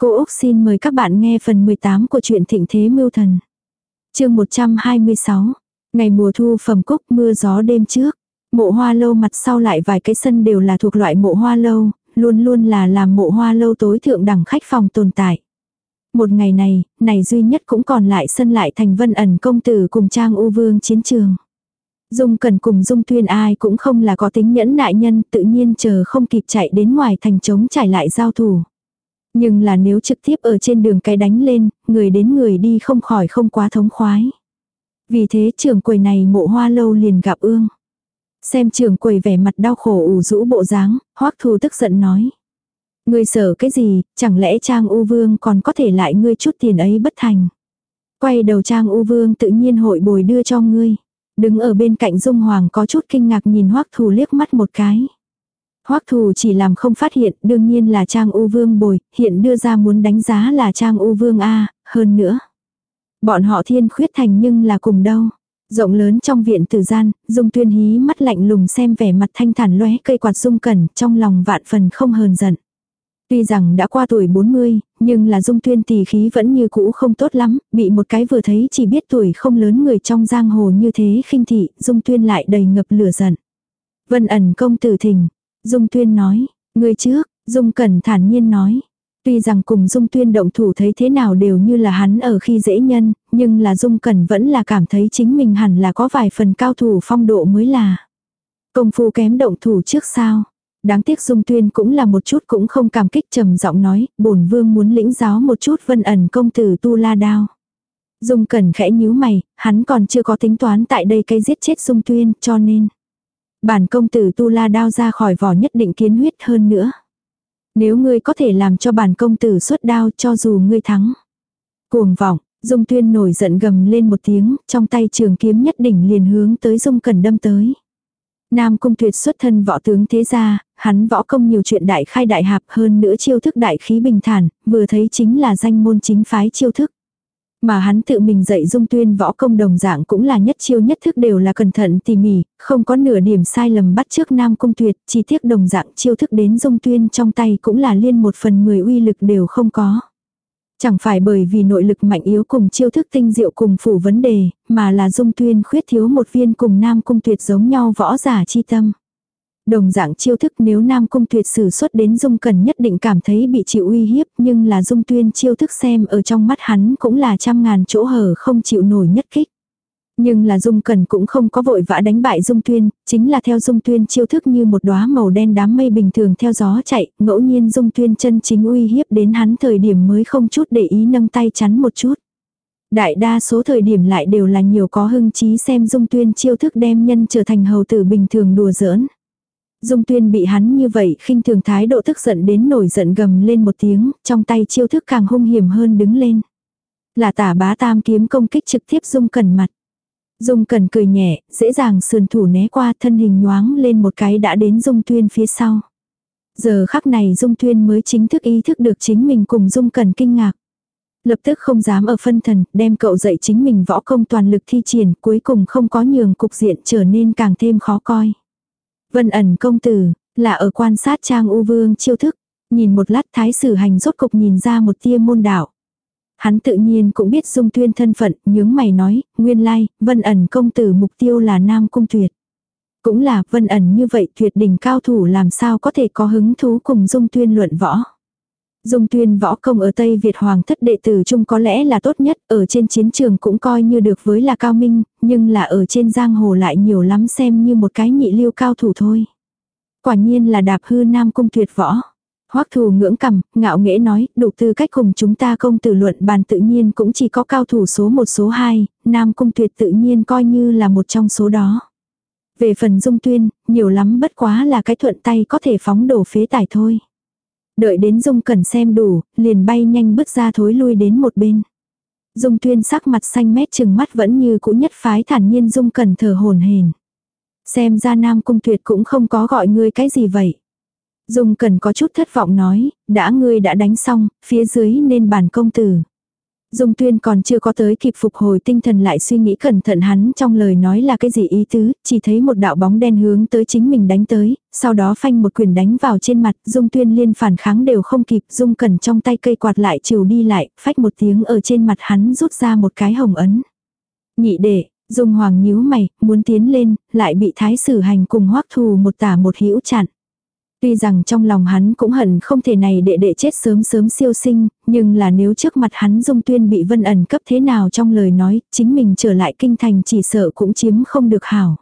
Cô Úc xin mời các bạn nghe phần 18 của truyện Thịnh Thế Mưu Thần. chương 126. Ngày mùa thu phẩm cúc mưa gió đêm trước. Mộ hoa lâu mặt sau lại vài cái sân đều là thuộc loại mộ hoa lâu, luôn luôn là làm mộ hoa lâu tối thượng đẳng khách phòng tồn tại. Một ngày này, này duy nhất cũng còn lại sân lại thành vân ẩn công tử cùng trang u vương chiến trường. Dung cần cùng Dung Tuyên ai cũng không là có tính nhẫn nại nhân tự nhiên chờ không kịp chạy đến ngoài thành trống trải lại giao thủ. Nhưng là nếu trực tiếp ở trên đường cái đánh lên, người đến người đi không khỏi không quá thống khoái. Vì thế trường quầy này mộ hoa lâu liền gặp ương. Xem trường quầy vẻ mặt đau khổ ủ rũ bộ dáng, hoắc thù tức giận nói. Ngươi sợ cái gì, chẳng lẽ Trang U Vương còn có thể lại ngươi chút tiền ấy bất thành. Quay đầu Trang U Vương tự nhiên hội bồi đưa cho ngươi. Đứng ở bên cạnh Dung Hoàng có chút kinh ngạc nhìn hoắc thù liếc mắt một cái. Hoắc thù chỉ làm không phát hiện, đương nhiên là Trang U Vương bồi, hiện đưa ra muốn đánh giá là Trang U Vương A, hơn nữa. Bọn họ thiên khuyết thành nhưng là cùng đâu. Rộng lớn trong viện tử gian, Dung Tuyên hí mắt lạnh lùng xem vẻ mặt thanh thản lóe cây quạt Dung Cẩn, trong lòng vạn phần không hờn giận. Tuy rằng đã qua tuổi 40, nhưng là Dung Tuyên tỷ khí vẫn như cũ không tốt lắm, bị một cái vừa thấy chỉ biết tuổi không lớn người trong giang hồ như thế khinh thị, Dung Tuyên lại đầy ngập lửa giận. Vân ẩn công tử thình, Dung Tuyên nói, người trước, Dung Cẩn thản nhiên nói. Tuy rằng cùng Dung Tuyên động thủ thấy thế nào đều như là hắn ở khi dễ nhân, nhưng là Dung Cẩn vẫn là cảm thấy chính mình hẳn là có vài phần cao thủ phong độ mới là. Công phu kém động thủ trước sao. Đáng tiếc Dung Tuyên cũng là một chút cũng không cảm kích trầm giọng nói, bổn vương muốn lĩnh giáo một chút vân ẩn công tử tu la đao. Dung Cẩn khẽ nhíu mày, hắn còn chưa có tính toán tại đây cây giết chết Dung Tuyên, cho nên. Bản công tử tu la đao ra khỏi vỏ nhất định kiến huyết hơn nữa. Nếu ngươi có thể làm cho bản công tử xuất đao cho dù ngươi thắng. Cuồng vọng, Dung Tuyên nổi giận gầm lên một tiếng, trong tay trường kiếm nhất định liền hướng tới Dung Cẩn đâm tới. Nam Cung Tuyệt xuất thân võ tướng thế gia, hắn võ công nhiều chuyện đại khai đại hạp hơn nữa chiêu thức đại khí bình thản, vừa thấy chính là danh môn chính phái chiêu thức. Mà hắn tự mình dạy dung tuyên võ công đồng dạng cũng là nhất chiêu nhất thức đều là cẩn thận tỉ mỉ, không có nửa điểm sai lầm bắt trước nam cung tuyệt, chi tiết đồng dạng chiêu thức đến dung tuyên trong tay cũng là liên một phần mười uy lực đều không có. Chẳng phải bởi vì nội lực mạnh yếu cùng chiêu thức tinh diệu cùng phủ vấn đề, mà là dung tuyên khuyết thiếu một viên cùng nam cung tuyệt giống nhau võ giả chi tâm. Đồng dạng chiêu thức nếu Nam Cung tuyệt sử xuất đến Dung Cần nhất định cảm thấy bị chịu uy hiếp nhưng là Dung Tuyên chiêu thức xem ở trong mắt hắn cũng là trăm ngàn chỗ hở không chịu nổi nhất kích. Nhưng là Dung Cần cũng không có vội vã đánh bại Dung Tuyên, chính là theo Dung Tuyên chiêu thức như một đóa màu đen đám mây bình thường theo gió chạy, ngẫu nhiên Dung Tuyên chân chính uy hiếp đến hắn thời điểm mới không chút để ý nâng tay chắn một chút. Đại đa số thời điểm lại đều là nhiều có hưng trí xem Dung Tuyên chiêu thức đem nhân trở thành hầu tử bình thường đùa giỡn. Dung tuyên bị hắn như vậy khinh thường thái độ tức giận đến nổi giận gầm lên một tiếng, trong tay chiêu thức càng hung hiểm hơn đứng lên. Là tả bá tam kiếm công kích trực tiếp dung cần mặt. Dung cần cười nhẹ, dễ dàng sườn thủ né qua thân hình nhoáng lên một cái đã đến dung tuyên phía sau. Giờ khắc này dung tuyên mới chính thức ý thức được chính mình cùng dung cần kinh ngạc. Lập tức không dám ở phân thần, đem cậu dạy chính mình võ công toàn lực thi triển, cuối cùng không có nhường cục diện trở nên càng thêm khó coi. Vân ẩn công tử, là ở quan sát trang u vương chiêu thức. Nhìn một lát thái sử hành rốt cục nhìn ra một tia môn đạo. Hắn tự nhiên cũng biết dung tuyên thân phận, nhướng mày nói, nguyên lai, vân ẩn công tử mục tiêu là nam cung tuyệt. Cũng là vân ẩn như vậy tuyệt đỉnh cao thủ làm sao có thể có hứng thú cùng dung tuyên luận võ. Dung tuyên võ công ở Tây Việt Hoàng thất đệ tử chung có lẽ là tốt nhất, ở trên chiến trường cũng coi như được với là cao minh, nhưng là ở trên giang hồ lại nhiều lắm xem như một cái nhị lưu cao thủ thôi. Quả nhiên là đạp hư nam cung tuyệt võ. Hoắc thù ngưỡng cầm, ngạo nghễ nói, đủ tư cách cùng chúng ta công tử luận bàn tự nhiên cũng chỉ có cao thủ số một số hai, nam cung tuyệt tự nhiên coi như là một trong số đó. Về phần dung tuyên, nhiều lắm bất quá là cái thuận tay có thể phóng đổ phế tài thôi. Đợi đến Dung Cẩn xem đủ, liền bay nhanh bước ra thối lui đến một bên. Dung Tuyên sắc mặt xanh mét chừng mắt vẫn như cũ nhất phái thản nhiên Dung Cẩn thở hồn hển. Xem ra Nam Cung Tuyệt cũng không có gọi ngươi cái gì vậy. Dung Cẩn có chút thất vọng nói, đã ngươi đã đánh xong, phía dưới nên bàn công tử. Dung Tuyên còn chưa có tới kịp phục hồi tinh thần lại suy nghĩ cẩn thận hắn trong lời nói là cái gì ý tứ, chỉ thấy một đạo bóng đen hướng tới chính mình đánh tới, sau đó phanh một quyền đánh vào trên mặt, Dung Tuyên liên phản kháng đều không kịp, Dung Cẩn trong tay cây quạt lại chiều đi lại, phách một tiếng ở trên mặt hắn rút ra một cái hồng ấn. Nhị đệ, Dung Hoàng nhíu mày, muốn tiến lên, lại bị thái sử hành cùng hoắc thù một tả một hữu chặn. Tuy rằng trong lòng hắn cũng hận không thể này đệ đệ chết sớm sớm siêu sinh, nhưng là nếu trước mặt hắn dung tuyên bị vân ẩn cấp thế nào trong lời nói, chính mình trở lại kinh thành chỉ sợ cũng chiếm không được hảo.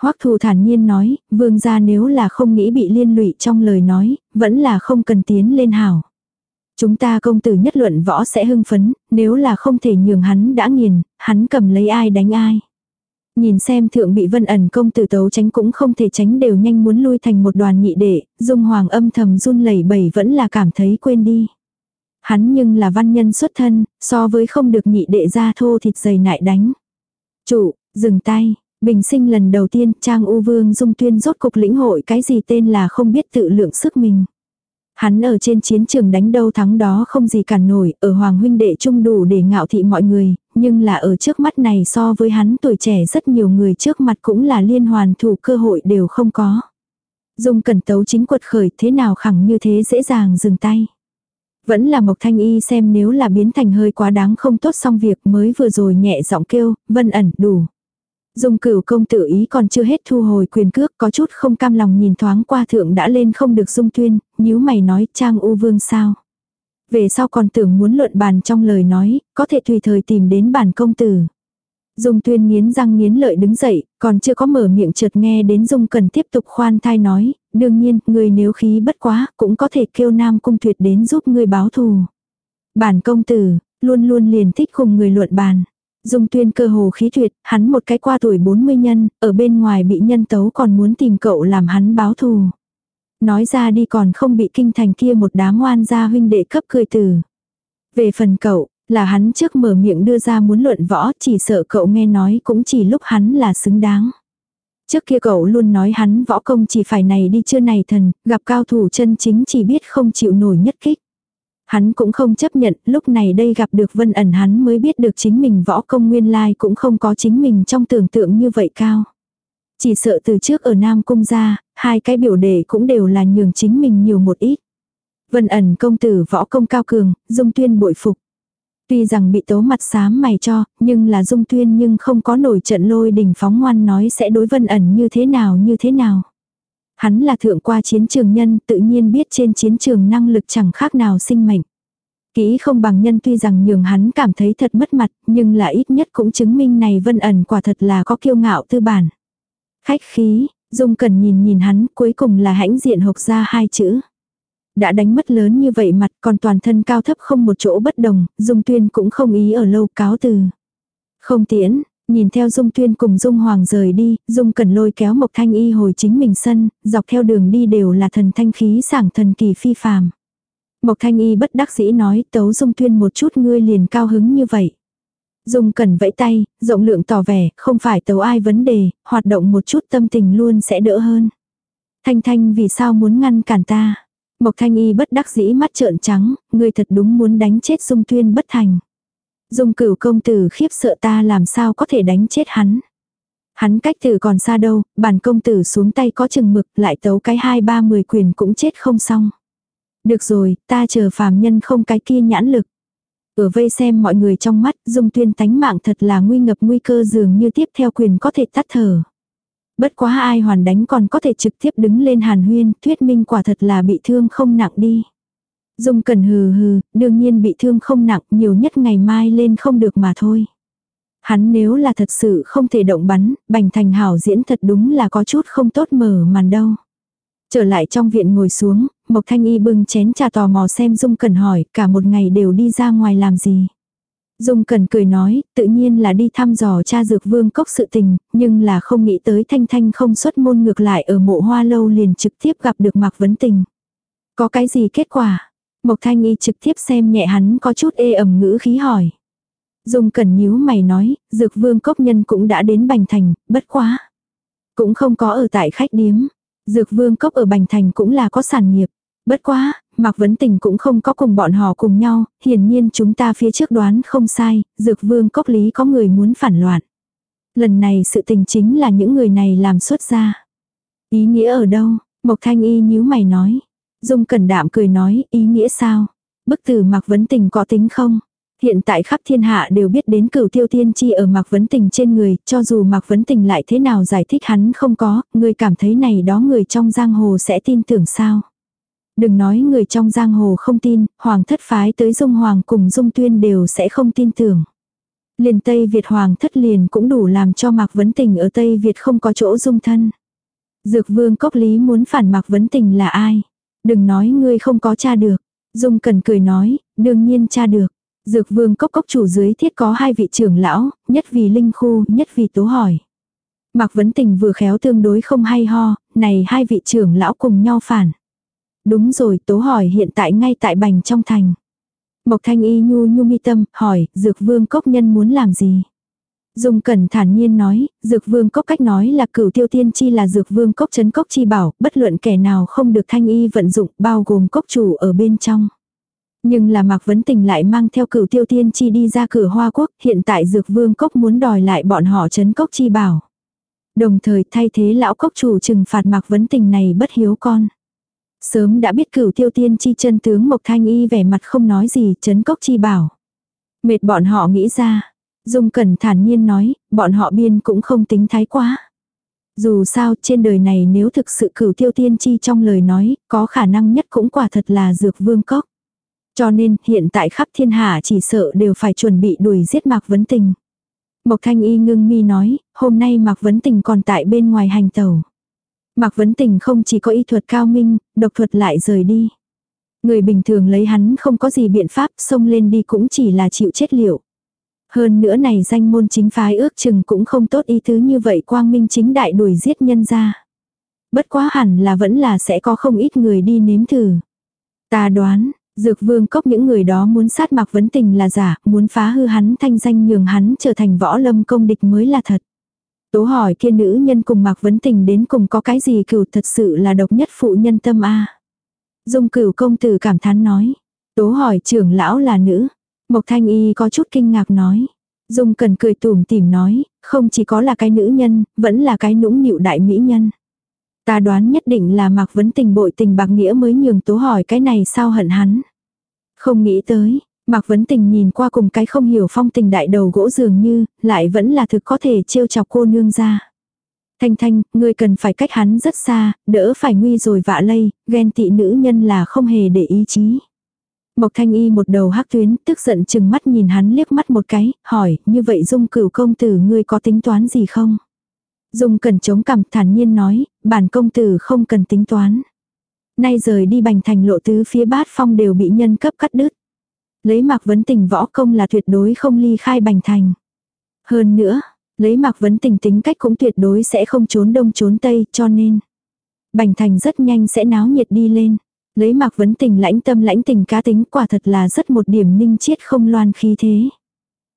Hoắc thù thản nhiên nói, vương gia nếu là không nghĩ bị liên lụy trong lời nói, vẫn là không cần tiến lên hảo. Chúng ta công tử nhất luận võ sẽ hưng phấn, nếu là không thể nhường hắn đã nghiền, hắn cầm lấy ai đánh ai. Nhìn xem thượng bị vân ẩn công tử tấu tránh cũng không thể tránh đều nhanh muốn lui thành một đoàn nhị đệ, dung hoàng âm thầm run lẩy bẩy vẫn là cảm thấy quên đi. Hắn nhưng là văn nhân xuất thân, so với không được nhị đệ ra thô thịt dày nại đánh. Chủ, dừng tay, bình sinh lần đầu tiên trang u vương dung tuyên rốt cục lĩnh hội cái gì tên là không biết tự lượng sức mình. Hắn ở trên chiến trường đánh đâu thắng đó không gì cản nổi, ở Hoàng huynh đệ trung đủ để ngạo thị mọi người, nhưng là ở trước mắt này so với hắn tuổi trẻ rất nhiều người trước mặt cũng là liên hoàn thủ cơ hội đều không có. Dung cẩn tấu chính quật khởi thế nào khẳng như thế dễ dàng dừng tay. Vẫn là Mộc Thanh Y xem nếu là biến thành hơi quá đáng không tốt xong việc mới vừa rồi nhẹ giọng kêu, vân ẩn đủ. Dung cửu công tử ý còn chưa hết thu hồi quyền cước có chút không cam lòng nhìn thoáng qua thượng đã lên không được dung tuyên, nhíu mày nói trang u vương sao. Về sau còn tưởng muốn luận bàn trong lời nói, có thể tùy thời tìm đến bản công tử. Dung tuyên nghiến răng nghiến lợi đứng dậy, còn chưa có mở miệng chợt nghe đến Dung cần tiếp tục khoan thai nói, đương nhiên, người nếu khí bất quá, cũng có thể kêu nam cung tuyệt đến giúp người báo thù. Bản công tử, luôn luôn liền thích cùng người luận bàn. Dung tuyên cơ hồ khí tuyệt, hắn một cái qua tuổi 40 nhân, ở bên ngoài bị nhân tấu còn muốn tìm cậu làm hắn báo thù. Nói ra đi còn không bị kinh thành kia một đám ngoan gia huynh đệ cấp cười từ. Về phần cậu, là hắn trước mở miệng đưa ra muốn luận võ, chỉ sợ cậu nghe nói cũng chỉ lúc hắn là xứng đáng. Trước kia cậu luôn nói hắn võ công chỉ phải này đi chưa này thần, gặp cao thủ chân chính chỉ biết không chịu nổi nhất kích. Hắn cũng không chấp nhận, lúc này đây gặp được vân ẩn hắn mới biết được chính mình võ công nguyên lai cũng không có chính mình trong tưởng tượng như vậy cao. Chỉ sợ từ trước ở Nam Cung ra, hai cái biểu đề cũng đều là nhường chính mình nhiều một ít. Vân ẩn công tử võ công cao cường, dung tuyên bội phục. Tuy rằng bị tố mặt xám mày cho, nhưng là dung tuyên nhưng không có nổi trận lôi đình phóng ngoan nói sẽ đối vân ẩn như thế nào như thế nào. Hắn là thượng qua chiến trường nhân tự nhiên biết trên chiến trường năng lực chẳng khác nào sinh mệnh. Kỹ không bằng nhân tuy rằng nhường hắn cảm thấy thật mất mặt, nhưng là ít nhất cũng chứng minh này vân ẩn quả thật là có kiêu ngạo tư bản. Khách khí, Dung cần nhìn nhìn hắn cuối cùng là hãnh diện hộc ra hai chữ. Đã đánh mất lớn như vậy mặt còn toàn thân cao thấp không một chỗ bất đồng, Dung tuyên cũng không ý ở lâu cáo từ. Không tiễn, Nhìn theo Dung Tuyên cùng Dung Hoàng rời đi, Dung Cần lôi kéo Mộc Thanh Y hồi chính mình sân, dọc theo đường đi đều là thần thanh khí sảng thần kỳ phi phàm. Mộc Thanh Y bất đắc dĩ nói tấu Dung Tuyên một chút ngươi liền cao hứng như vậy. Dung Cần vẫy tay, rộng lượng tỏ vẻ, không phải tấu ai vấn đề, hoạt động một chút tâm tình luôn sẽ đỡ hơn. Thanh Thanh vì sao muốn ngăn cản ta? Mộc Thanh Y bất đắc dĩ mắt trợn trắng, ngươi thật đúng muốn đánh chết Dung Tuyên bất thành. Dung cửu công tử khiếp sợ ta làm sao có thể đánh chết hắn. Hắn cách tử còn xa đâu, bản công tử xuống tay có chừng mực lại tấu cái hai ba mười quyền cũng chết không xong. Được rồi, ta chờ phàm nhân không cái kia nhãn lực. Ở vây xem mọi người trong mắt, dung tuyên tánh mạng thật là nguy ngập nguy cơ dường như tiếp theo quyền có thể tắt thở. Bất quá ai hoàn đánh còn có thể trực tiếp đứng lên hàn huyên, thuyết minh quả thật là bị thương không nặng đi. Dung cần hừ hừ, đương nhiên bị thương không nặng, nhiều nhất ngày mai lên không được mà thôi. Hắn nếu là thật sự không thể động bắn, bành thành hảo diễn thật đúng là có chút không tốt mở màn đâu. Trở lại trong viện ngồi xuống, Mộc Thanh Y bưng chén trà tò mò xem Dung Cần hỏi, cả một ngày đều đi ra ngoài làm gì. Dung Cần cười nói, tự nhiên là đi thăm dò cha dược vương cốc sự tình, nhưng là không nghĩ tới Thanh Thanh không xuất môn ngược lại ở mộ hoa lâu liền trực tiếp gặp được Mạc Vấn Tình. Có cái gì kết quả? Mộc Thanh Y trực tiếp xem nhẹ hắn có chút ê ẩm ngữ khí hỏi. Dung cẩn nhíu mày nói, dược vương cốc nhân cũng đã đến Bành Thành, bất quá. Cũng không có ở tại khách điếm. Dược vương cốc ở Bành Thành cũng là có sản nghiệp. Bất quá, Mạc Vấn Tình cũng không có cùng bọn họ cùng nhau, hiển nhiên chúng ta phía trước đoán không sai, dược vương cốc lý có người muốn phản loạn. Lần này sự tình chính là những người này làm xuất ra. Ý nghĩa ở đâu? Mộc Thanh Y nhíu mày nói. Dung Cẩn Đạm cười nói, ý nghĩa sao? Bức tử Mạc Vấn Tình có tính không? Hiện tại khắp thiên hạ đều biết đến cửu tiêu tiên chi ở Mạc Vấn Tình trên người, cho dù Mạc Vấn Tình lại thế nào giải thích hắn không có, người cảm thấy này đó người trong giang hồ sẽ tin tưởng sao. Đừng nói người trong giang hồ không tin, hoàng thất phái tới dung hoàng cùng dung tuyên đều sẽ không tin tưởng. Liền Tây Việt hoàng thất liền cũng đủ làm cho Mạc Vấn Tình ở Tây Việt không có chỗ dung thân. Dược vương cốc lý muốn phản Mạc Vấn Tình là ai? Đừng nói ngươi không có cha được. Dung cần cười nói, đương nhiên cha được. Dược vương cốc cốc chủ dưới thiết có hai vị trưởng lão, nhất vì linh khu, nhất vì tố hỏi. Mạc Vấn Tình vừa khéo tương đối không hay ho, này hai vị trưởng lão cùng nhau phản. Đúng rồi, tố hỏi hiện tại ngay tại bành trong thành. Mộc thanh y nhu nhu mi tâm, hỏi, dược vương cốc nhân muốn làm gì? Dung Cẩn thản nhiên nói, dược vương cốc cách nói là cửu tiêu tiên chi là dược vương cốc chấn cốc chi bảo, bất luận kẻ nào không được thanh y vận dụng, bao gồm cốc chủ ở bên trong. Nhưng là Mạc Vấn Tình lại mang theo cửu tiêu tiên chi đi ra cửa Hoa Quốc, hiện tại Dược Vương Cốc muốn đòi lại bọn họ chấn cốc chi bảo. Đồng thời thay thế lão cốc chủ trừng phạt Mạc Vấn Tình này bất hiếu con. Sớm đã biết cửu tiêu tiên chi chân tướng Mộc Thanh Y vẻ mặt không nói gì chấn cốc chi bảo. Mệt bọn họ nghĩ ra. Dung Cẩn thản nhiên nói, bọn họ biên cũng không tính thái quá. Dù sao trên đời này nếu thực sự cửu tiêu tiên chi trong lời nói, có khả năng nhất cũng quả thật là dược vương cốc. Cho nên hiện tại khắp thiên hạ chỉ sợ đều phải chuẩn bị đuổi giết Mạc Vấn Tình. Mộc Thanh Y ngưng mi nói, hôm nay Mạc Vấn Tình còn tại bên ngoài hành tàu. Mạc Vấn Tình không chỉ có y thuật cao minh, độc thuật lại rời đi. Người bình thường lấy hắn không có gì biện pháp, xông lên đi cũng chỉ là chịu chết liệu. Hơn nữa này danh môn chính phái ước chừng cũng không tốt ý thứ như vậy quang minh chính đại đuổi giết nhân ra. Bất quá hẳn là vẫn là sẽ có không ít người đi nếm thử. Ta đoán, Dược vương cốc những người đó muốn sát mạc vấn tình là giả, muốn phá hư hắn thanh danh nhường hắn trở thành võ lâm công địch mới là thật. Tố hỏi kia nữ nhân cùng mạc vấn tình đến cùng có cái gì cửu thật sự là độc nhất phụ nhân tâm a Dung cửu công tử cảm thán nói. Tố hỏi trưởng lão là nữ. Mộc thanh y có chút kinh ngạc nói. Dung cần cười tủm tỉm nói, không chỉ có là cái nữ nhân, vẫn là cái nũng nịu đại mỹ nhân. Ta đoán nhất định là Mạc Vấn Tình bội tình bạc nghĩa mới nhường tố hỏi cái này sao hận hắn. Không nghĩ tới, Mạc Vấn Tình nhìn qua cùng cái không hiểu phong tình đại đầu gỗ dường như, lại vẫn là thực có thể trêu chọc cô nương ra. Thanh Thanh, ngươi cần phải cách hắn rất xa, đỡ phải nguy rồi vạ lây, ghen tị nữ nhân là không hề để ý chí. Mộc Thanh Y một đầu hắc tuyến, tức giận chừng mắt nhìn hắn liếc mắt một cái, hỏi, như vậy dung cửu công tử ngươi có tính toán gì không? Dung cần chống cằm thản nhiên nói, bản công tử không cần tính toán. Nay rời đi bành thành lộ tứ phía bát phong đều bị nhân cấp cắt đứt. Lấy mạc vấn tình võ công là tuyệt đối không ly khai bành thành. Hơn nữa, lấy mạc vấn tình tính cách cũng tuyệt đối sẽ không trốn đông trốn tây cho nên. Bành thành rất nhanh sẽ náo nhiệt đi lên. Lấy mạc vấn tình lãnh tâm lãnh tình cá tính quả thật là rất một điểm ninh chiết không loan khí thế.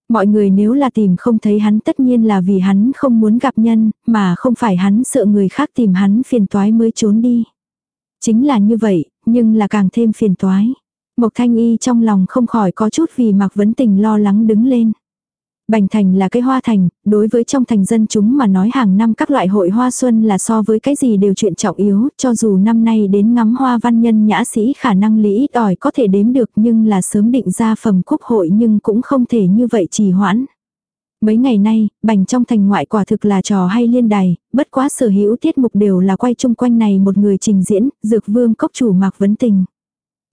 Mọi người nếu là tìm không thấy hắn tất nhiên là vì hắn không muốn gặp nhân, mà không phải hắn sợ người khác tìm hắn phiền toái mới trốn đi. Chính là như vậy, nhưng là càng thêm phiền toái. Mộc Thanh Y trong lòng không khỏi có chút vì Mạc Vấn Tình lo lắng đứng lên. Bành Thành là cái hoa thành, đối với trong thành dân chúng mà nói hàng năm các loại hội hoa xuân là so với cái gì đều chuyện trọng yếu, cho dù năm nay đến ngắm hoa văn nhân nhã sĩ khả năng lý ít ỏi có thể đếm được nhưng là sớm định ra phẩm quốc hội nhưng cũng không thể như vậy trì hoãn. Mấy ngày nay, bành trong thành ngoại quả thực là trò hay liên đài, bất quá sở hữu tiết mục đều là quay chung quanh này một người trình diễn, dược vương cốc chủ Mạc Vấn Tình.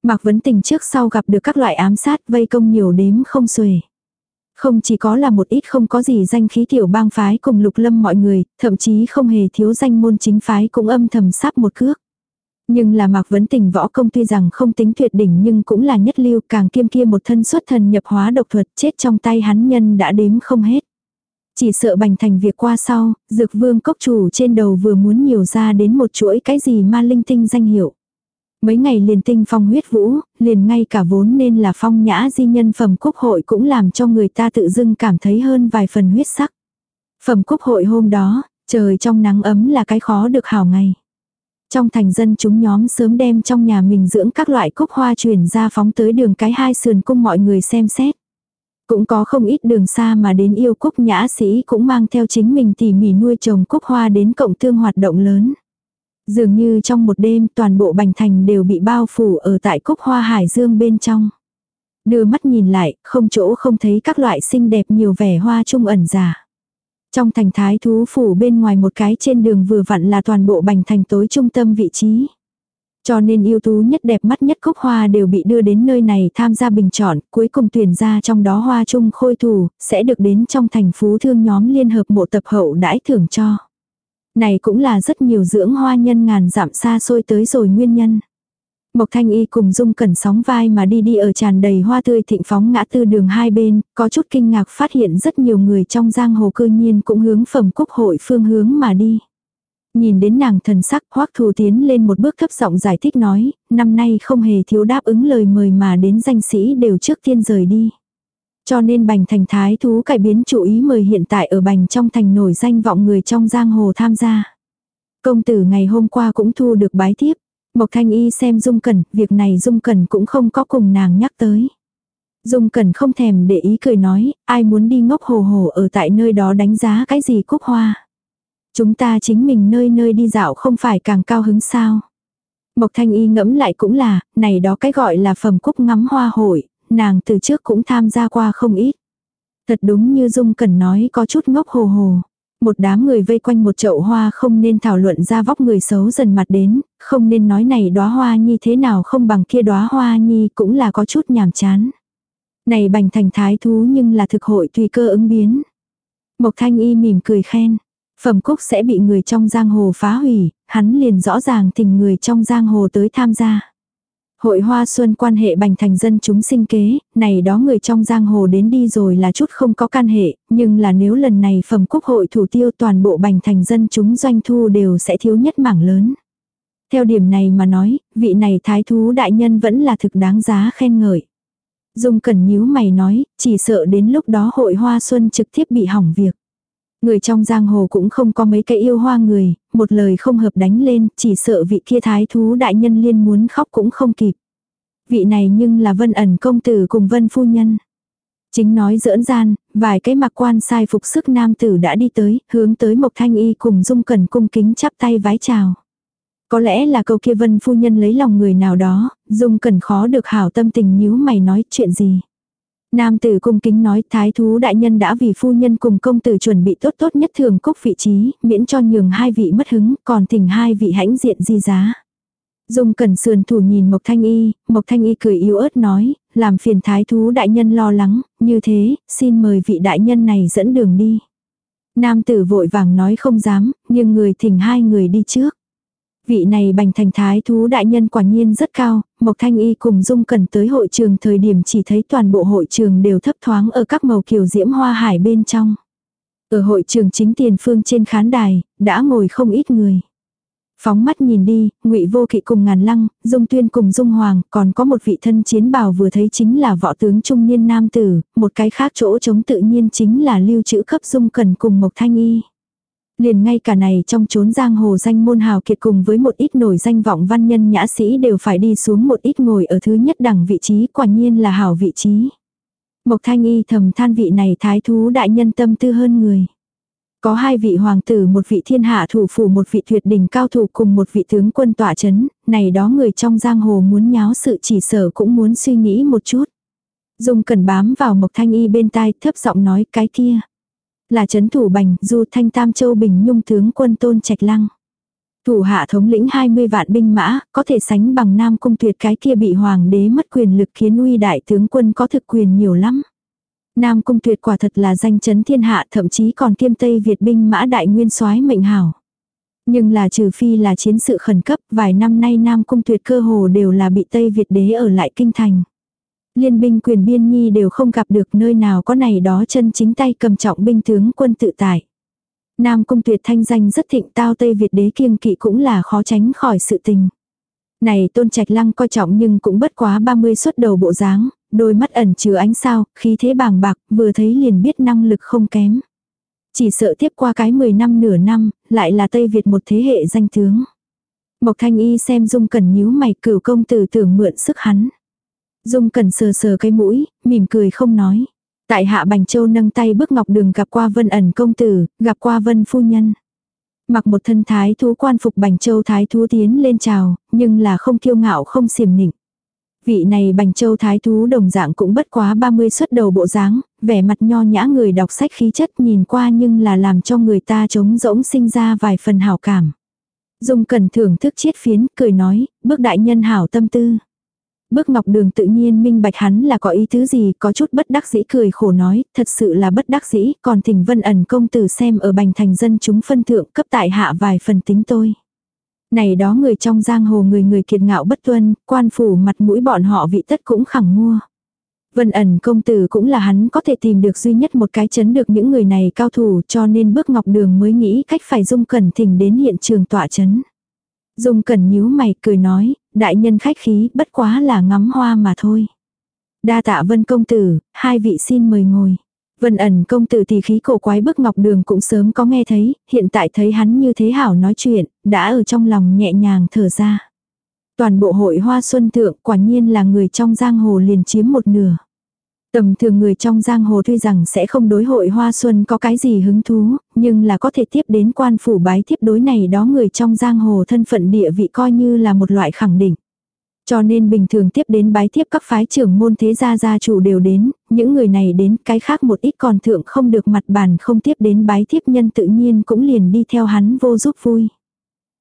Mạc Vấn Tình trước sau gặp được các loại ám sát vây công nhiều đếm không xuể. Không chỉ có là một ít không có gì danh khí tiểu bang phái cùng lục lâm mọi người, thậm chí không hề thiếu danh môn chính phái cũng âm thầm sáp một cước. Nhưng là Mạc Vấn Tình võ công tuy rằng không tính tuyệt đỉnh nhưng cũng là nhất lưu càng kiêm kia một thân xuất thần nhập hóa độc thuật chết trong tay hắn nhân đã đếm không hết. Chỉ sợ bành thành việc qua sau, dược vương cốc chủ trên đầu vừa muốn nhiều ra đến một chuỗi cái gì ma linh tinh danh hiệu. Mấy ngày liền tinh phong huyết vũ, liền ngay cả vốn nên là phong nhã di nhân phẩm quốc hội cũng làm cho người ta tự dưng cảm thấy hơn vài phần huyết sắc. Phẩm quốc hội hôm đó, trời trong nắng ấm là cái khó được hảo ngày. Trong thành dân chúng nhóm sớm đem trong nhà mình dưỡng các loại cúc hoa chuyển ra phóng tới đường cái hai sườn cung mọi người xem xét. Cũng có không ít đường xa mà đến yêu cúc nhã sĩ cũng mang theo chính mình tỉ mỉ nuôi trồng cúc hoa đến cộng thương hoạt động lớn. Dường như trong một đêm toàn bộ bành thành đều bị bao phủ ở tại cúc hoa hải dương bên trong. Đưa mắt nhìn lại, không chỗ không thấy các loại xinh đẹp nhiều vẻ hoa trung ẩn giả. Trong thành thái thú phủ bên ngoài một cái trên đường vừa vặn là toàn bộ bành thành tối trung tâm vị trí. Cho nên yêu tú nhất đẹp mắt nhất cúc hoa đều bị đưa đến nơi này tham gia bình chọn, cuối cùng tuyển ra trong đó hoa trung khôi thủ, sẽ được đến trong thành phú thương nhóm liên hợp mộ tập hậu đãi thưởng cho. Này cũng là rất nhiều dưỡng hoa nhân ngàn dặm xa xôi tới rồi nguyên nhân. Mộc Thanh Y cùng Dung Cẩn sóng vai mà đi đi ở tràn đầy hoa tươi thịnh phóng ngã tư đường hai bên, có chút kinh ngạc phát hiện rất nhiều người trong giang hồ cư nhiên cũng hướng phẩm quốc hội phương hướng mà đi. Nhìn đến nàng thần sắc, hoắc thù tiến lên một bước thấp giọng giải thích nói, năm nay không hề thiếu đáp ứng lời mời mà đến danh sĩ đều trước tiên rời đi. Cho nên bành thành thái thú cải biến chủ ý mời hiện tại ở bành trong thành nổi danh vọng người trong giang hồ tham gia. Công tử ngày hôm qua cũng thu được bái tiếp. Mộc thanh y xem dung cẩn, việc này dung cẩn cũng không có cùng nàng nhắc tới. Dung cẩn không thèm để ý cười nói, ai muốn đi ngốc hồ hồ ở tại nơi đó đánh giá cái gì cúc hoa. Chúng ta chính mình nơi nơi đi dạo không phải càng cao hứng sao. Mộc thanh y ngẫm lại cũng là, này đó cái gọi là phẩm cúc ngắm hoa hội, nàng từ trước cũng tham gia qua không ít. Thật đúng như Dung Cẩn nói có chút ngốc hồ hồ. Một đám người vây quanh một chậu hoa không nên thảo luận ra vóc người xấu dần mặt đến, không nên nói này đóa hoa nhi thế nào không bằng kia đóa hoa nhi cũng là có chút nhàm chán. Này bành thành thái thú nhưng là thực hội tùy cơ ứng biến. Mộc thanh y mỉm cười khen. Phẩm cúc sẽ bị người trong giang hồ phá hủy, hắn liền rõ ràng tình người trong giang hồ tới tham gia. Hội hoa xuân quan hệ bành thành dân chúng sinh kế, này đó người trong giang hồ đến đi rồi là chút không có can hệ, nhưng là nếu lần này phẩm quốc hội thủ tiêu toàn bộ bành thành dân chúng doanh thu đều sẽ thiếu nhất mảng lớn. Theo điểm này mà nói, vị này thái thú đại nhân vẫn là thực đáng giá khen ngợi. Dung cẩn nhíu mày nói, chỉ sợ đến lúc đó hội hoa xuân trực tiếp bị hỏng việc. Người trong giang hồ cũng không có mấy cái yêu hoa người, một lời không hợp đánh lên, chỉ sợ vị kia thái thú đại nhân liên muốn khóc cũng không kịp. Vị này nhưng là vân ẩn công tử cùng vân phu nhân. Chính nói giỡn gian, vài cái mặc quan sai phục sức nam tử đã đi tới, hướng tới Mộc Thanh Y cùng Dung Cẩn cung kính chắp tay vái chào. Có lẽ là câu kia vân phu nhân lấy lòng người nào đó, Dung Cẩn khó được hảo tâm tình nhíu mày nói chuyện gì. Nam tử cung kính nói thái thú đại nhân đã vì phu nhân cùng công tử chuẩn bị tốt tốt nhất thường cúc vị trí, miễn cho nhường hai vị mất hứng, còn thỉnh hai vị hãnh diện di giá. Dung cẩn sườn thủ nhìn Mộc Thanh Y, Mộc Thanh Y cười yếu ớt nói, làm phiền thái thú đại nhân lo lắng, như thế, xin mời vị đại nhân này dẫn đường đi. Nam tử vội vàng nói không dám, nhưng người thỉnh hai người đi trước. Vị này bành thành thái thú đại nhân quả nhiên rất cao, Mộc Thanh Y cùng Dung cần tới hội trường thời điểm chỉ thấy toàn bộ hội trường đều thấp thoáng ở các màu kiều diễm hoa hải bên trong. Ở hội trường chính tiền phương trên khán đài, đã ngồi không ít người. Phóng mắt nhìn đi, ngụy Vô Kỵ cùng Ngàn Lăng, Dung Tuyên cùng Dung Hoàng, còn có một vị thân chiến bào vừa thấy chính là võ tướng trung niên nam tử, một cái khác chỗ chống tự nhiên chính là lưu trữ cấp Dung cần cùng Mộc Thanh Y. Liền ngay cả này trong chốn giang hồ danh môn hào kiệt cùng với một ít nổi danh vọng văn nhân nhã sĩ đều phải đi xuống một ít ngồi ở thứ nhất đẳng vị trí quả nhiên là hảo vị trí. Mộc thanh y thầm than vị này thái thú đại nhân tâm tư hơn người. Có hai vị hoàng tử một vị thiên hạ thủ phủ một vị tuyệt đỉnh cao thủ cùng một vị tướng quân tỏa chấn, này đó người trong giang hồ muốn nháo sự chỉ sở cũng muốn suy nghĩ một chút. Dung cần bám vào mộc thanh y bên tai thấp giọng nói cái kia. Là chấn thủ bành, du thanh tam châu bình nhung tướng quân tôn trạch lăng. Thủ hạ thống lĩnh 20 vạn binh mã, có thể sánh bằng nam cung tuyệt cái kia bị hoàng đế mất quyền lực khiến uy đại tướng quân có thực quyền nhiều lắm. Nam cung tuyệt quả thật là danh chấn thiên hạ thậm chí còn kiêm Tây Việt binh mã đại nguyên soái mệnh hảo. Nhưng là trừ phi là chiến sự khẩn cấp, vài năm nay Nam cung tuyệt cơ hồ đều là bị Tây Việt đế ở lại kinh thành. Liên binh quyền biên nhi đều không gặp được nơi nào có này đó chân chính tay cầm trọng binh tướng quân tự tại. Nam cung tuyệt thanh danh rất thịnh tao Tây Việt đế kiêng kỵ cũng là khó tránh khỏi sự tình. Này tôn trạch lăng coi trọng nhưng cũng bất quá 30 xuất đầu bộ dáng, đôi mắt ẩn chứa ánh sao, khí thế bàng bạc, vừa thấy liền biết năng lực không kém. Chỉ sợ tiếp qua cái 10 năm nửa năm, lại là Tây Việt một thế hệ danh tướng. Mộc Thanh Y xem Dung Cẩn nhíu mày cửu công tử tưởng mượn sức hắn. Dung Cẩn sờ sờ cái mũi, mỉm cười không nói. Tại hạ Bành Châu nâng tay bước ngọc đường gặp qua vân ẩn công tử, gặp qua vân phu nhân. Mặc một thân thái thú quan phục Bành Châu thái thú tiến lên chào, nhưng là không kiêu ngạo không xiểm nịnh. Vị này Bành Châu thái thú đồng dạng cũng bất quá 30 xuất đầu bộ dáng, vẻ mặt nho nhã người đọc sách khí chất nhìn qua nhưng là làm cho người ta trống rỗng sinh ra vài phần hảo cảm. Dung cần thưởng thức chiết phiến, cười nói, bước đại nhân hảo tâm tư. Bước ngọc đường tự nhiên minh bạch hắn là có ý thứ gì, có chút bất đắc dĩ cười khổ nói, thật sự là bất đắc dĩ, còn thỉnh vân ẩn công tử xem ở bành thành dân chúng phân thượng cấp tại hạ vài phần tính tôi. Này đó người trong giang hồ người người kiệt ngạo bất tuân, quan phủ mặt mũi bọn họ vị tất cũng khẳng mua. Vân ẩn công tử cũng là hắn có thể tìm được duy nhất một cái chấn được những người này cao thủ cho nên bước ngọc đường mới nghĩ cách phải dung cẩn thỉnh đến hiện trường tọa chấn. Dung cẩn nhíu mày cười nói, đại nhân khách khí bất quá là ngắm hoa mà thôi. Đa tạ vân công tử, hai vị xin mời ngồi. Vân ẩn công tử thì khí cổ quái bức ngọc đường cũng sớm có nghe thấy, hiện tại thấy hắn như thế hảo nói chuyện, đã ở trong lòng nhẹ nhàng thở ra. Toàn bộ hội hoa xuân thượng quả nhiên là người trong giang hồ liền chiếm một nửa. Tầm thường người trong giang hồ tuy rằng sẽ không đối hội hoa xuân có cái gì hứng thú, nhưng là có thể tiếp đến quan phủ bái tiếp đối này đó người trong giang hồ thân phận địa vị coi như là một loại khẳng định. Cho nên bình thường tiếp đến bái tiếp các phái trưởng môn thế gia gia chủ đều đến, những người này đến cái khác một ít còn thượng không được mặt bàn không tiếp đến bái tiếp nhân tự nhiên cũng liền đi theo hắn vô giúp vui.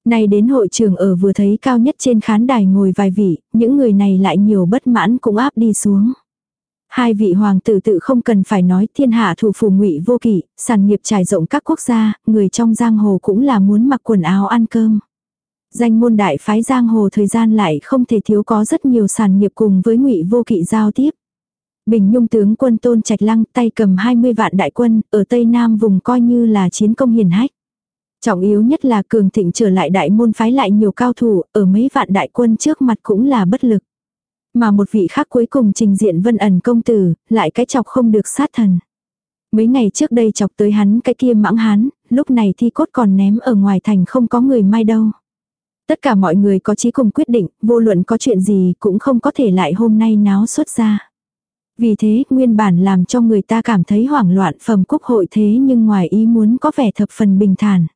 Này đến hội trường ở vừa thấy cao nhất trên khán đài ngồi vài vị, những người này lại nhiều bất mãn cũng áp đi xuống. Hai vị hoàng tử tự không cần phải nói thiên hạ thủ phủ ngụy vô kỷ, sản nghiệp trải rộng các quốc gia, người trong giang hồ cũng là muốn mặc quần áo ăn cơm. Danh môn đại phái giang hồ thời gian lại không thể thiếu có rất nhiều sản nghiệp cùng với ngụy vô kỵ giao tiếp. Bình Nhung tướng quân Tôn Trạch Lăng tay cầm 20 vạn đại quân, ở Tây Nam vùng coi như là chiến công hiền hách. Trọng yếu nhất là cường thịnh trở lại đại môn phái lại nhiều cao thủ, ở mấy vạn đại quân trước mặt cũng là bất lực. Mà một vị khác cuối cùng trình diện vân ẩn công tử, lại cái chọc không được sát thần. Mấy ngày trước đây chọc tới hắn cái kia mãng hán, lúc này thi cốt còn ném ở ngoài thành không có người mai đâu. Tất cả mọi người có chí cùng quyết định, vô luận có chuyện gì cũng không có thể lại hôm nay náo xuất ra. Vì thế, nguyên bản làm cho người ta cảm thấy hoảng loạn phẩm quốc hội thế nhưng ngoài ý muốn có vẻ thập phần bình thản.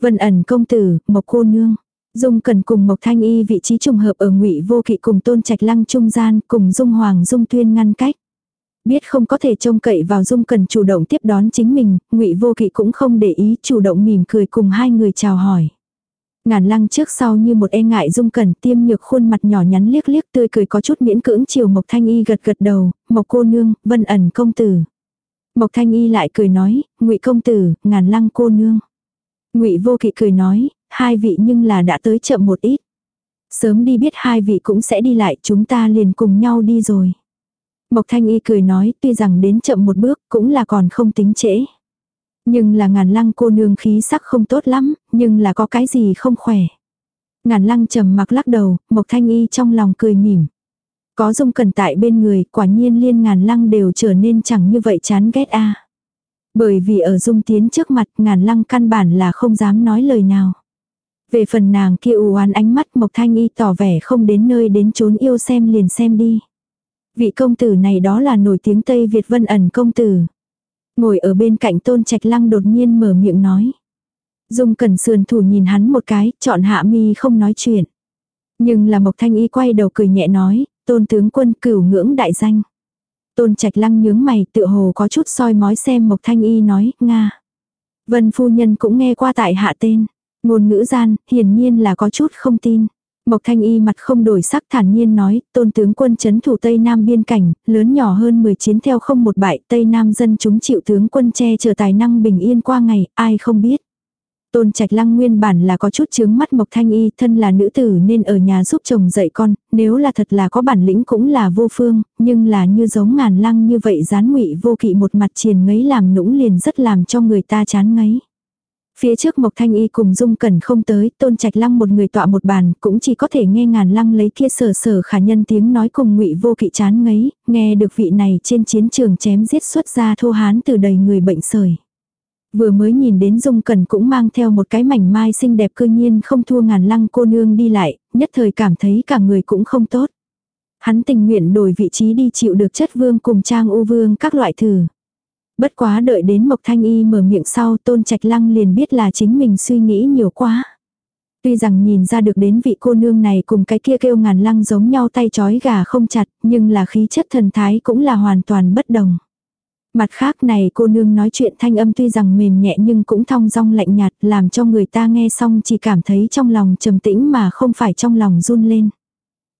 Vân ẩn công tử, mộc cô nương. Dung cần cùng Mộc Thanh Y vị trí trùng hợp ở ngụy vô kỵ cùng tôn trạch lăng trung gian cùng Dung Hoàng Dung Tuyên ngăn cách. Biết không có thể trông cậy vào Dung cần chủ động tiếp đón chính mình, ngụy vô kỵ cũng không để ý chủ động mỉm cười cùng hai người chào hỏi. Ngàn lăng trước sau như một e ngại dung cẩn tiêm nhược khuôn mặt nhỏ nhắn liếc liếc tươi cười có chút miễn cưỡng chiều Mộc Thanh Y gật gật đầu, Mộc cô nương, vân ẩn công tử. Mộc Thanh Y lại cười nói, ngụy công tử, ngàn lăng cô nương. ngụy vô kỵ cười nói, hai vị nhưng là đã tới chậm một ít. Sớm đi biết hai vị cũng sẽ đi lại chúng ta liền cùng nhau đi rồi. Mộc Thanh Y cười nói tuy rằng đến chậm một bước cũng là còn không tính trễ. Nhưng là ngàn lăng cô nương khí sắc không tốt lắm, nhưng là có cái gì không khỏe. Ngàn lăng trầm mặc lắc đầu, Mộc Thanh Y trong lòng cười mỉm. Có dung cần tại bên người, quả nhiên liên ngàn lăng đều trở nên chẳng như vậy chán ghét a Bởi vì ở dung tiến trước mặt ngàn lăng căn bản là không dám nói lời nào. Về phần nàng kia u oán ánh mắt Mộc Thanh Y tỏ vẻ không đến nơi đến chốn yêu xem liền xem đi. Vị công tử này đó là nổi tiếng Tây Việt Vân ẩn công tử. Ngồi ở bên cạnh tôn trạch lăng đột nhiên mở miệng nói. Dung cẩn sườn thủ nhìn hắn một cái, chọn hạ mi không nói chuyện. Nhưng là Mộc Thanh Y quay đầu cười nhẹ nói, tôn tướng quân cửu ngưỡng đại danh. Tôn trạch lăng nhướng mày tựa hồ có chút soi mói xem Mộc Thanh Y nói, Nga. Vân phu nhân cũng nghe qua tại hạ tên. Ngôn ngữ gian, hiển nhiên là có chút không tin. Mộc Thanh Y mặt không đổi sắc thản nhiên nói, tôn tướng quân chấn thủ Tây Nam biên cảnh, lớn nhỏ hơn 10 chiến theo không một bại, Tây Nam dân chúng chịu tướng quân che chở tài năng bình yên qua ngày, ai không biết. Tôn Trạch Lăng nguyên bản là có chút chướng mắt Mộc Thanh Y, thân là nữ tử nên ở nhà giúp chồng dạy con, nếu là thật là có bản lĩnh cũng là vô phương, nhưng là như giống ngàn lăng như vậy gián ngụy vô kỵ một mặt triền ngấy làm nũng liền rất làm cho người ta chán ngấy. Phía trước Mộc Thanh Y cùng Dung Cẩn không tới, Tôn Trạch Lăng một người tọa một bàn, cũng chỉ có thể nghe ngàn lăng lấy kia sở sở khả nhân tiếng nói cùng ngụy vô kỵ chán ngấy, nghe được vị này trên chiến trường chém giết xuất ra thô hán từ đầy người bệnh sởi. Vừa mới nhìn đến Dung Cẩn cũng mang theo một cái mảnh mai xinh đẹp cư nhiên không thua ngàn lăng cô nương đi lại, nhất thời cảm thấy cả người cũng không tốt. Hắn tình nguyện đổi vị trí đi chịu được chất vương cùng trang u vương các loại thử. Bất quá đợi đến Mộc Thanh Y mở miệng sau tôn trạch lăng liền biết là chính mình suy nghĩ nhiều quá. Tuy rằng nhìn ra được đến vị cô nương này cùng cái kia kêu ngàn lăng giống nhau tay chói gà không chặt, nhưng là khí chất thần thái cũng là hoàn toàn bất đồng. Mặt khác này cô nương nói chuyện thanh âm tuy rằng mềm nhẹ nhưng cũng thong dong lạnh nhạt làm cho người ta nghe xong chỉ cảm thấy trong lòng trầm tĩnh mà không phải trong lòng run lên.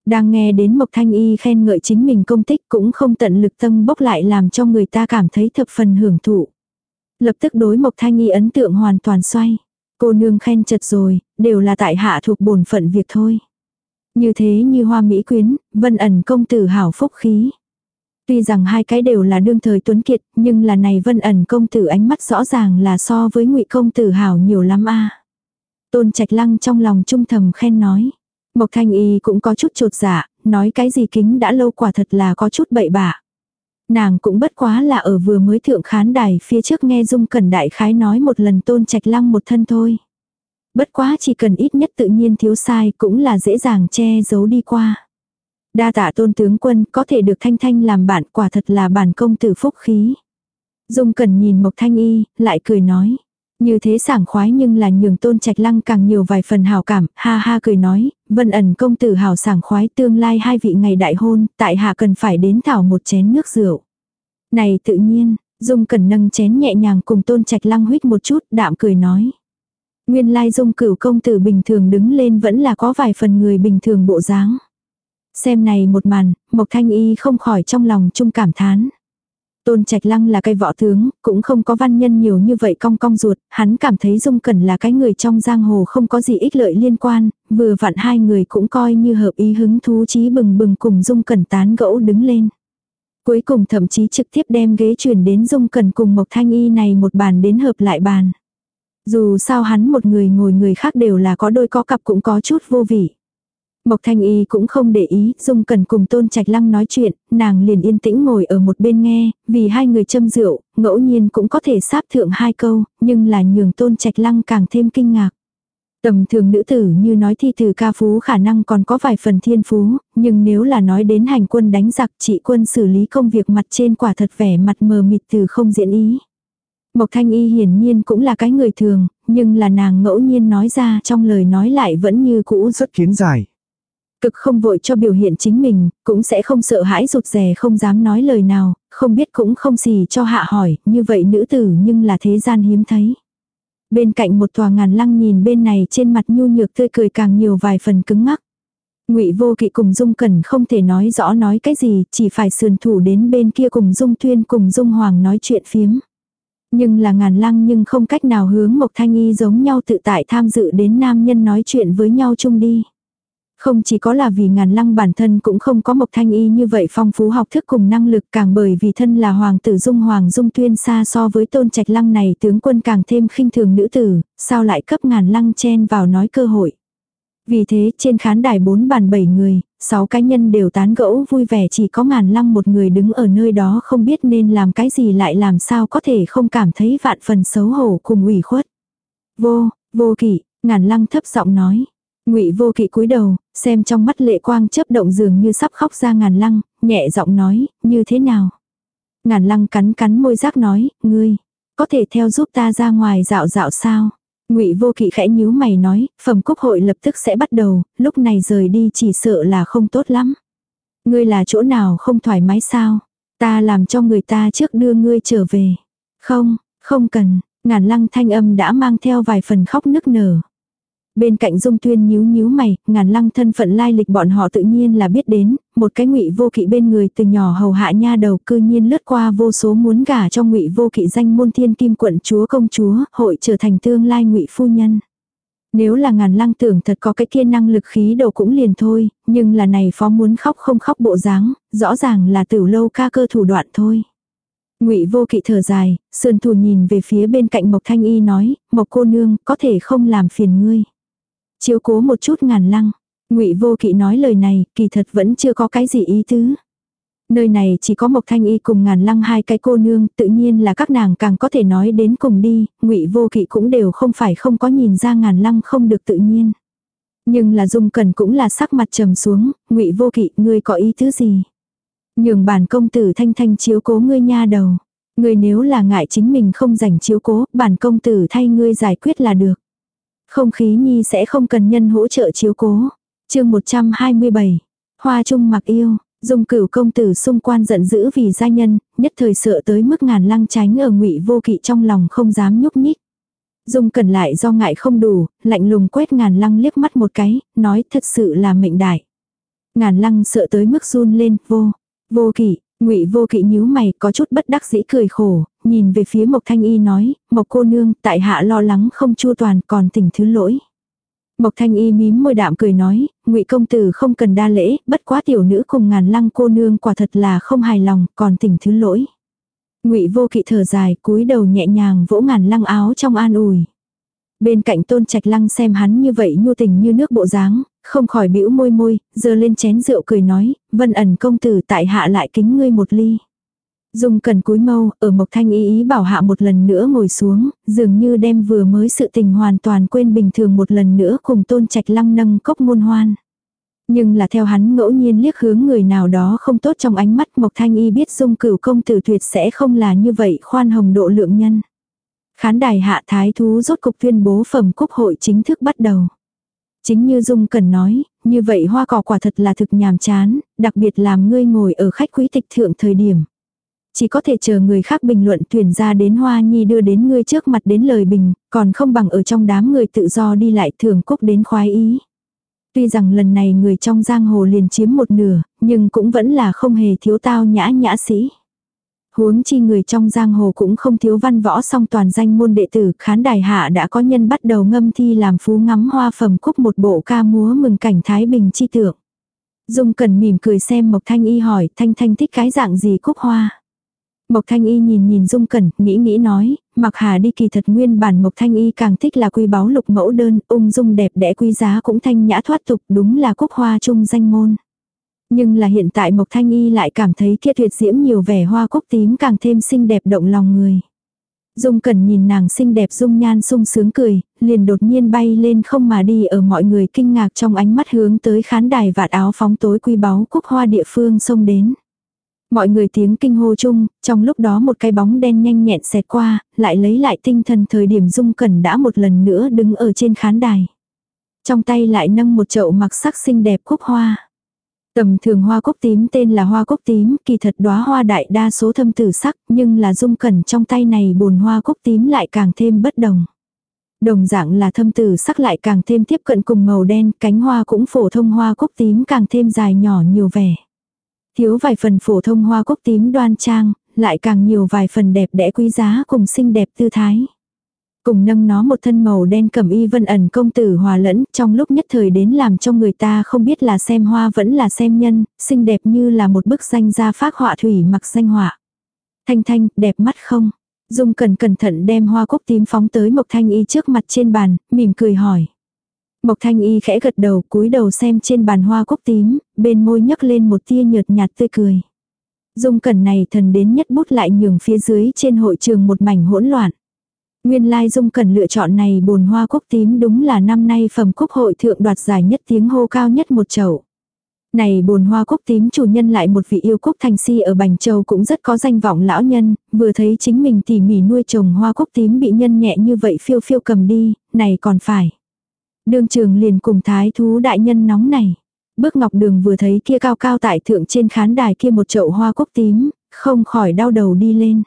Đang nghe đến Mộc Thanh Y khen ngợi chính mình công tích cũng không tận lực tâm bốc lại làm cho người ta cảm thấy thập phần hưởng thụ. Lập tức đối Mộc Thanh Y ấn tượng hoàn toàn xoay. Cô nương khen chật rồi, đều là tại hạ thuộc bổn phận việc thôi. Như thế như hoa mỹ quyến, vân ẩn công tử hảo phúc khí. Tuy rằng hai cái đều là đương thời tuấn kiệt, nhưng là này vân ẩn công tử ánh mắt rõ ràng là so với ngụy công tử hảo nhiều lắm a Tôn trạch lăng trong lòng trung thầm khen nói. Mộc thanh y cũng có chút trột dạ, nói cái gì kính đã lâu quả thật là có chút bậy bạ. Nàng cũng bất quá là ở vừa mới thượng khán đài phía trước nghe Dung Cẩn Đại Khái nói một lần tôn trạch lăng một thân thôi. Bất quá chỉ cần ít nhất tự nhiên thiếu sai cũng là dễ dàng che giấu đi qua. Đa tạ tôn tướng quân có thể được Thanh Thanh làm bạn quả thật là bản công tử phúc khí. Dung Cẩn nhìn Mộc Thanh Y, lại cười nói. Như thế sảng khoái nhưng là nhường tôn trạch lăng càng nhiều vài phần hào cảm, ha ha cười nói, vân ẩn công tử hào sảng khoái tương lai hai vị ngày đại hôn, tại hạ cần phải đến thảo một chén nước rượu. Này tự nhiên, Dung cần nâng chén nhẹ nhàng cùng tôn trạch lăng huyết một chút, đạm cười nói. Nguyên lai dung cửu công tử bình thường đứng lên vẫn là có vài phần người bình thường bộ dáng. Xem này một màn, Mộc Thanh Y không khỏi trong lòng chung cảm thán. Tôn Trạch Lăng là cái võ tướng, cũng không có văn nhân nhiều như vậy cong cong ruột, hắn cảm thấy Dung Cẩn là cái người trong giang hồ không có gì ích lợi liên quan, vừa vặn hai người cũng coi như hợp ý hứng thú chí bừng bừng cùng Dung Cẩn tán gẫu đứng lên. Cuối cùng thậm chí trực tiếp đem ghế chuyển đến Dung Cẩn cùng Mộc Thanh Y này một bàn đến hợp lại bàn. Dù sao hắn một người ngồi người khác đều là có đôi có cặp cũng có chút vô vị. Mộc Thanh Y cũng không để ý, Dung Cần cùng Tôn Trạch Lăng nói chuyện, nàng liền yên tĩnh ngồi ở một bên nghe, vì hai người châm rượu, ngẫu nhiên cũng có thể sáp thượng hai câu, nhưng là nhường Tôn Trạch Lăng càng thêm kinh ngạc. Tầm thường nữ tử như nói thi từ ca phú khả năng còn có vài phần thiên phú, nhưng nếu là nói đến hành quân đánh giặc trị quân xử lý công việc mặt trên quả thật vẻ mặt mờ mịt từ không diễn ý. Mộc Thanh Y hiển nhiên cũng là cái người thường, nhưng là nàng ngẫu nhiên nói ra trong lời nói lại vẫn như cũ rất kiến dài Cực không vội cho biểu hiện chính mình, cũng sẽ không sợ hãi rụt rè không dám nói lời nào, không biết cũng không gì cho hạ hỏi, như vậy nữ tử nhưng là thế gian hiếm thấy. Bên cạnh một tòa ngàn lăng nhìn bên này trên mặt nhu nhược tươi cười càng nhiều vài phần cứng ngắc. Ngụy Vô Kỵ cùng Dung Cẩn không thể nói rõ nói cái gì, chỉ phải sườn thủ đến bên kia cùng Dung Tuyên cùng Dung Hoàng nói chuyện phiếm. Nhưng là ngàn lăng nhưng không cách nào hướng Mộc Thanh Y giống nhau tự tại tham dự đến nam nhân nói chuyện với nhau chung đi. Không chỉ có là vì ngàn lăng bản thân cũng không có Mộc Thanh Y như vậy phong phú học thức cùng năng lực càng bởi vì thân là hoàng tử dung hoàng dung tuyên xa so với tôn trạch lăng này tướng quân càng thêm khinh thường nữ tử, sao lại cấp ngàn lăng chen vào nói cơ hội. Vì thế trên khán đài bốn bàn bảy người, sáu cá nhân đều tán gẫu vui vẻ chỉ có ngàn lăng một người đứng ở nơi đó không biết nên làm cái gì lại làm sao có thể không cảm thấy vạn phần xấu hổ cùng ủy khuất. Vô, vô kỷ, ngàn lăng thấp giọng nói. Ngụy Vô Kỵ cúi đầu, xem trong mắt lệ quang chớp động dường như sắp khóc ra ngàn lăng, nhẹ giọng nói, như thế nào? Ngàn lăng cắn cắn môi giác nói, ngươi, có thể theo giúp ta ra ngoài dạo dạo sao? Ngụy Vô Kỵ khẽ nhíu mày nói, phẩm cúc hội lập tức sẽ bắt đầu, lúc này rời đi chỉ sợ là không tốt lắm. Ngươi là chỗ nào không thoải mái sao? Ta làm cho người ta trước đưa ngươi trở về. Không, không cần, ngàn lăng thanh âm đã mang theo vài phần khóc nức nở. Bên cạnh Dung Tuyên nhíu nhíu mày, ngàn lăng thân phận lai lịch bọn họ tự nhiên là biết đến, một cái ngụy vô kỵ bên người từ nhỏ hầu hạ nha đầu cư nhiên lướt qua vô số muốn gả cho ngụy vô kỵ danh môn thiên kim quận chúa công chúa, hội trở thành tương lai ngụy phu nhân. Nếu là ngàn lăng tưởng thật có cái kia năng lực khí đầu cũng liền thôi, nhưng là này phó muốn khóc không khóc bộ dáng, rõ ràng là tử lâu ca cơ thủ đoạn thôi. Ngụy Vô Kỵ thở dài, sườn thủ nhìn về phía bên cạnh Mộc Thanh Y nói, Mộc cô nương, có thể không làm phiền ngươi. Chiếu cố một chút ngàn lăng. Ngụy Vô Kỵ nói lời này, kỳ thật vẫn chưa có cái gì ý tứ. Nơi này chỉ có Mộc Thanh Y cùng ngàn lăng hai cái cô nương, tự nhiên là các nàng càng có thể nói đến cùng đi, ngụy vô kỵ cũng đều không phải không có nhìn ra ngàn lăng không được tự nhiên. Nhưng là dung cần cũng là sắc mặt trầm xuống, ngụy vô kỵ, ngươi có ý tứ gì? Nhường bản công tử thanh thanh chiếu cố ngươi nha đầu. Ngươi nếu là ngại chính mình không dành chiếu cố, bản công tử thay ngươi giải quyết là được. Không khí nhi sẽ không cần nhân hỗ trợ chiếu cố. chương 127. Hoa trung mặc yêu. Dung cửu công tử xung quan giận dữ vì gia nhân, nhất thời sợ tới mức ngàn lăng tránh ở ngụy vô kỵ trong lòng không dám nhúc nhích. Dung cần lại do ngại không đủ, lạnh lùng quét ngàn lăng liếc mắt một cái, nói thật sự là mệnh đại. Ngàn lăng sợ tới mức run lên, vô, vô kỵ, ngụy vô kỵ nhíu mày có chút bất đắc dĩ cười khổ, nhìn về phía Mộc Thanh Y nói, Mộc cô nương, tại hạ lo lắng không chu toàn còn tỉnh thứ lỗi. Mộc Thanh Y mím môi đạm cười nói, Ngụy công tử không cần đa lễ, bất quá tiểu nữ cùng ngàn lăng cô nương quả thật là không hài lòng, còn tỉnh thứ lỗi. Ngụy Vô Kỵ thở dài, cúi đầu nhẹ nhàng vỗ ngàn lăng áo trong an ủi. Bên cạnh Tôn Trạch Lăng xem hắn như vậy nhu tình như nước bộ dáng, không khỏi bĩu môi môi, giơ lên chén rượu cười nói, "Vân ẩn công tử tại hạ lại kính ngươi một ly." Dung cần cúi mâu, ở Mộc Thanh ý ý bảo hạ một lần nữa ngồi xuống, dường như đem vừa mới sự tình hoàn toàn quên bình thường một lần nữa cùng tôn trạch lăng nâng cốc môn hoan. Nhưng là theo hắn ngẫu nhiên liếc hướng người nào đó không tốt trong ánh mắt Mộc Thanh Y biết dung cửu công tử tuyệt sẽ không là như vậy khoan hồng độ lượng nhân. Khán đài hạ thái thú rốt cục tuyên bố phẩm quốc hội chính thức bắt đầu. Chính như Dung cần nói, như vậy hoa cỏ quả thật là thực nhàm chán, đặc biệt làm ngươi ngồi ở khách quý tịch thượng thời điểm. Chỉ có thể chờ người khác bình luận tuyển ra đến hoa nhi đưa đến ngươi trước mặt đến lời bình, còn không bằng ở trong đám người tự do đi lại thường cúc đến khoái ý. Tuy rằng lần này người trong giang hồ liền chiếm một nửa, nhưng cũng vẫn là không hề thiếu tao nhã nhã sĩ. Huống chi người trong giang hồ cũng không thiếu văn võ song toàn danh môn đệ tử, khán đài hạ đã có nhân bắt đầu ngâm thi làm phú ngắm hoa phẩm cúc một bộ ca múa mừng cảnh Thái Bình chi tượng. Dung cần mỉm cười xem Mộc Thanh Y hỏi Thanh Thanh thích cái dạng gì cúc hoa. Mộc Thanh Y nhìn nhìn Dung Cẩn, nghĩ nghĩ nói, mặc hà đi kỳ thật nguyên bản Mộc Thanh Y càng thích là quy báu lục mẫu đơn, ung dung đẹp đẽ quý giá cũng thanh nhã thoát tục, đúng là quốc hoa trung danh môn. Nhưng là hiện tại Mộc Thanh Y lại cảm thấy kia tuyệt diễm nhiều vẻ hoa cúc tím càng thêm xinh đẹp động lòng người. Dung cần nhìn nàng xinh đẹp dung nhan sung sướng cười, liền đột nhiên bay lên không mà đi ở mọi người kinh ngạc trong ánh mắt hướng tới khán đài vạt áo phóng tối quy báu cúc hoa địa phương xông đến. Mọi người tiếng kinh hô chung, trong lúc đó một cái bóng đen nhanh nhẹn xẹt qua, lại lấy lại tinh thần thời điểm dung cẩn đã một lần nữa đứng ở trên khán đài. Trong tay lại nâng một chậu mặc sắc xinh đẹp cúc hoa. Tầm thường hoa cúc tím tên là hoa cúc tím, kỳ thật đóa hoa đại đa số thâm tử sắc, nhưng là dung cẩn trong tay này bồn hoa cúc tím lại càng thêm bất đồng. Đồng dạng là thâm tử sắc lại càng thêm tiếp cận cùng màu đen, cánh hoa cũng phổ thông hoa cúc tím càng thêm dài nhỏ nhiều vẻ. Thiếu vài phần phổ thông hoa cúc tím đoan trang, lại càng nhiều vài phần đẹp đẽ quý giá cùng xinh đẹp tư thái. Cùng nâng nó một thân màu đen cẩm y vân ẩn công tử hòa lẫn, trong lúc nhất thời đến làm cho người ta không biết là xem hoa vẫn là xem nhân, xinh đẹp như là một bức danh gia phác họa thủy mặc danh họa. Thanh thanh, đẹp mắt không? Dung cần cẩn thận đem hoa cúc tím phóng tới Mộc Thanh Y trước mặt trên bàn, mỉm cười hỏi. Mộc Thanh Y khẽ gật đầu cúi đầu xem trên bàn hoa cúc tím, bên môi nhấc lên một tia nhợt nhạt tươi cười. Dung cẩn này thần đến nhất bút lại nhường phía dưới trên hội trường một mảnh hỗn loạn. Nguyên lai Dung cần lựa chọn này bồn hoa cúc tím đúng là năm nay phẩm cúc hội thượng đoạt giải nhất tiếng hô cao nhất một chậu. Này bồn hoa cúc tím chủ nhân lại một vị yêu cúc thành si ở Bành Châu cũng rất có danh vọng lão nhân, vừa thấy chính mình tỉ mỉ nuôi trồng hoa cúc tím bị nhân nhẹ như vậy phiêu phiêu cầm đi, này còn phải. Đường trường liền cùng thái thú đại nhân nóng này. Bước ngọc đường vừa thấy kia cao cao tại thượng trên khán đài kia một chậu hoa cúc tím, không khỏi đau đầu đi lên.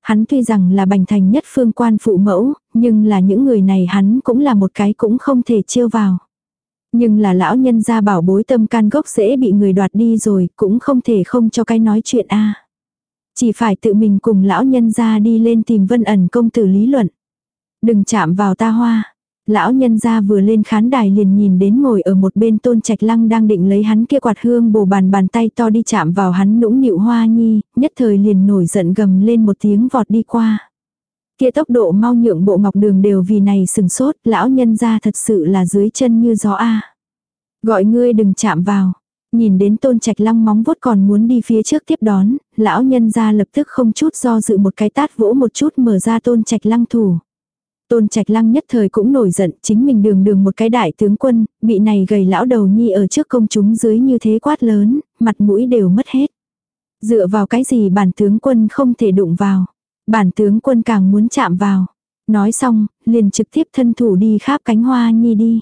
Hắn tuy rằng là bành thành nhất phương quan phụ mẫu, nhưng là những người này hắn cũng là một cái cũng không thể chiêu vào. Nhưng là lão nhân gia bảo bối tâm can gốc dễ bị người đoạt đi rồi, cũng không thể không cho cái nói chuyện a Chỉ phải tự mình cùng lão nhân gia đi lên tìm vân ẩn công tử lý luận. Đừng chạm vào ta hoa. Lão nhân gia vừa lên khán đài liền nhìn đến ngồi ở một bên tôn trạch lăng đang định lấy hắn kia quạt hương bồ bàn bàn tay to đi chạm vào hắn nũng nịu hoa nhi, nhất thời liền nổi giận gầm lên một tiếng vọt đi qua. Kia tốc độ mau nhượng bộ ngọc đường đều vì này sừng sốt, lão nhân gia thật sự là dưới chân như gió a Gọi ngươi đừng chạm vào. Nhìn đến tôn trạch lăng móng vuốt còn muốn đi phía trước tiếp đón, lão nhân ra lập tức không chút do dự một cái tát vỗ một chút mở ra tôn trạch lăng thủ. Tôn Trạch Lăng nhất thời cũng nổi giận, chính mình đường đường một cái đại tướng quân, bị này gầy lão đầu nhi ở trước công chúng dưới như thế quát lớn, mặt mũi đều mất hết. Dựa vào cái gì bản tướng quân không thể đụng vào. Bản tướng quân càng muốn chạm vào. Nói xong, liền trực tiếp thân thủ đi khắp cánh hoa nhi đi.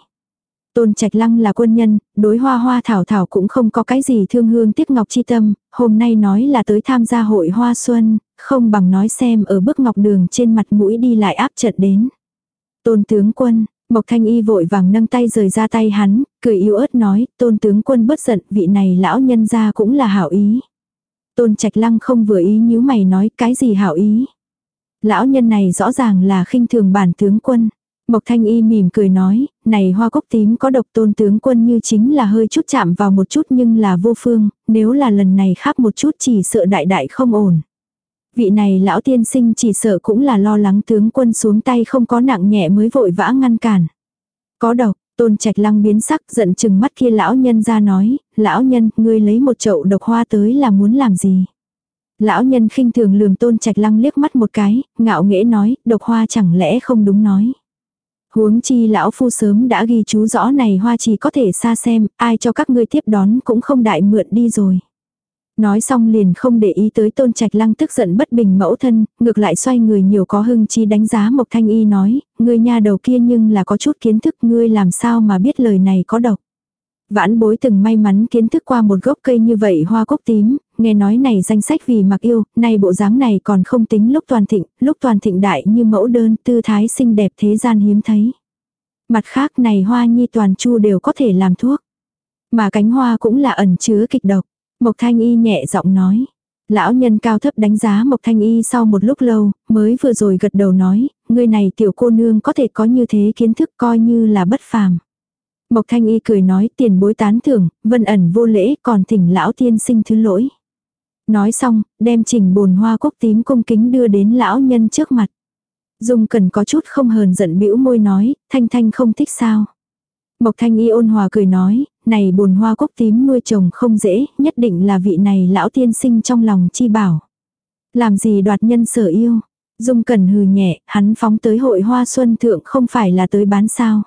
Tôn Trạch Lăng là quân nhân, đối hoa hoa thảo thảo cũng không có cái gì thương hương tiếc ngọc chi tâm, hôm nay nói là tới tham gia hội hoa xuân, không bằng nói xem ở bước ngọc đường trên mặt mũi đi lại áp trận đến. Tôn tướng quân, Mộc Thanh Y vội vàng nâng tay rời ra tay hắn, cười yếu ớt nói, tôn tướng quân bất giận, vị này lão nhân ra cũng là hảo ý. Tôn Trạch Lăng không vừa ý nhíu mày nói, cái gì hảo ý. Lão nhân này rõ ràng là khinh thường bản tướng quân. Mộc Thanh Y mỉm cười nói, này hoa cốc tím có độc tôn tướng quân như chính là hơi chút chạm vào một chút nhưng là vô phương, nếu là lần này khác một chút chỉ sợ đại đại không ổn. Vị này lão tiên sinh chỉ sợ cũng là lo lắng tướng quân xuống tay không có nặng nhẹ mới vội vã ngăn cản. Có độc, tôn trạch lăng biến sắc giận chừng mắt kia lão nhân ra nói, lão nhân, ngươi lấy một chậu độc hoa tới là muốn làm gì? Lão nhân khinh thường lườm tôn trạch lăng liếc mắt một cái, ngạo nghễ nói, độc hoa chẳng lẽ không đúng nói. Huống chi lão phu sớm đã ghi chú rõ này hoa chỉ có thể xa xem, ai cho các ngươi tiếp đón cũng không đại mượn đi rồi. Nói xong liền không để ý tới tôn trạch lăng tức giận bất bình mẫu thân, ngược lại xoay người nhiều có hưng chi đánh giá Mộc Thanh Y nói, ngươi nha đầu kia nhưng là có chút kiến thức ngươi làm sao mà biết lời này có độc. Vãn bối từng may mắn kiến thức qua một gốc cây như vậy hoa cúc tím, nghe nói này danh sách vì mặc yêu, này bộ dáng này còn không tính lúc toàn thịnh, lúc toàn thịnh đại như mẫu đơn tư thái xinh đẹp thế gian hiếm thấy. Mặt khác này hoa nhi toàn chu đều có thể làm thuốc. Mà cánh hoa cũng là ẩn chứa kịch độc. Mộc Thanh Y nhẹ giọng nói. Lão nhân cao thấp đánh giá Mộc Thanh Y sau một lúc lâu, mới vừa rồi gật đầu nói, người này tiểu cô nương có thể có như thế kiến thức coi như là bất phàm. Mộc Thanh Y cười nói tiền bối tán thưởng, vân ẩn vô lễ còn thỉnh lão tiên sinh thứ lỗi. Nói xong, đem trình bồn hoa cúc tím cung kính đưa đến lão nhân trước mặt. Dung cần có chút không hờn giận bĩu môi nói, Thanh Thanh không thích sao. Mộc Thanh Y ôn hòa cười nói, này bồn hoa cúc tím nuôi trồng không dễ, nhất định là vị này lão tiên sinh trong lòng chi bảo. Làm gì đoạt nhân sở yêu. Dung Cẩn hừ nhẹ, hắn phóng tới hội hoa xuân thượng không phải là tới bán sao.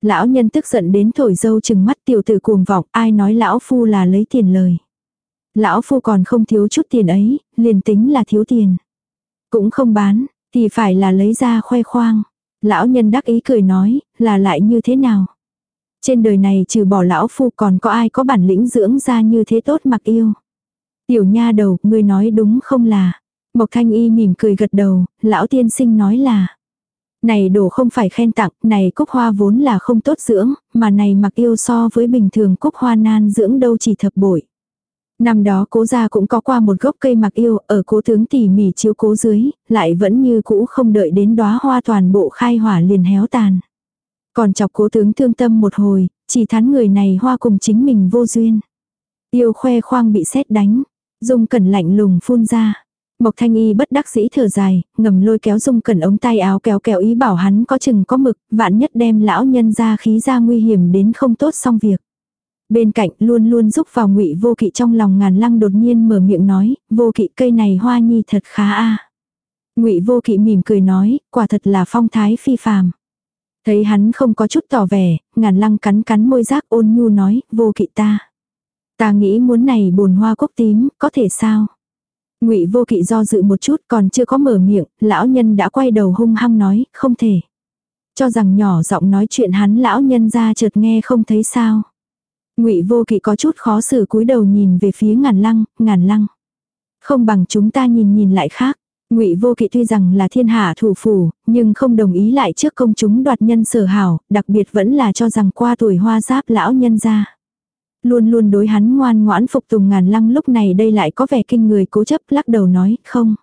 Lão nhân tức giận đến thổi dâu chừng mắt tiểu tử cuồng vọng, ai nói lão phu là lấy tiền lời. Lão phu còn không thiếu chút tiền ấy, liền tính là thiếu tiền. Cũng không bán, thì phải là lấy ra khoe khoang. Lão nhân đắc ý cười nói, là lại như thế nào. Trên đời này trừ bỏ lão phu còn có ai có bản lĩnh dưỡng ra như thế tốt mặc yêu. Tiểu nha đầu, ngươi nói đúng không là. Mộc thanh y mỉm cười gật đầu, lão tiên sinh nói là. Này đồ không phải khen tặng, này cúc hoa vốn là không tốt dưỡng, mà này mặc yêu so với bình thường cúc hoa nan dưỡng đâu chỉ thập bội. Năm đó cố gia cũng có qua một gốc cây mặc yêu, ở cố tướng tỉ mỉ chiếu cố dưới, lại vẫn như cũ không đợi đến đóa hoa toàn bộ khai hỏa liền héo tàn. Còn chọc cố tướng thương tâm một hồi, chỉ thán người này hoa cùng chính mình vô duyên. Yêu khoe khoang bị xét đánh, dung cẩn lạnh lùng phun ra. Mộc thanh y bất đắc dĩ thở dài, ngầm lôi kéo dung cẩn ống tay áo kéo kéo ý bảo hắn có chừng có mực, vạn nhất đem lão nhân ra khí ra nguy hiểm đến không tốt xong việc. Bên cạnh luôn luôn giúp vào ngụy vô kỵ trong lòng ngàn lăng đột nhiên mở miệng nói, vô kỵ cây này hoa nhi thật khá a ngụy vô kỵ mỉm cười nói, quả thật là phong thái phi phàm. Thấy hắn không có chút tỏ vẻ, ngàn lăng cắn cắn môi giác ôn nhu nói, vô kỵ ta. Ta nghĩ muốn này bồn hoa quốc tím, có thể sao? ngụy vô kỵ do dự một chút còn chưa có mở miệng, lão nhân đã quay đầu hung hăng nói, không thể. Cho rằng nhỏ giọng nói chuyện hắn lão nhân ra chợt nghe không thấy sao. ngụy vô kỵ có chút khó xử cúi đầu nhìn về phía ngàn lăng, ngàn lăng. Không bằng chúng ta nhìn nhìn lại khác. Ngụy Vô Kỵ tuy rằng là thiên hạ thủ phủ, nhưng không đồng ý lại trước công chúng đoạt nhân sở hảo, đặc biệt vẫn là cho rằng qua tuổi hoa giáp lão nhân ra. Luôn luôn đối hắn ngoan ngoãn phục tùng ngàn lăng lúc này đây lại có vẻ kinh người cố chấp lắc đầu nói, không.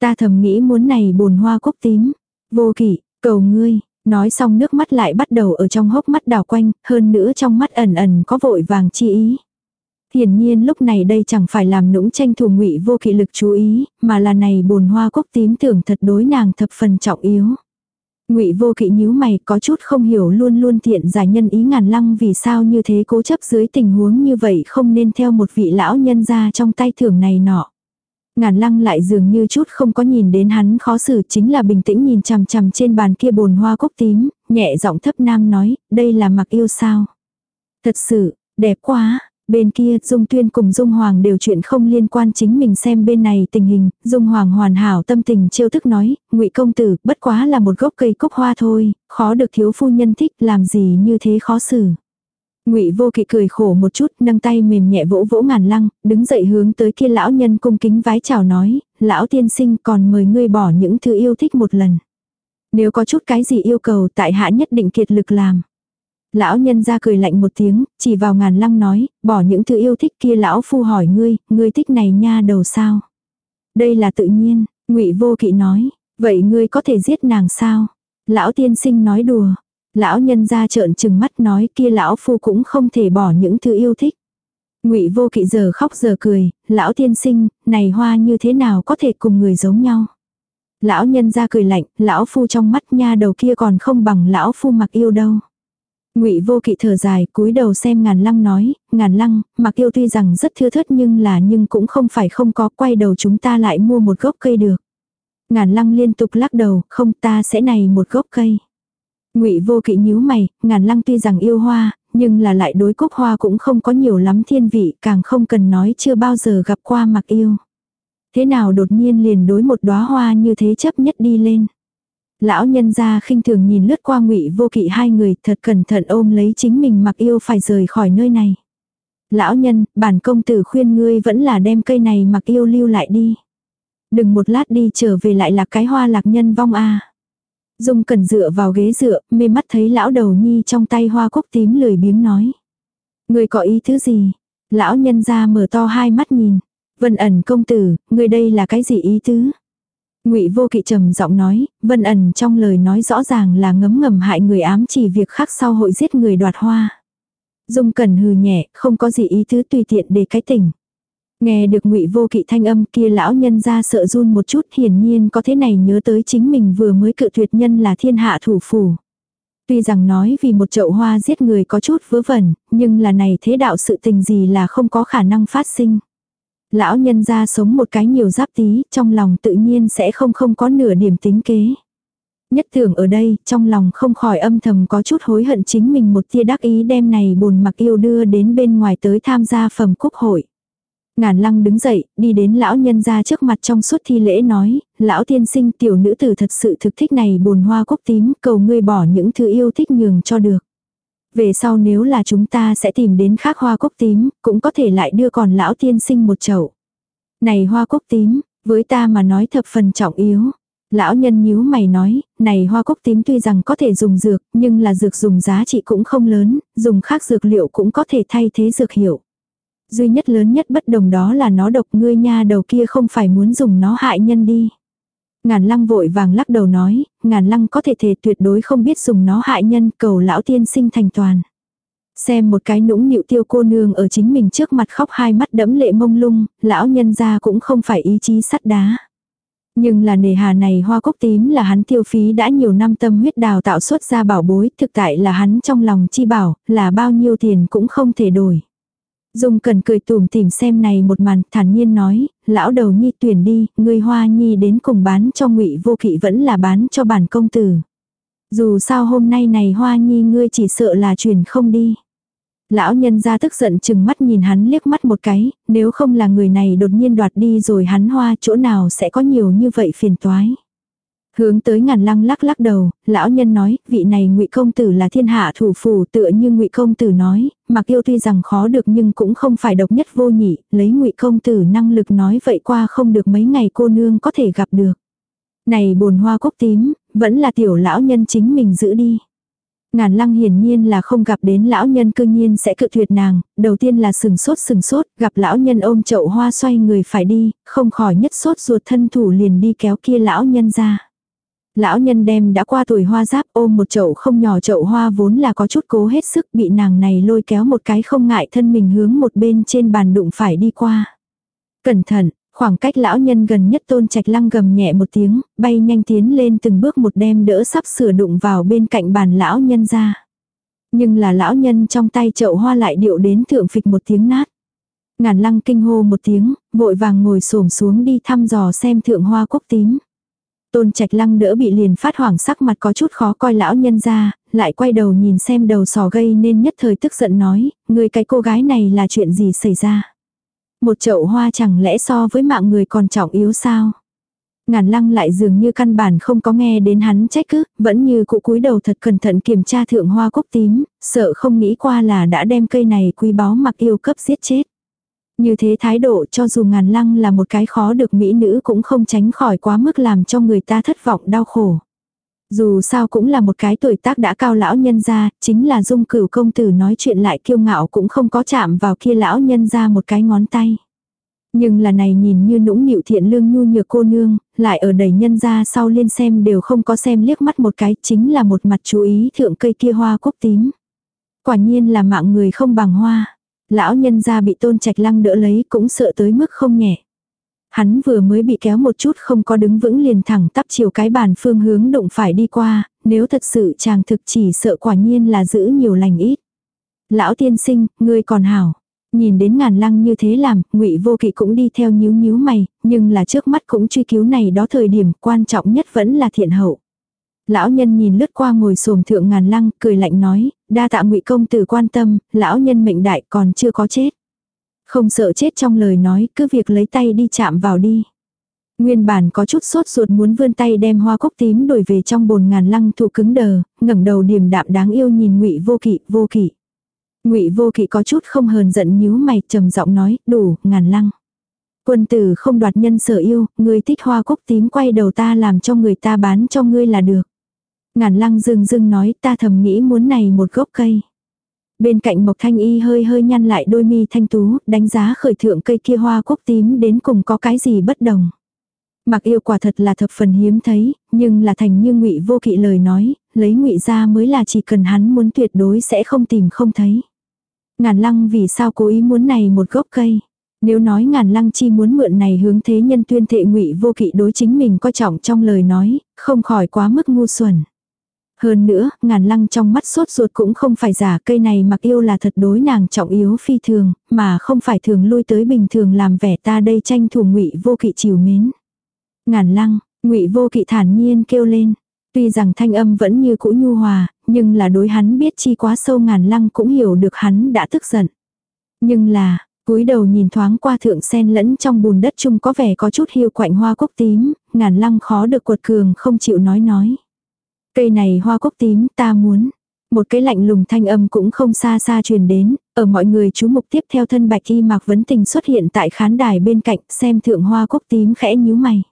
Ta thầm nghĩ muốn này bồn hoa cúc tím. Vô kỵ, cầu ngươi, nói xong nước mắt lại bắt đầu ở trong hốc mắt đào quanh, hơn nữa trong mắt ẩn ẩn có vội vàng chi ý. Hiển nhiên lúc này đây chẳng phải làm nũng tranh thủ ngụy vô kỵ lực chú ý, mà là này bồn hoa cúc tím tưởng thật đối nàng thập phần trọng yếu. Ngụy Vô Kỵ nhíu mày, có chút không hiểu luôn luôn thiện giải nhân ý ngàn lăng vì sao như thế cố chấp dưới tình huống như vậy không nên theo một vị lão nhân ra trong tay thưởng này nọ. Ngàn lăng lại dường như chút không có nhìn đến hắn khó xử chính là bình tĩnh nhìn chằm chằm trên bàn kia bồn hoa cúc tím, nhẹ giọng thấp nam nói, đây là mặc yêu sao. Thật sự, đẹp quá, Bên kia, Dung Tuyên cùng Dung Hoàng đều chuyện không liên quan chính mình xem bên này tình hình, Dung Hoàng hoàn hảo tâm tình trêu thức nói, ngụy công tử, bất quá là một gốc cây cúc hoa thôi, khó được thiếu phu nhân thích, làm gì như thế khó xử. Ngụy Vô Kỵ cười khổ một chút, nâng tay mềm nhẹ vỗ vỗ ngàn lăng, đứng dậy hướng tới kia lão nhân cung kính vái chào nói, lão tiên sinh còn mời ngươi bỏ những thứ yêu thích một lần. Nếu có chút cái gì yêu cầu tại hạ nhất định kiệt lực làm. Lão nhân ra cười lạnh một tiếng, chỉ vào ngàn lăng nói, bỏ những thứ yêu thích kia lão phu hỏi ngươi, ngươi thích này nha đầu sao? Đây là tự nhiên, ngụy vô kỵ nói, vậy ngươi có thể giết nàng sao? Lão tiên sinh nói đùa, lão nhân ra trợn trừng mắt nói kia lão phu cũng không thể bỏ những thứ yêu thích. Ngụy Vô Kỵ giờ khóc giờ cười, lão tiên sinh, này hoa như thế nào có thể cùng người giống nhau. Lão nhân ra cười lạnh, lão phu trong mắt nha đầu kia còn không bằng lão phu mặc yêu đâu. Ngụy Vô Kỵ thở dài, cúi đầu xem Ngàn Lăng nói, "Ngàn Lăng, mặc tiêu tuy rằng rất thưa thớt nhưng là nhưng cũng không phải không có, quay đầu chúng ta lại mua một gốc cây được." Ngàn Lăng liên tục lắc đầu, "Không, ta sẽ này một gốc cây." Ngụy Vô Kỵ nhíu mày, Ngàn Lăng tuy rằng yêu hoa, nhưng là lại đối cúc hoa cũng không có nhiều lắm thiên vị, càng không cần nói chưa bao giờ gặp qua mặc yêu. Thế nào đột nhiên liền đối một đóa hoa như thế chấp nhất đi lên. Lão nhân gia khinh thường nhìn lướt qua ngụy vô kỵ hai người thật cẩn thận ôm lấy chính mình mặc yêu phải rời khỏi nơi này. Lão nhân, bản công tử khuyên ngươi vẫn là đem cây này mặc yêu lưu lại đi. Đừng một lát đi trở về lại là cái hoa lạc nhân vong a Dung cần dựa vào ghế dựa, mê mắt thấy lão đầu nhi trong tay hoa cúc tím lười biếng nói. Người có ý thứ gì? Lão nhân ra mở to hai mắt nhìn. Vân ẩn công tử, người đây là cái gì ý tứ? Ngụy Vô Kỵ trầm giọng nói, Vân ẩn trong lời nói rõ ràng là ngấm ngầm hại người ám chỉ việc khác sau hội giết người đoạt hoa. Dung Cẩn hừ nhẹ, không có gì ý tứ tùy tiện để cái tình. Nghe được Ngụy Vô Kỵ thanh âm kia lão nhân ra sợ run một chút, hiển nhiên có thế này nhớ tới chính mình vừa mới cự tuyệt nhân là thiên hạ thủ phủ. Tuy rằng nói vì một chậu hoa giết người có chút vớ vẩn, nhưng là này thế đạo sự tình gì là không có khả năng phát sinh. Lão nhân ra sống một cái nhiều giáp tí, trong lòng tự nhiên sẽ không không có nửa điểm tính kế. Nhất tưởng ở đây, trong lòng không khỏi âm thầm có chút hối hận chính mình một tia đắc ý đem này bồn mặc yêu đưa đến bên ngoài tới tham gia phẩm cúc hội. Ngàn lăng đứng dậy, đi đến lão nhân ra trước mặt trong suốt thi lễ nói, lão tiên sinh tiểu nữ tử thật sự thực thích này bồn hoa cúc tím, cầu ngươi bỏ những thứ yêu thích nhường cho được. Về sau nếu là chúng ta sẽ tìm đến khác hoa cúc tím, cũng có thể lại đưa còn lão tiên sinh một chậu. Này hoa cúc tím, với ta mà nói thập phần trọng yếu. Lão nhân nhíu mày nói, này hoa cúc tím tuy rằng có thể dùng dược, nhưng là dược dùng giá trị cũng không lớn, dùng khác dược liệu cũng có thể thay thế dược hiệu. Duy nhất lớn nhất bất đồng đó là nó độc ngươi nha đầu kia không phải muốn dùng nó hại nhân đi. Ngàn lăng vội vàng lắc đầu nói, ngàn lăng có thể thể tuyệt đối không biết dùng nó hại nhân cầu lão tiên sinh thành toàn. Xem một cái nũng nịu tiêu cô nương ở chính mình trước mặt khóc hai mắt đẫm lệ mông lung, lão nhân ra cũng không phải ý chí sắt đá. Nhưng là nề hà này hoa cúc tím là hắn tiêu phí đã nhiều năm tâm huyết đào tạo xuất ra bảo bối, thực tại là hắn trong lòng chi bảo, là bao nhiêu tiền cũng không thể đổi. Dung cần cười tùm tìm xem này một màn, thản nhiên nói, lão đầu nhi tuyển đi, người hoa nhi đến cùng bán cho ngụy vô kỵ vẫn là bán cho bản công tử. Dù sao hôm nay này hoa nhi ngươi chỉ sợ là truyền không đi. Lão nhân ra tức giận chừng mắt nhìn hắn liếc mắt một cái, nếu không là người này đột nhiên đoạt đi rồi hắn hoa chỗ nào sẽ có nhiều như vậy phiền toái. Hướng tới ngàn lăng lắc lắc đầu, lão nhân nói, vị này ngụy công tử là thiên hạ thủ phủ tựa như ngụy công tử nói, mặc yêu tuy rằng khó được nhưng cũng không phải độc nhất vô nhị, lấy ngụy công tử năng lực nói vậy qua không được mấy ngày cô nương có thể gặp được. Này bồn hoa cúc tím, vẫn là tiểu lão nhân chính mình giữ đi. Ngàn lăng hiển nhiên là không gặp đến lão nhân cư nhiên sẽ cự tuyệt nàng, đầu tiên là sừng sốt sừng sốt, gặp lão nhân ôm chậu hoa xoay người phải đi, không khỏi nhất sốt ruột thân thủ liền đi kéo kia lão nhân ra. Lão nhân đem đã qua tuổi hoa giáp ôm một chậu không nhỏ chậu hoa vốn là có chút cố hết sức bị nàng này lôi kéo một cái không ngại thân mình hướng một bên trên bàn đụng phải đi qua. Cẩn thận, Khoảng cách lão nhân gần nhất tôn trạch lăng gầm nhẹ một tiếng, bay nhanh tiến lên từng bước một đem đỡ sắp sửa đụng vào bên cạnh bàn lão nhân ra. Nhưng là lão nhân trong tay chậu hoa lại điệu đến thượng phịch một tiếng nát. Ngàn lăng kinh hô một tiếng, vội vàng ngồi xổm xuống đi thăm dò xem thượng hoa cúc tím. Tôn trạch lăng đỡ bị liền phát hoảng sắc mặt có chút khó coi lão nhân ra, lại quay đầu nhìn xem đầu sò gây nên nhất thời tức giận nói, người cái cô gái này là chuyện gì xảy ra. Một chậu hoa chẳng lẽ so với mạng người còn trọng yếu sao? Ngàn lăng lại dường như căn bản không có nghe đến hắn trách cứ, vẫn như cụ cúi đầu thật cẩn thận kiểm tra thượng hoa cúc tím, sợ không nghĩ qua là đã đem cây này quý báu mặc yêu cấp giết chết. Như thế thái độ cho dù ngàn lăng là một cái khó được mỹ nữ cũng không tránh khỏi quá mức làm cho người ta thất vọng đau khổ. Dù sao cũng là một cái tuổi tác đã cao lão nhân ra, chính là dung cửu công tử nói chuyện lại kiêu ngạo cũng không có chạm vào kia lão nhân ra một cái ngón tay. Nhưng là này nhìn như nũng nịu thiện lương nhu nhược cô nương, lại ở đầy nhân ra sau liên xem đều không có xem liếc mắt một cái, chính là một mặt chú ý thượng cây kia hoa cúc tím. Quả nhiên là mạng người không bằng hoa. Lão nhân ra bị tôn trạch lăng đỡ lấy cũng sợ tới mức không nhẹ. Hắn vừa mới bị kéo một chút không có đứng vững liền thẳng tắp chiều cái bàn phương hướng đụng phải đi qua, nếu thật sự chàng thực chỉ sợ quả nhiên là giữ nhiều lành ít. Lão tiên sinh, ngươi còn hảo. Nhìn đến ngàn lăng như thế làm, ngụy vô kỵ cũng đi theo nhíu nhíu mày, nhưng là trước mắt cũng truy cứu này đó thời điểm quan trọng nhất vẫn là thiện hậu. Lão nhân nhìn lướt qua ngồi xổm thượng ngàn lăng, cười lạnh nói, đa tạ ngụy công tử quan tâm, lão nhân mệnh đại còn chưa có chết. Không sợ chết trong lời nói, cứ việc lấy tay đi chạm vào đi. Nguyên bản có chút sốt ruột muốn vươn tay đem hoa cúc tím đổi về trong bồn ngàn lăng thụ cứng đờ, ngẩng đầu điềm đạm đáng yêu nhìn ngụy vô kỵ, vô kỵ. Ngụy Vô Kỵ có chút không hờn giận nhíu mày, trầm giọng nói, "Đủ, ngàn lăng." Quân tử không đoạt nhân sở yêu, ngươi thích hoa cúc tím quay đầu ta làm cho người ta bán cho ngươi là được. Ngàn lăng dưng dưng nói ta thầm nghĩ muốn này một gốc cây. Bên cạnh Mộc Thanh Y hơi hơi nhăn lại đôi mi thanh tú, đánh giá khởi thượng cây kia hoa cúc tím đến cùng có cái gì bất đồng. Mặc yêu quả thật là thập phần hiếm thấy, nhưng là thành như ngụy vô kỵ lời nói, lấy ngụy ra mới là chỉ cần hắn muốn tuyệt đối sẽ không tìm không thấy. Ngàn lăng vì sao cố ý muốn này một gốc cây. Nếu nói ngàn lăng chi muốn mượn này hướng thế nhân tuyên thệ ngụy vô kỵ đối chính mình coi trọng trong lời nói, không khỏi quá mức ngu xuẩn. Hơn nữa, ngàn lăng trong mắt sốt ruột cũng không phải giả cây này mặc yêu là thật đối nàng trọng yếu phi thường, mà không phải thường lui tới bình thường làm vẻ ta đây tranh thủ ngụy vô kỵ chiều mến. Ngàn lăng, ngụy vô kỵ thản nhiên kêu lên. Tuy rằng thanh âm vẫn như cũ nhu hòa, nhưng là đối hắn biết chi quá sâu ngàn lăng cũng hiểu được hắn đã tức giận. Nhưng là, cúi đầu nhìn thoáng qua thượng sen lẫn trong bùn đất chung có vẻ có chút hiu quạnh hoa cúc tím, ngàn lăng khó được quật cường không chịu nói nói. Cây này hoa cúc tím ta muốn. Một cái lạnh lùng thanh âm cũng không xa xa truyền đến, ở mọi người chú mục tiếp theo thân bạch y mạc vấn tình xuất hiện tại khán đài bên cạnh xem thượng hoa cúc tím khẽ nhíu mày.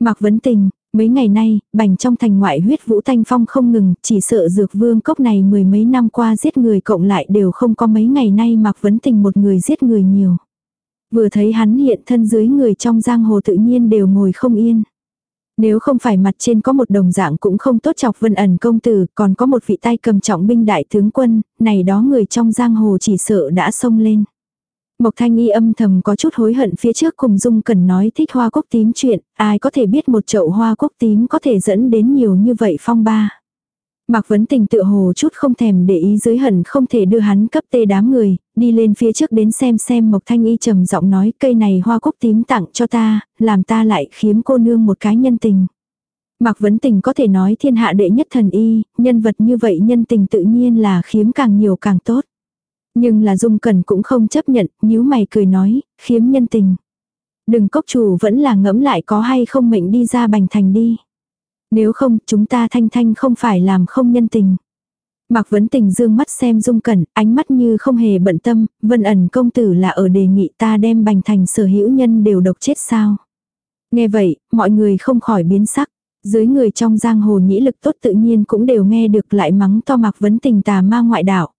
Mạc vấn tình, Mấy ngày nay, bành trong thành ngoại huyết vũ thanh phong không ngừng, chỉ sợ dược vương cốc này mười mấy năm qua giết người cộng lại đều không có mấy ngày nay mặc vấn tình một người giết người nhiều. Vừa thấy hắn hiện thân dưới người trong giang hồ tự nhiên đều ngồi không yên. Nếu không phải mặt trên có một đồng dạng cũng không tốt chọc vân ẩn công tử, còn có một vị tay cầm trọng binh đại tướng quân, này đó người trong giang hồ chỉ sợ đã xông lên. Mộc Thanh Y âm thầm có chút hối hận phía trước cùng Dung Cần nói thích hoa cúc tím chuyện, ai có thể biết một chậu hoa cúc tím có thể dẫn đến nhiều như vậy phong ba. Mạc Vấn Tình tự hồ chút không thèm để ý dưới hận không thể đưa hắn cấp tê đám người, đi lên phía trước đến xem xem Mộc Thanh Y trầm giọng nói cây này hoa cúc tím tặng cho ta, làm ta lại khiếm cô nương một cái nhân tình. Mạc Vấn Tình có thể nói thiên hạ đệ nhất thần y, nhân vật như vậy nhân tình tự nhiên là khiếm càng nhiều càng tốt. Nhưng là Dung Cẩn cũng không chấp nhận, nhíu mày cười nói, khiếm nhân tình. Đừng cốc chủ vẫn là ngẫm lại có hay không mệnh đi ra bành thành đi. Nếu không, chúng ta thanh thanh không phải làm không nhân tình. Mạc Vấn Tình dương mắt xem Dung Cẩn, ánh mắt như không hề bận tâm, vân ẩn công tử là ở đề nghị ta đem bành thành sở hữu nhân đều độc chết sao. Nghe vậy, mọi người không khỏi biến sắc. Dưới người trong giang hồ nhĩ lực tốt tự nhiên cũng đều nghe được lại mắng to Mạc Vấn Tình tà ma ngoại đạo.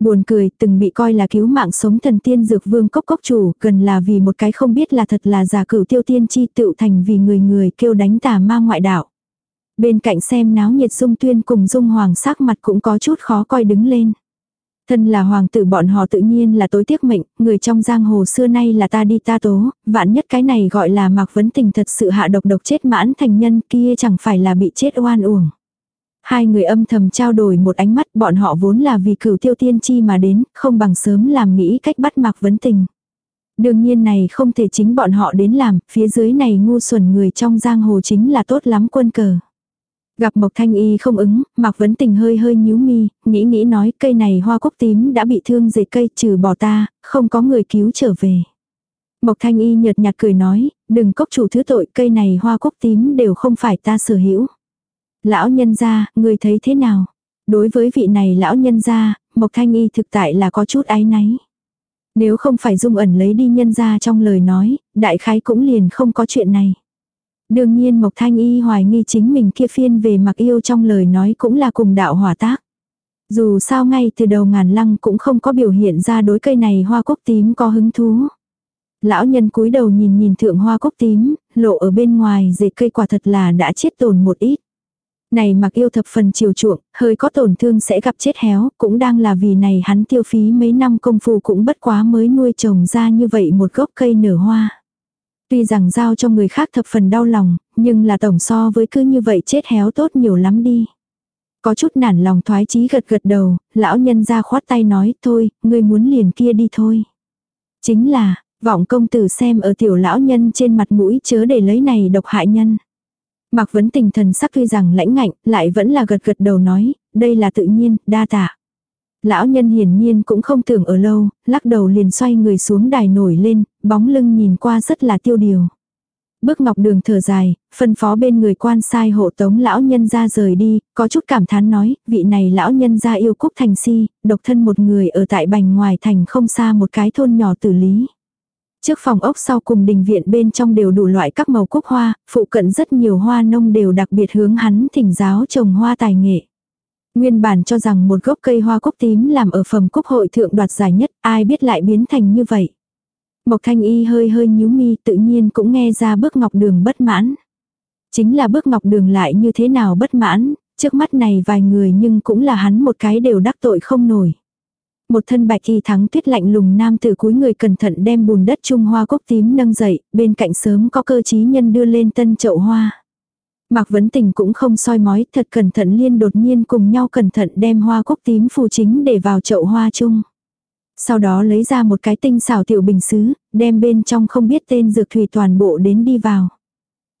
Buồn cười, từng bị coi là cứu mạng sống thần tiên dược vương cốc cốc chủ, gần là vì một cái không biết là thật là giả cửu tiêu tiên chi tự thành vì người người kêu đánh tà ma ngoại đạo. Bên cạnh xem náo nhiệt dung tuyên cùng dung hoàng sắc mặt cũng có chút khó coi đứng lên. Thân là hoàng tử bọn họ tự nhiên là tối tiếc mệnh, người trong giang hồ xưa nay là ta đi ta tố, vạn nhất cái này gọi là mạc vấn tình thật sự hạ độc độc chết mãn thành nhân kia chẳng phải là bị chết oan uổng. Hai người âm thầm trao đổi một ánh mắt bọn họ vốn là vì cửu tiêu tiên chi mà đến, không bằng sớm làm nghĩ cách bắt mạc vấn tình. Đương nhiên này không thể chính bọn họ đến làm, phía dưới này ngu xuẩn người trong giang hồ chính là tốt lắm quân cờ. Gặp Mộc Thanh Y không ứng, Mạc Vấn Tình hơi hơi nhíu mi, nghĩ nghĩ nói cây này hoa cúc tím đã bị thương dệt cây trừ bỏ ta, không có người cứu trở về. Mộc Thanh Y nhợt nhạt cười nói, đừng cốc chủ thứ tội cây này hoa cúc tím đều không phải ta sở hữu. Lão nhân gia, người thấy thế nào? Đối với vị này lão nhân gia, Mộc Thanh Y thực tại là có chút áy náy. Nếu không phải dung ẩn lấy đi nhân gia trong lời nói, đại khái cũng liền không có chuyện này. Đương nhiên Mộc Thanh Y hoài nghi chính mình kia phiên về mặc yêu trong lời nói cũng là cùng đạo hỏa tác. Dù sao ngay từ đầu ngàn lăng cũng không có biểu hiện ra đối cây này hoa cúc tím có hứng thú. Lão nhân cúi đầu nhìn nhìn thượng hoa cúc tím, lộ ở bên ngoài dệt cây quả thật là đã chết tồn một ít. Này mặc yêu thập phần chiều chuộng, hơi có tổn thương sẽ gặp chết héo, cũng đang là vì này hắn tiêu phí mấy năm công phu cũng bất quá mới nuôi trồng ra như vậy một gốc cây nở hoa. Tuy rằng giao cho người khác thập phần đau lòng, nhưng là tổng so với cứ như vậy chết héo tốt nhiều lắm đi. Có chút nản lòng thoái chí gật gật đầu, lão nhân ra khoát tay nói, thôi, ngươi muốn liền kia đi thôi. Chính là, vọng công tử xem ở tiểu lão nhân trên mặt mũi chớ để lấy này độc hại nhân. Mạc Vấn Tình thần sắc tuy rằng lãnh ngạnh, lại vẫn là gật gật đầu nói, đây là tự nhiên, đa tạ. Lão nhân hiển nhiên cũng không tưởng ở lâu, lắc đầu liền xoay người xuống đài nổi lên, bóng lưng nhìn qua rất là tiêu điều. Bước ngọc đường thở dài, phân phó bên người quan sai hộ tống lão nhân ra rời đi, có chút cảm thán nói, vị này lão nhân ra yêu cúc thành si, độc thân một người ở tại bành ngoài thành không xa một cái thôn nhỏ tử lý. Trước phòng ốc sau cùng đình viện bên trong đều đủ loại các màu cúc hoa, phụ cận rất nhiều hoa nông đều đặc biệt hướng hắn thỉnh giáo trồng hoa tài nghệ. Nguyên bản cho rằng một gốc cây hoa cúc tím làm ở phẩm cúc hội thượng đoạt giải nhất, ai biết lại biến thành như vậy. Mộc thanh y hơi hơi nhíu mi tự nhiên cũng nghe ra bước ngọc đường bất mãn. Chính là bước ngọc đường lại như thế nào bất mãn, trước mắt này vài người nhưng cũng là hắn một cái đều đắc tội không nổi. Một thân bạch y thắng tuyết lạnh lùng nam từ cuối người cẩn thận đem bùn đất trung hoa cúc tím nâng dậy, bên cạnh sớm có cơ trí nhân đưa lên tân chậu hoa. Mạc Vấn Tình cũng không soi mói, thật cẩn thận liên đột nhiên cùng nhau cẩn thận đem hoa cúc tím phù chính để vào chậu hoa chung. Sau đó lấy ra một cái tinh xảo tiểu bình xứ, đem bên trong không biết tên dược thủy toàn bộ đến đi vào.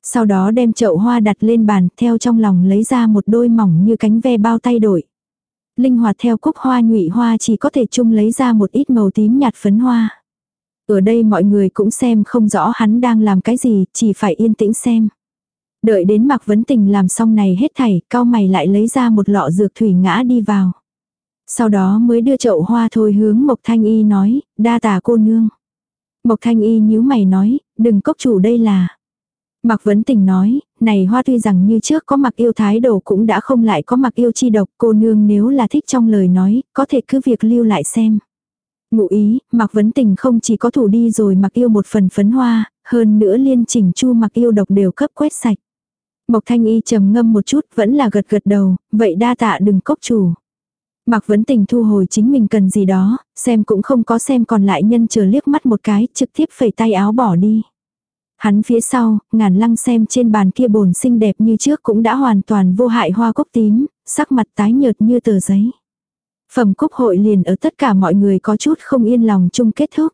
Sau đó đem chậu hoa đặt lên bàn, theo trong lòng lấy ra một đôi mỏng như cánh ve bao tay đổi. Linh hoạt theo cúc hoa nhụy hoa chỉ có thể chung lấy ra một ít màu tím nhạt phấn hoa. Ở đây mọi người cũng xem không rõ hắn đang làm cái gì, chỉ phải yên tĩnh xem. Đợi đến Mạc Vấn Tình làm xong này hết thảy, cao mày lại lấy ra một lọ dược thủy ngã đi vào. Sau đó mới đưa chậu hoa thôi hướng Mộc Thanh Y nói, đa tà cô nương. Mộc Thanh Y nhíu mày nói, đừng cốc chủ đây là. Mạc Vấn Tình nói, này hoa tuy rằng như trước có mặc yêu thái độ cũng đã không lại có mặc yêu chi độc cô nương nếu là thích trong lời nói, có thể cứ việc lưu lại xem. Ngụ ý, Mạc Vấn Tình không chỉ có thủ đi rồi mặc yêu một phần phấn hoa, hơn nữa liên chỉnh chu mặc yêu độc đều cấp quét sạch. Mộc Thanh Y trầm ngâm một chút vẫn là gật gật đầu, vậy đa tạ đừng cốc chủ. Mạc Vấn Tình thu hồi chính mình cần gì đó, xem cũng không có xem còn lại nhân chờ liếc mắt một cái, trực tiếp phẩy tay áo bỏ đi. Hắn phía sau, ngàn lăng xem trên bàn kia bồn xinh đẹp như trước cũng đã hoàn toàn vô hại hoa cúc tím, sắc mặt tái nhợt như tờ giấy. Phẩm cúc hội liền ở tất cả mọi người có chút không yên lòng chung kết thúc.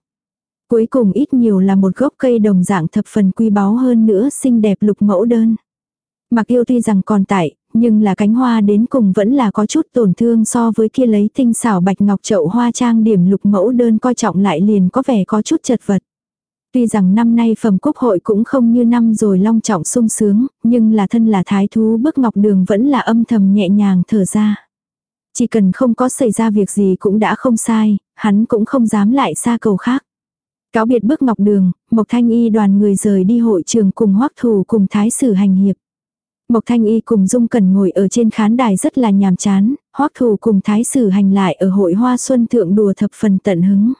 Cuối cùng ít nhiều là một gốc cây đồng dạng thập phần quý báu hơn nữa xinh đẹp lục mẫu đơn. Mặc yêu tuy rằng còn tại, nhưng là cánh hoa đến cùng vẫn là có chút tổn thương so với kia lấy tinh xảo bạch ngọc chậu hoa trang điểm lục mẫu đơn coi trọng lại liền có vẻ có chút chật vật. Tuy rằng năm nay phẩm quốc hội cũng không như năm rồi long trọng sung sướng, nhưng là thân là thái thú bước ngọc đường vẫn là âm thầm nhẹ nhàng thở ra. Chỉ cần không có xảy ra việc gì cũng đã không sai, hắn cũng không dám lại xa cầu khác. Cáo biệt bước ngọc đường, Mộc Thanh Y đoàn người rời đi hội trường cùng hoắc thủ cùng thái sử hành hiệp. Mộc Thanh Y cùng Dung Cần ngồi ở trên khán đài rất là nhàm chán, hoắc thủ cùng thái sử hành lại ở hội hoa xuân thượng đùa thập phần tận hứng.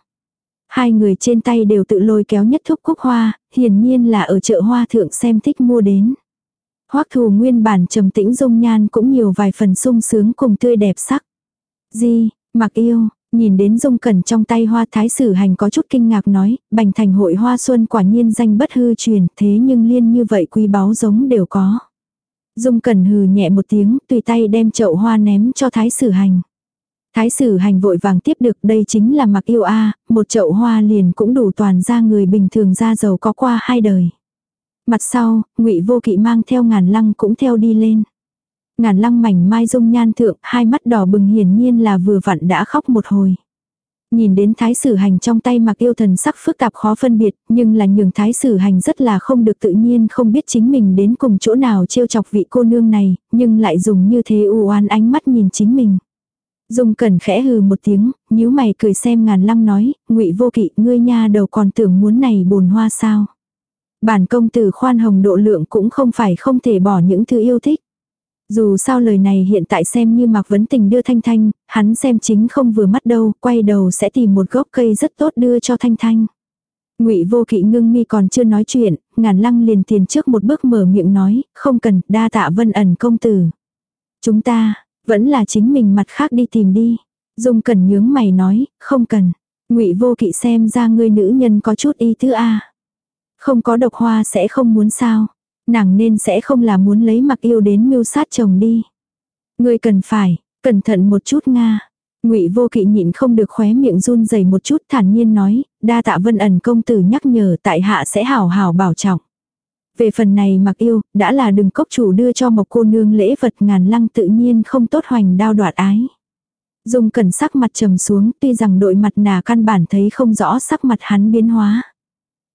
Hai người trên tay đều tự lôi kéo nhất thúc cúc hoa, hiển nhiên là ở chợ hoa thượng xem thích mua đến. Hoắc thù nguyên bản trầm tĩnh dung nhan cũng nhiều vài phần sung sướng cùng tươi đẹp sắc. Di, mặc yêu, Nhìn đến dung cẩn trong tay hoa thái sử hành có chút kinh ngạc nói, bành thành hội hoa xuân quả nhiên danh bất hư truyền, thế nhưng liên như vậy quý báu giống đều có. Dung cẩn hừ nhẹ một tiếng, tùy tay đem chậu hoa ném cho thái sử hành. Thái sử hành vội vàng tiếp được đây chính là mặc yêu a một chậu hoa liền cũng đủ toàn ra người bình thường ra giàu có qua hai đời. Mặt sau, ngụy vô kỵ mang theo ngàn lăng cũng theo đi lên. Ngàn lăng mảnh mai dung nhan thượng, hai mắt đỏ bừng hiển nhiên là vừa vặn đã khóc một hồi. Nhìn đến thái sử hành trong tay mặc yêu thần sắc phức tạp khó phân biệt, nhưng là nhường thái sử hành rất là không được tự nhiên không biết chính mình đến cùng chỗ nào trêu chọc vị cô nương này, nhưng lại dùng như thế u oan ánh mắt nhìn chính mình. Dung cẩn khẽ hừ một tiếng, nhíu mày cười xem ngàn lăng nói, ngụy vô kỵ ngươi nha đầu còn tưởng muốn này bồn hoa sao. Bản công tử khoan hồng độ lượng cũng không phải không thể bỏ những thứ yêu thích. Dù sao lời này hiện tại xem như Mạc Vấn Tình đưa Thanh Thanh, hắn xem chính không vừa mắt đâu, quay đầu sẽ tìm một gốc cây rất tốt đưa cho Thanh Thanh. Ngụy Vô Kỵ ngưng mi còn chưa nói chuyện, ngàn lăng liền tiền trước một bước mở miệng nói, không cần, đa tạ vân ẩn công tử. Chúng ta, vẫn là chính mình mặt khác đi tìm đi. Dung cần nhướng mày nói, không cần. Ngụy Vô Kỵ xem ra người nữ nhân có chút y tứ a. Không có độc hoa sẽ không muốn sao. Nàng nên sẽ không là muốn lấy mặc yêu đến mưu sát chồng đi. Ngươi cần phải, cẩn thận một chút nga. Ngụy Vô Kỵ nhịn không được khóe miệng run rẩy một chút, thản nhiên nói, đa tạ Vân ẩn công tử nhắc nhở, tại hạ sẽ hảo hảo bảo trọng. Về phần này mặc yêu, đã là đừng cốc chủ đưa cho một cô nương lễ vật ngàn lăng tự nhiên không tốt hoành đao đoạt ái. Dung cẩn sắc mặt trầm xuống, tuy rằng đội mặt nà căn bản thấy không rõ sắc mặt hắn biến hóa.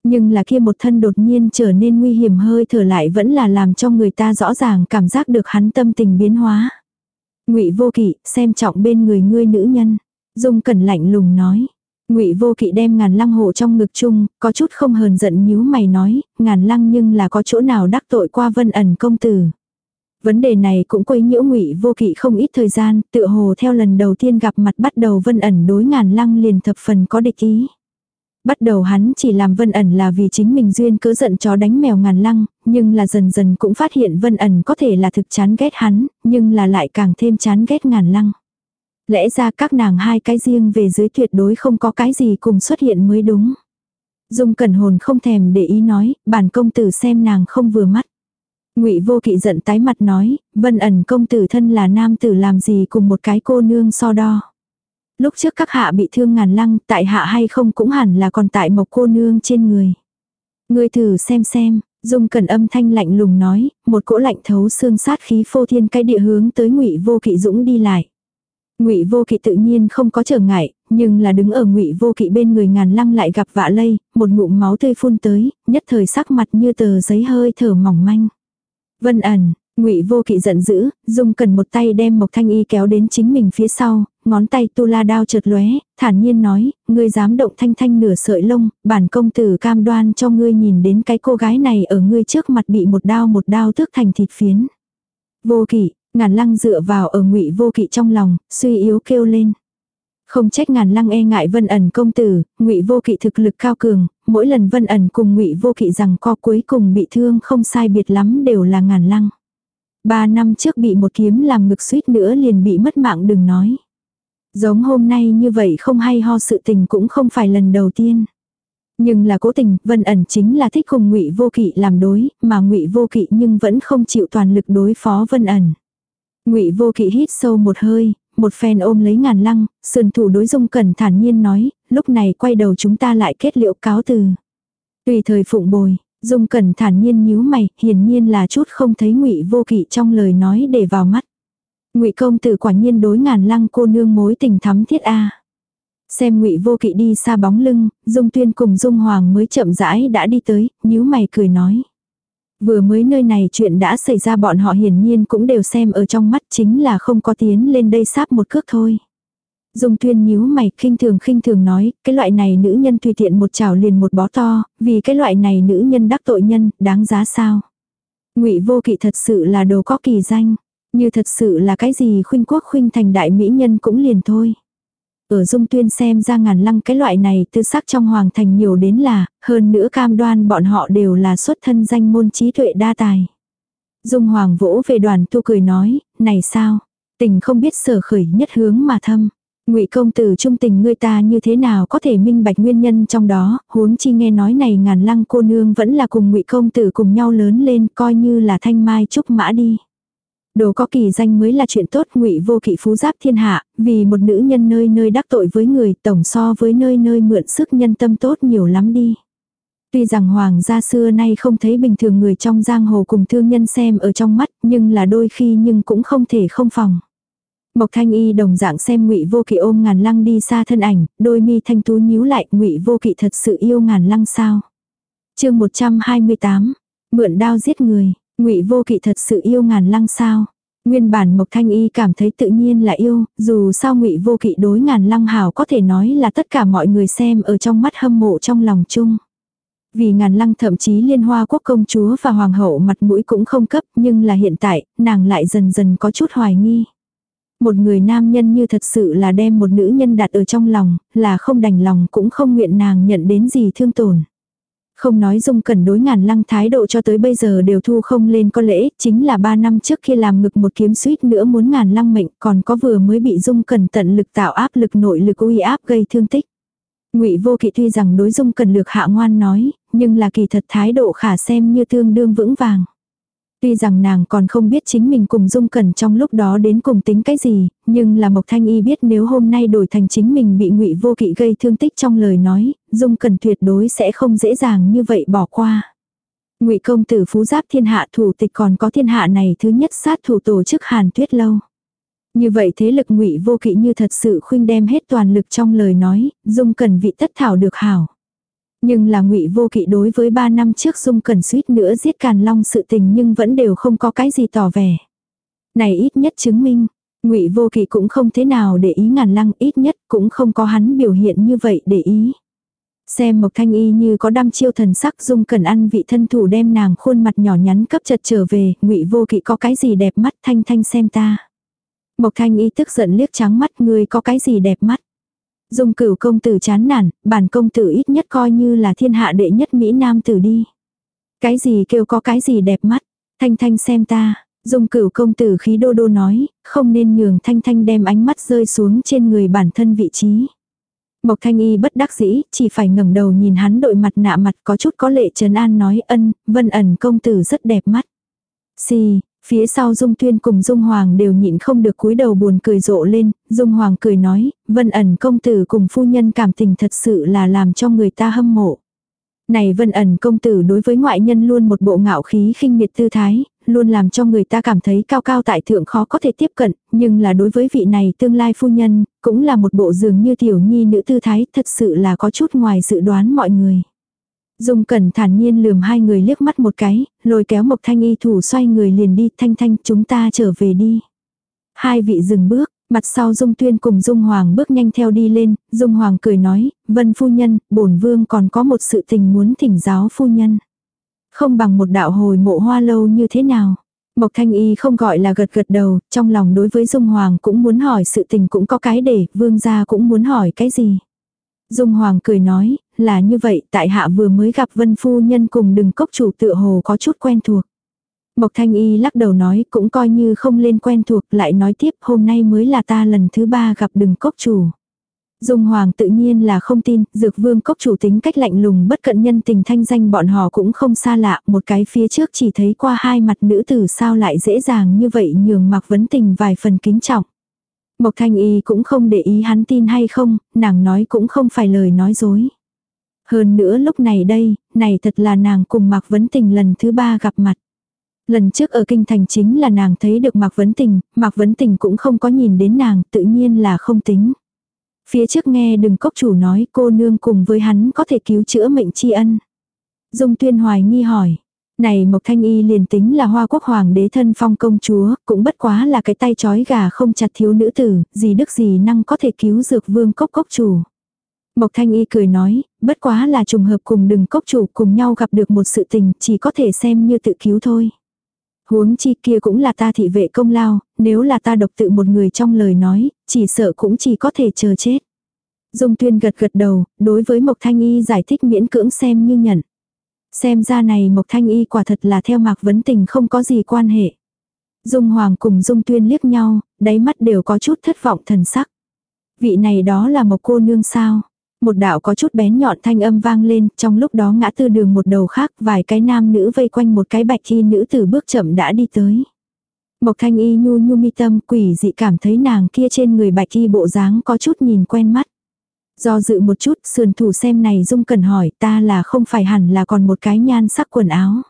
Nhưng là kia một thân đột nhiên trở nên nguy hiểm hơi thở lại vẫn là làm cho người ta rõ ràng cảm giác được hắn tâm tình biến hóa. Ngụy Vô Kỵ, xem trọng bên người ngươi nữ nhân. Dung Cẩn lạnh lùng nói. Ngụy Vô Kỵ đem ngàn lăng hộ trong ngực chung, có chút không hờn giận nhíu mày nói, ngàn lăng nhưng là có chỗ nào đắc tội qua Vân ẩn công tử. Vấn đề này cũng quấy nhiễu Ngụy Vô Kỵ không ít thời gian, tựa hồ theo lần đầu tiên gặp mặt bắt đầu Vân ẩn đối ngàn lăng liền thập phần có địch ý. Bắt đầu hắn chỉ làm vân ẩn là vì chính mình duyên cớ giận chó đánh mèo ngàn lăng, nhưng là dần dần cũng phát hiện vân ẩn có thể là thực chán ghét hắn, nhưng là lại càng thêm chán ghét ngàn lăng. Lẽ ra các nàng hai cái riêng về dưới tuyệt đối không có cái gì cùng xuất hiện mới đúng. Dung cẩn hồn không thèm để ý nói, bản công tử xem nàng không vừa mắt. Ngụy Vô Kỵ giận tái mặt nói, Vân ẩn công tử thân là nam tử làm gì cùng một cái cô nương so đo. Lúc trước các hạ bị thương ngàn lăng, tại hạ hay không cũng hẳn là còn tại mộc cô nương trên người. Ngươi thử xem xem, Dung cần âm thanh lạnh lùng nói, một cỗ lạnh thấu xương sát khí phô thiên cái địa hướng tới Ngụy Vô Kỵ Dũng đi lại. Ngụy Vô Kỵ tự nhiên không có trở ngại, nhưng là đứng ở Ngụy Vô Kỵ bên người ngàn lăng lại gặp vạ lây, một ngụm máu tươi phun tới, nhất thời sắc mặt như tờ giấy hơi thở mỏng manh. Vân ẩn, Ngụy Vô Kỵ giận dữ, Dung Cần một tay đem Mộc Thanh Y kéo đến chính mình phía sau, ngón tay tu la đao chợt lóe, thản nhiên nói, ngươi dám động Thanh Thanh nửa sợi lông, bản công tử cam đoan cho ngươi nhìn đến cái cô gái này ở ngươi trước mặt bị một đao một đao tước thành thịt phiến. Vô Kỵ, ngàn lăng dựa vào ở Ngụy Vô Kỵ trong lòng, suy yếu kêu lên. Không trách ngàn lăng e ngại vân ẩn công tử, ngụy vô kỵ thực lực cao cường, mỗi lần vân ẩn cùng ngụy vô kỵ rằng co cuối cùng bị thương không sai biệt lắm đều là ngàn lăng. Ba năm trước bị một kiếm làm ngực suýt nữa liền bị mất mạng đừng nói. Giống hôm nay như vậy không hay ho sự tình cũng không phải lần đầu tiên. Nhưng là cố tình, Vân ẩn chính là thích cùng Ngụy Vô Kỵ làm đối, mà Ngụy Vô Kỵ nhưng vẫn không chịu toàn lực đối phó Vân ẩn. Ngụy Vô Kỵ hít sâu một hơi, một phen ôm lấy ngàn lăng, sườn thủ đối dung cẩn thản nhiên nói, lúc này quay đầu chúng ta lại kết liễu cáo từ. Tùy thời phụng bồi, Dung Cẩn thản nhiên nhíu mày, hiển nhiên là chút không thấy Ngụy Vô Kỵ trong lời nói để vào mắt. Ngụy công tử quả nhiên đối ngàn lăng cô nương mối tình thắm thiết a. Xem Ngụy Vô Kỵ đi xa bóng lưng, Dung Tuyên cùng Dung Hoàng mới chậm rãi đã đi tới, nhíu mày cười nói. Vừa mới nơi này chuyện đã xảy ra bọn họ hiển nhiên cũng đều xem ở trong mắt chính là không có tiến lên đây sáp một cước thôi. Dung tuyên nhíu mày khinh thường khinh thường nói, cái loại này nữ nhân tùy tiện một chảo liền một bó to, vì cái loại này nữ nhân đắc tội nhân, đáng giá sao. ngụy vô kỵ thật sự là đồ có kỳ danh, như thật sự là cái gì khuynh quốc khuynh thành đại mỹ nhân cũng liền thôi. Ở dung tuyên xem ra ngàn lăng cái loại này tư sắc trong hoàng thành nhiều đến là, hơn nữa cam đoan bọn họ đều là xuất thân danh môn trí tuệ đa tài. Dung hoàng vỗ về đoàn tu cười nói, này sao, tình không biết sở khởi nhất hướng mà thâm. Ngụy công tử trung tình ngươi ta như thế nào có thể minh bạch nguyên nhân trong đó, huống chi nghe nói này ngàn lăng cô nương vẫn là cùng Ngụy công tử cùng nhau lớn lên, coi như là thanh mai trúc mã đi. Đồ có kỳ danh mới là chuyện tốt ngụy vô kỵ phú giáp thiên hạ, vì một nữ nhân nơi nơi đắc tội với người tổng so với nơi nơi mượn sức nhân tâm tốt nhiều lắm đi. Tuy rằng hoàng gia xưa nay không thấy bình thường người trong giang hồ cùng thương nhân xem ở trong mắt nhưng là đôi khi nhưng cũng không thể không phòng. Mộc Thanh Y đồng dạng xem Ngụy Vô Kỵ ôm Ngàn Lăng đi xa thân ảnh, đôi mi thanh tú nhíu lại, Ngụy Vô Kỵ thật sự yêu Ngàn Lăng sao? Chương 128. Mượn đao giết người, Ngụy Vô Kỵ thật sự yêu Ngàn Lăng sao? Nguyên bản Mộc Thanh Y cảm thấy tự nhiên là yêu, dù sao Ngụy Vô Kỵ đối Ngàn Lăng hảo có thể nói là tất cả mọi người xem ở trong mắt hâm mộ trong lòng chung. Vì ngàn lăng thậm chí liên hoa quốc công chúa và hoàng hậu mặt mũi cũng không cấp nhưng là hiện tại, nàng lại dần dần có chút hoài nghi. Một người nam nhân như thật sự là đem một nữ nhân đặt ở trong lòng, là không đành lòng cũng không nguyện nàng nhận đến gì thương tổn. Không nói dung cẩn đối ngàn lăng thái độ cho tới bây giờ đều thu không lên có lễ, chính là ba năm trước khi làm ngực một kiếm suýt nữa muốn ngàn lăng mệnh còn có vừa mới bị dung cẩn tận lực tạo áp lực nội lực uy áp gây thương tích. Ngụy Vô Kỵ tuy rằng đối dung cần lược hạ ngoan nói, nhưng là kỳ thật thái độ khả xem như tương đương vững vàng. Tuy rằng nàng còn không biết chính mình cùng Dung Cẩn trong lúc đó đến cùng tính cái gì, nhưng là Mộc Thanh Y biết nếu hôm nay đổi thành chính mình bị Ngụy Vô Kỵ gây thương tích trong lời nói, Dung Cẩn tuyệt đối sẽ không dễ dàng như vậy bỏ qua. Ngụy công tử phú giáp thiên hạ thủ tịch còn có thiên hạ này thứ nhất sát thủ tổ chức Hàn Tuyết lâu. Như vậy thế lực Ngụy Vô Kỵ như thật sự khuynh đem hết toàn lực trong lời nói, Dung Cẩn vị tất thảo được hảo. Nhưng là ngụy vô kỵ đối với ba năm trước dung cần suýt nữa giết càn long sự tình nhưng vẫn đều không có cái gì tỏ vẻ. Này ít nhất chứng minh, ngụy vô kỵ cũng không thế nào để ý ngàn lăng ít nhất cũng không có hắn biểu hiện như vậy để ý. Xem Mộc Thanh Y như có đăm chiêu thần sắc dung cần ăn vị thân thủ đem nàng khuôn mặt nhỏ nhắn cấp chật trở về, ngụy vô kỵ có cái gì đẹp mắt thanh thanh xem ta. Mộc Thanh Y tức giận liếc trắng mắt ngươi có cái gì đẹp mắt. Dung cửu công tử chán nản, bản công tử ít nhất coi như là thiên hạ đệ nhất Mỹ Nam tử đi. Cái gì kêu có cái gì đẹp mắt, thanh thanh xem ta, dung cửu công tử khí đô đô nói, không nên nhường thanh thanh đem ánh mắt rơi xuống trên người bản thân vị trí. Mộc thanh y bất đắc dĩ, chỉ phải ngẩng đầu nhìn hắn đội mặt nạ mặt có chút có lệ trấn an nói ân, vân ẩn công tử rất đẹp mắt. Xì, Phía sau Dung Tuyên cùng Dung Hoàng đều nhịn không được cúi đầu buồn cười rộ lên, Dung Hoàng cười nói, Vân ẩn công tử cùng phu nhân cảm tình thật sự là làm cho người ta hâm mộ. Này Vân ẩn công tử đối với ngoại nhân luôn một bộ ngạo khí khinh miệt tư thái, luôn làm cho người ta cảm thấy cao cao tại thượng khó có thể tiếp cận, nhưng là đối với vị này tương lai phu nhân, cũng là một bộ dường như tiểu nhi nữ tư thái, thật sự là có chút ngoài dự đoán mọi người. Dung Cẩn thản nhiên lườm hai người liếc mắt một cái, lôi kéo Mộc Thanh Y thủ xoay người liền đi, Thanh Thanh chúng ta trở về đi. Hai vị dừng bước, mặt sau Dung Tuyên cùng Dung Hoàng bước nhanh theo đi lên, Dung Hoàng cười nói, Vân phu nhân, bổn vương còn có một sự tình muốn thỉnh giáo phu nhân. Không bằng một đạo hồi mộ hoa lâu như thế nào. Mộc Thanh Y không gọi là gật gật đầu, trong lòng đối với Dung Hoàng cũng muốn hỏi sự tình cũng có cái để, vương gia cũng muốn hỏi cái gì. Dung Hoàng cười nói, là như vậy, tại hạ vừa mới gặp Vân Phu Nhân cùng đừng cốc chủ tựa hồ có chút quen thuộc. Mộc Thanh Y lắc đầu nói cũng coi như không lên quen thuộc, lại nói tiếp hôm nay mới là ta lần thứ ba gặp đừng cốc chủ. Dung Hoàng tự nhiên là không tin, dược vương cốc chủ tính cách lạnh lùng bất cận nhân tình thanh danh bọn họ cũng không xa lạ, một cái phía trước chỉ thấy qua hai mặt nữ tử sao lại dễ dàng như vậy nhường mặc vấn tình vài phần kính trọng. Mộc Thanh Y cũng không để ý hắn tin hay không, nàng nói cũng không phải lời nói dối. Hơn nữa lúc này đây, này thật là nàng cùng Mạc Vấn Tình lần thứ ba gặp mặt. Lần trước ở kinh thành chính là nàng thấy được Mạc Vấn Tình, Mạc Vấn Tình cũng không có nhìn đến nàng, tự nhiên là không tính. Phía trước nghe đừng cốc chủ nói cô nương cùng với hắn có thể cứu chữa mệnh tri ân. Dung tuyên hoài nghi hỏi, này Mộc Thanh Y liền tính là hoa quốc hoàng đế thân phong công chúa, cũng bất quá là cái tay chói gà không chặt thiếu nữ tử, gì đức gì năng có thể cứu dược vương cốc cốc chủ. Mộc Thanh Y cười nói, bất quá là trùng hợp cùng đừng cốc chủ cùng nhau gặp được một sự tình, chỉ có thể xem như tự cứu thôi. Huống chi kia cũng là ta thị vệ công lao, nếu là ta độc tự một người trong lời nói, chỉ sợ cũng chỉ có thể chờ chết. Dung Tuyên gật gật đầu, đối với Mộc Thanh Y giải thích miễn cưỡng xem như nhận. Xem ra này Mộc Thanh Y quả thật là theo Mạc Vấn Tình không có gì quan hệ. Dung Hoàng cùng Dung Tuyên liếc nhau, đáy mắt đều có chút thất vọng thần sắc. Vị này đó là một cô nương sao? Một đạo có chút bén nhọn thanh âm vang lên, trong lúc đó ngã tư đường một đầu khác, vài cái nam nữ vây quanh một cái bạch y nữ tử bước chậm đã đi tới. Mộc thanh y nhu nhu mi tâm quỷ dị cảm thấy nàng kia trên người bạch y bộ dáng có chút nhìn quen mắt. Do dự một chút, sườn thủ xem này dung cần hỏi ta là không phải hẳn là còn một cái nhan sắc quần áo.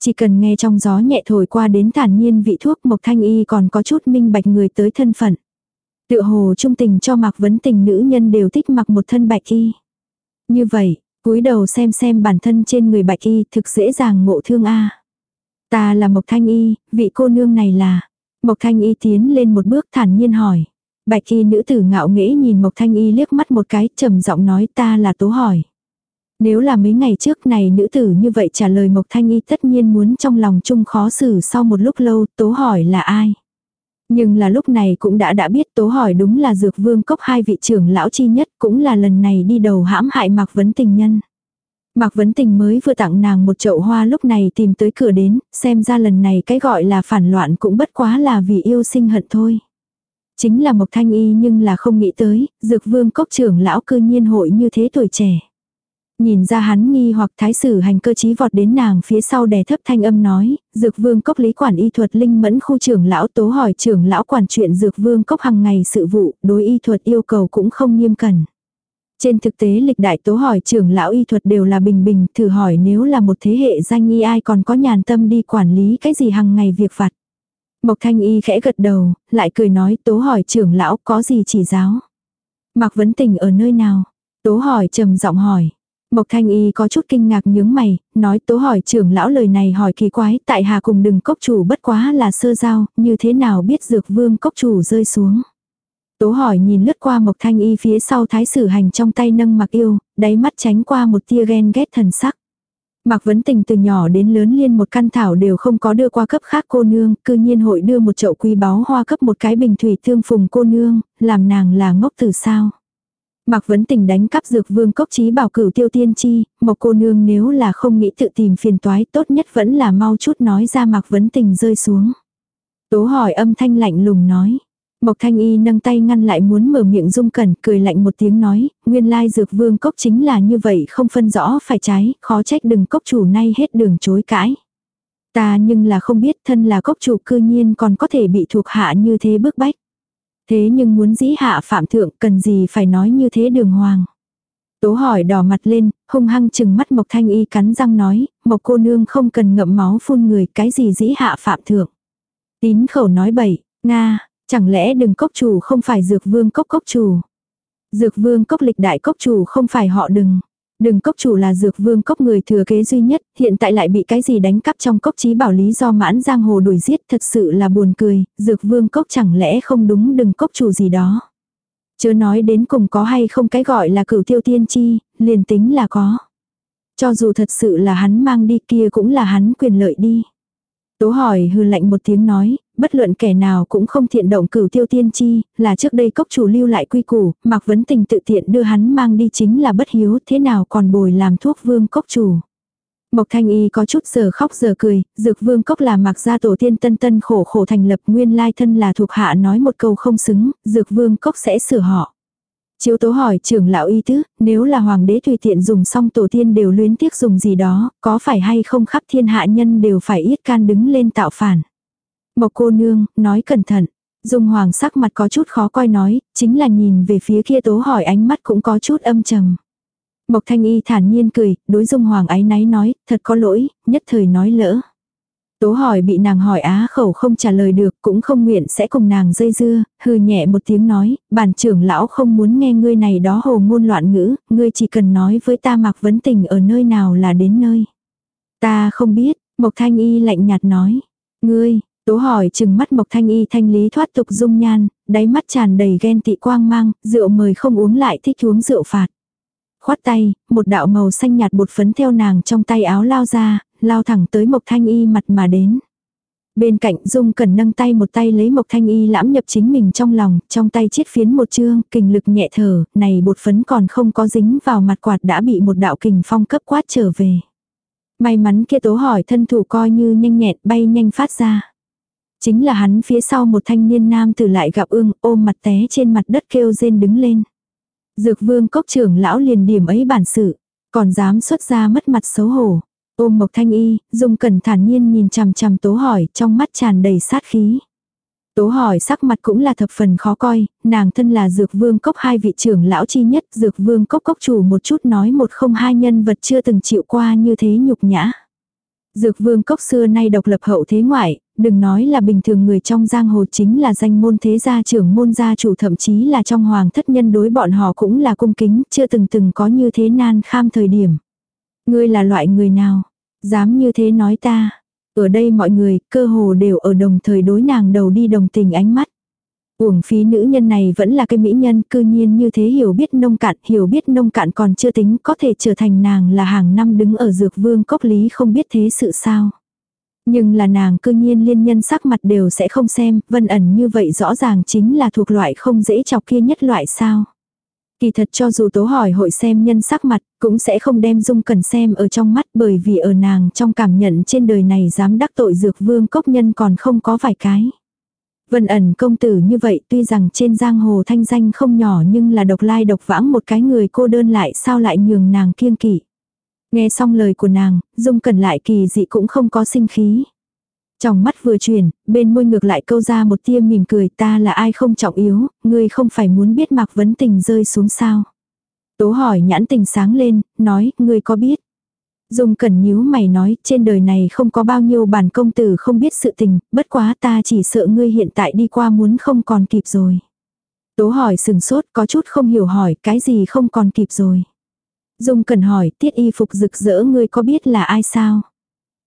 Chỉ cần nghe trong gió nhẹ thổi qua đến thản nhiên vị thuốc mộc thanh y còn có chút minh bạch người tới thân phận. Tựa hồ trung tình cho mặc vấn tình nữ nhân đều thích mặc một thân bạch y. Như vậy, cúi đầu xem xem bản thân trên người bạch y thực dễ dàng ngộ thương a Ta là Mộc Thanh Y, vị cô nương này là. Mộc Thanh Y tiến lên một bước thản nhiên hỏi. Bạch y nữ tử ngạo nghễ nhìn Mộc Thanh Y liếc mắt một cái, trầm giọng nói ta là tố hỏi. Nếu là mấy ngày trước này nữ tử như vậy trả lời Mộc Thanh Y tất nhiên muốn trong lòng chung khó xử sau một lúc lâu tố hỏi là ai. Nhưng là lúc này cũng đã đã biết tố hỏi đúng là dược vương cốc hai vị trưởng lão chi nhất cũng là lần này đi đầu hãm hại Mạc Vấn Tình Nhân. Mạc Vấn Tình mới vừa tặng nàng một chậu hoa lúc này tìm tới cửa đến, xem ra lần này cái gọi là phản loạn cũng bất quá là vì yêu sinh hận thôi. Chính là Mộc Thanh Y nhưng là không nghĩ tới, dược vương cốc trưởng lão cư nhiên hội như thế tuổi trẻ. Nhìn ra hắn nghi hoặc thái sử hành cơ trí vọt đến nàng phía sau đè thấp thanh âm nói, dược vương cốc lý quản y thuật linh mẫn khu trưởng lão tố hỏi trưởng lão quản chuyện dược vương cốc hàng ngày sự vụ, đối y thuật yêu cầu cũng không nghiêm cẩn. Trên thực tế lịch đại tố hỏi trưởng lão y thuật đều là bình bình, thử hỏi nếu là một thế hệ danh y ai còn có nhàn tâm đi quản lý cái gì hàng ngày việc vặt. Mộc thanh y khẽ gật đầu, lại cười nói tố hỏi trưởng lão có gì chỉ giáo. Mạc vấn tình ở nơi nào? Tố hỏi trầm giọng hỏi. Mộc thanh y có chút kinh ngạc nhướng mày, nói tố hỏi trưởng lão lời này hỏi kỳ quái, tại hà cùng đừng cốc chủ bất quá là sơ giao, như thế nào biết dược vương cốc chủ rơi xuống. Tố hỏi nhìn lướt qua Mộc Thanh Y phía sau thái sử hành trong tay nâng mặc yêu, đáy mắt tránh qua một tia ghen ghét thần sắc. Mạc Vấn Tình từ nhỏ đến lớn liên một căn thảo đều không có đưa qua cấp khác cô nương, cư nhiên hội đưa một chậu quý báu hoa cấp một cái bình thủy thương phùng cô nương, làm nàng là ngốc từ sao. Mạc Vấn Tình đánh cắp dược vương cốc trí bảo cửu tiêu tiên chi, một cô nương nếu là không nghĩ tự tìm phiền toái tốt nhất vẫn là mau chút nói ra Mạc Vấn Tình rơi xuống. Tố hỏi âm thanh lạnh lùng nói. Mộc Thanh Y nâng tay ngăn lại muốn mở miệng dung cẩn, cười lạnh một tiếng nói, nguyên lai dược vương cốc chính là như vậy không phân rõ phải trái, khó trách đừng cốc chủ nay hết đường chối cãi. Ta nhưng là không biết thân là cốc chủ cư nhiên còn có thể bị thuộc hạ như thế bức bách. Thế nhưng muốn dĩ hạ phạm thượng cần gì phải nói như thế đường hoàng. Tố hỏi đỏ mặt lên, hung hăng chừng mắt Mộc Thanh Y cắn răng nói, Mộc cô nương không cần ngậm máu phun người, cái gì dĩ hạ phạm thượng. Tín khẩu nói bậy, Nga, Chẳng lẽ đừng cốc chủ không phải dược vương cốc cốc chủ? Dược vương cốc lịch đại cốc chủ không phải họ đừng. Đừng cốc chủ là dược vương cốc người thừa kế duy nhất, hiện tại lại bị cái gì đánh cắp trong cốc trí bảo lý do mãn giang hồ đuổi giết thật sự là buồn cười, dược vương cốc chẳng lẽ không đúng đừng cốc chủ gì đó. Chớ nói đến cùng có hay không cái gọi là cửu tiêu tiên chi, liền tính là có. Cho dù thật sự là hắn mang đi kia cũng là hắn quyền lợi đi. Tố hỏi hư lạnh một tiếng nói, bất luận kẻ nào cũng không thiện động cửu tiêu tiên chi, là trước đây cốc chủ lưu lại quy củ, mặc vấn tình tự tiện đưa hắn mang đi chính là bất hiếu, thế nào còn bồi làm thuốc vương cốc chủ. Mộc Thanh Y có chút giờ khóc giờ cười, dược vương cốc là mặc gia tổ tiên tân tân khổ khổ thành lập nguyên lai thân là thuộc hạ nói một câu không xứng, dược vương cốc sẽ sửa họ. Chiếu tố hỏi trưởng lão y tứ, nếu là hoàng đế tùy tiện dùng xong tổ tiên đều luyến tiếc dùng gì đó, có phải hay không khắp thiên hạ nhân đều phải ít can đứng lên tạo phản. Mộc cô nương, nói cẩn thận. Dung hoàng sắc mặt có chút khó coi nói, chính là nhìn về phía kia tố hỏi ánh mắt cũng có chút âm trầm. Mộc thanh y thản nhiên cười, đối dung hoàng ái náy nói, thật có lỗi, nhất thời nói lỡ. Tố hỏi bị nàng hỏi á khẩu không trả lời được cũng không nguyện sẽ cùng nàng dây dưa, hư nhẹ một tiếng nói, bản trưởng lão không muốn nghe ngươi này đó hồ ngôn loạn ngữ, ngươi chỉ cần nói với ta mặc vấn tình ở nơi nào là đến nơi. Ta không biết, Mộc Thanh Y lạnh nhạt nói. Ngươi, Tố hỏi chừng mắt Mộc Thanh Y thanh lý thoát tục dung nhan, đáy mắt tràn đầy ghen tị quang mang, rượu mời không uống lại thích uống rượu phạt. Khoát tay, một đạo màu xanh nhạt bột phấn theo nàng trong tay áo lao ra, lao thẳng tới Mộc Thanh Y mặt mà đến. Bên cạnh Dung cần nâng tay một tay lấy Mộc Thanh Y lãm nhập chính mình trong lòng, trong tay chiết phiến một chương, kình lực nhẹ thở, này bột phấn còn không có dính vào mặt quạt đã bị một đạo kình phong cấp quát trở về. May mắn kia tố hỏi thân thủ coi như nhanh nhẹn bay nhanh phát ra. Chính là hắn phía sau một thanh niên nam tử lại gặp ương ôm mặt té trên mặt đất kêu rên đứng lên. Dược vương cốc trưởng lão liền điểm ấy bản sự, còn dám xuất ra mất mặt xấu hổ. Ôm Mộc Thanh Y, Dung Cẩn thản nhiên nhìn chằm chằm Tố hỏi, trong mắt tràn đầy sát khí. Tố hỏi sắc mặt cũng là thập phần khó coi, nàng thân là dược vương cốc hai vị trưởng lão chi nhất, dược vương cốc cốc chủ một chút nói một không hai nhân vật chưa từng chịu qua như thế nhục nhã. Dược vương cốc xưa nay độc lập hậu thế ngoại, đừng nói là bình thường người trong giang hồ chính là danh môn thế gia trưởng môn gia chủ thậm chí là trong hoàng thất nhân đối bọn họ cũng là cung kính, chưa từng từng có như thế nan kham thời điểm. Ngươi là loại người nào? Dám như thế nói ta. Ở đây mọi người, cơ hồ đều ở đồng thời đối nàng đầu đi đồng tình ánh mắt. Uổng phí nữ nhân này vẫn là cái mỹ nhân, cư nhiên như thế hiểu biết nông cạn, hiểu biết nông cạn còn chưa tính có thể trở thành nàng là hàng năm đứng ở dược vương cốc lý không biết thế sự sao. Nhưng là nàng cư nhiên liên nhân sắc mặt đều sẽ không xem, vân ẩn như vậy rõ ràng chính là thuộc loại không dễ chọc kia nhất loại sao. Kỳ thật cho dù tố hỏi hội xem nhân sắc mặt, cũng sẽ không đem dung cần xem ở trong mắt bởi vì ở nàng trong cảm nhận trên đời này dám đắc tội dược vương cốc nhân còn không có vài cái. Vân ẩn công tử như vậy tuy rằng trên giang hồ thanh danh không nhỏ nhưng là độc lai độc vãng một cái người cô đơn lại sao lại nhường nàng kiêng kỵ. Nghe xong lời của nàng, dung cần lại kỳ dị cũng không có sinh khí. Trong mắt vừa chuyển, bên môi ngược lại câu ra một tia mỉm cười ta là ai không trọng yếu, ngươi không phải muốn biết mạc vấn tình rơi xuống sao. Tố hỏi nhãn tình sáng lên, nói, ngươi có biết. Dung cẩn nhíu mày nói, trên đời này không có bao nhiêu bản công tử không biết sự tình, bất quá ta chỉ sợ ngươi hiện tại đi qua muốn không còn kịp rồi. Tố hỏi sừng sốt, có chút không hiểu hỏi, cái gì không còn kịp rồi. Dung Cần hỏi, tiết y phục rực rỡ ngươi có biết là ai sao?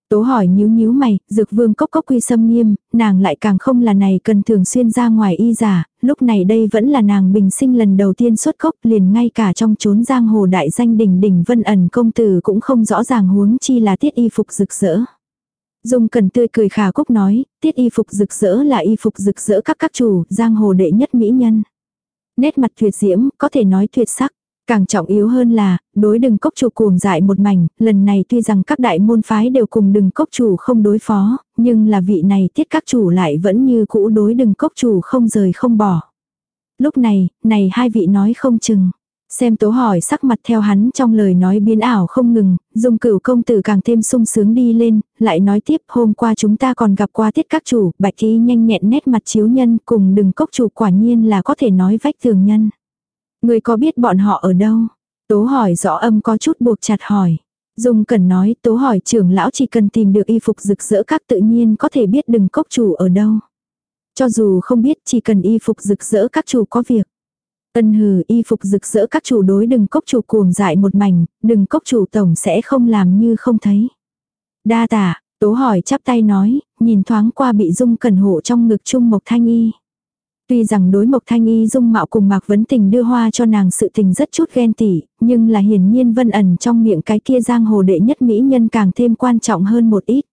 Tố hỏi nhíu nhíu mày, dược vương cốc cốc quy sâm nghiêm, nàng lại càng không là này cần thường xuyên ra ngoài y giả, lúc này đây vẫn là nàng bình sinh lần đầu tiên xuất cốc liền ngay cả trong chốn giang hồ đại danh đỉnh đỉnh vân ẩn công tử cũng không rõ ràng huống chi là tiết y phục rực rỡ. Dung cần tươi cười khả cúc nói, tiết y phục rực rỡ là y phục rực rỡ các các chủ, giang hồ đệ nhất mỹ nhân. Nét mặt tuyệt diễm, có thể nói tuyệt sắc. Càng trọng yếu hơn là, đối đừng cốc chủ cuồng dại một mảnh, lần này tuy rằng các đại môn phái đều cùng đừng cốc chủ không đối phó, nhưng là vị này tiết các chủ lại vẫn như cũ đối đừng cốc chủ không rời không bỏ. Lúc này, này hai vị nói không chừng. Xem tố hỏi sắc mặt theo hắn trong lời nói biến ảo không ngừng, dung cửu công tử càng thêm sung sướng đi lên, lại nói tiếp hôm qua chúng ta còn gặp qua tiết các chủ, bạch thi nhanh nhẹn nét mặt chiếu nhân cùng đừng cốc chủ quả nhiên là có thể nói vách tường nhân. Người có biết bọn họ ở đâu? Tố hỏi rõ âm có chút buộc chặt hỏi. Dung cần nói tố hỏi trưởng lão chỉ cần tìm được y phục rực rỡ các tự nhiên có thể biết đừng cốc chủ ở đâu. Cho dù không biết chỉ cần y phục rực rỡ các chủ có việc. Ân hừ y phục rực rỡ các chủ đối đừng cốc chủ cuồng dại một mảnh, đừng cốc chủ tổng sẽ không làm như không thấy. Đa tả, tố hỏi chắp tay nói, nhìn thoáng qua bị dung cần hộ trong ngực trung mộc thanh y. Tuy rằng đối Mộc Thanh Y dung mạo cùng Mạc Vấn Tình đưa hoa cho nàng sự tình rất chút ghen tỉ, nhưng là hiển nhiên vân ẩn trong miệng cái kia giang hồ đệ nhất mỹ nhân càng thêm quan trọng hơn một ít.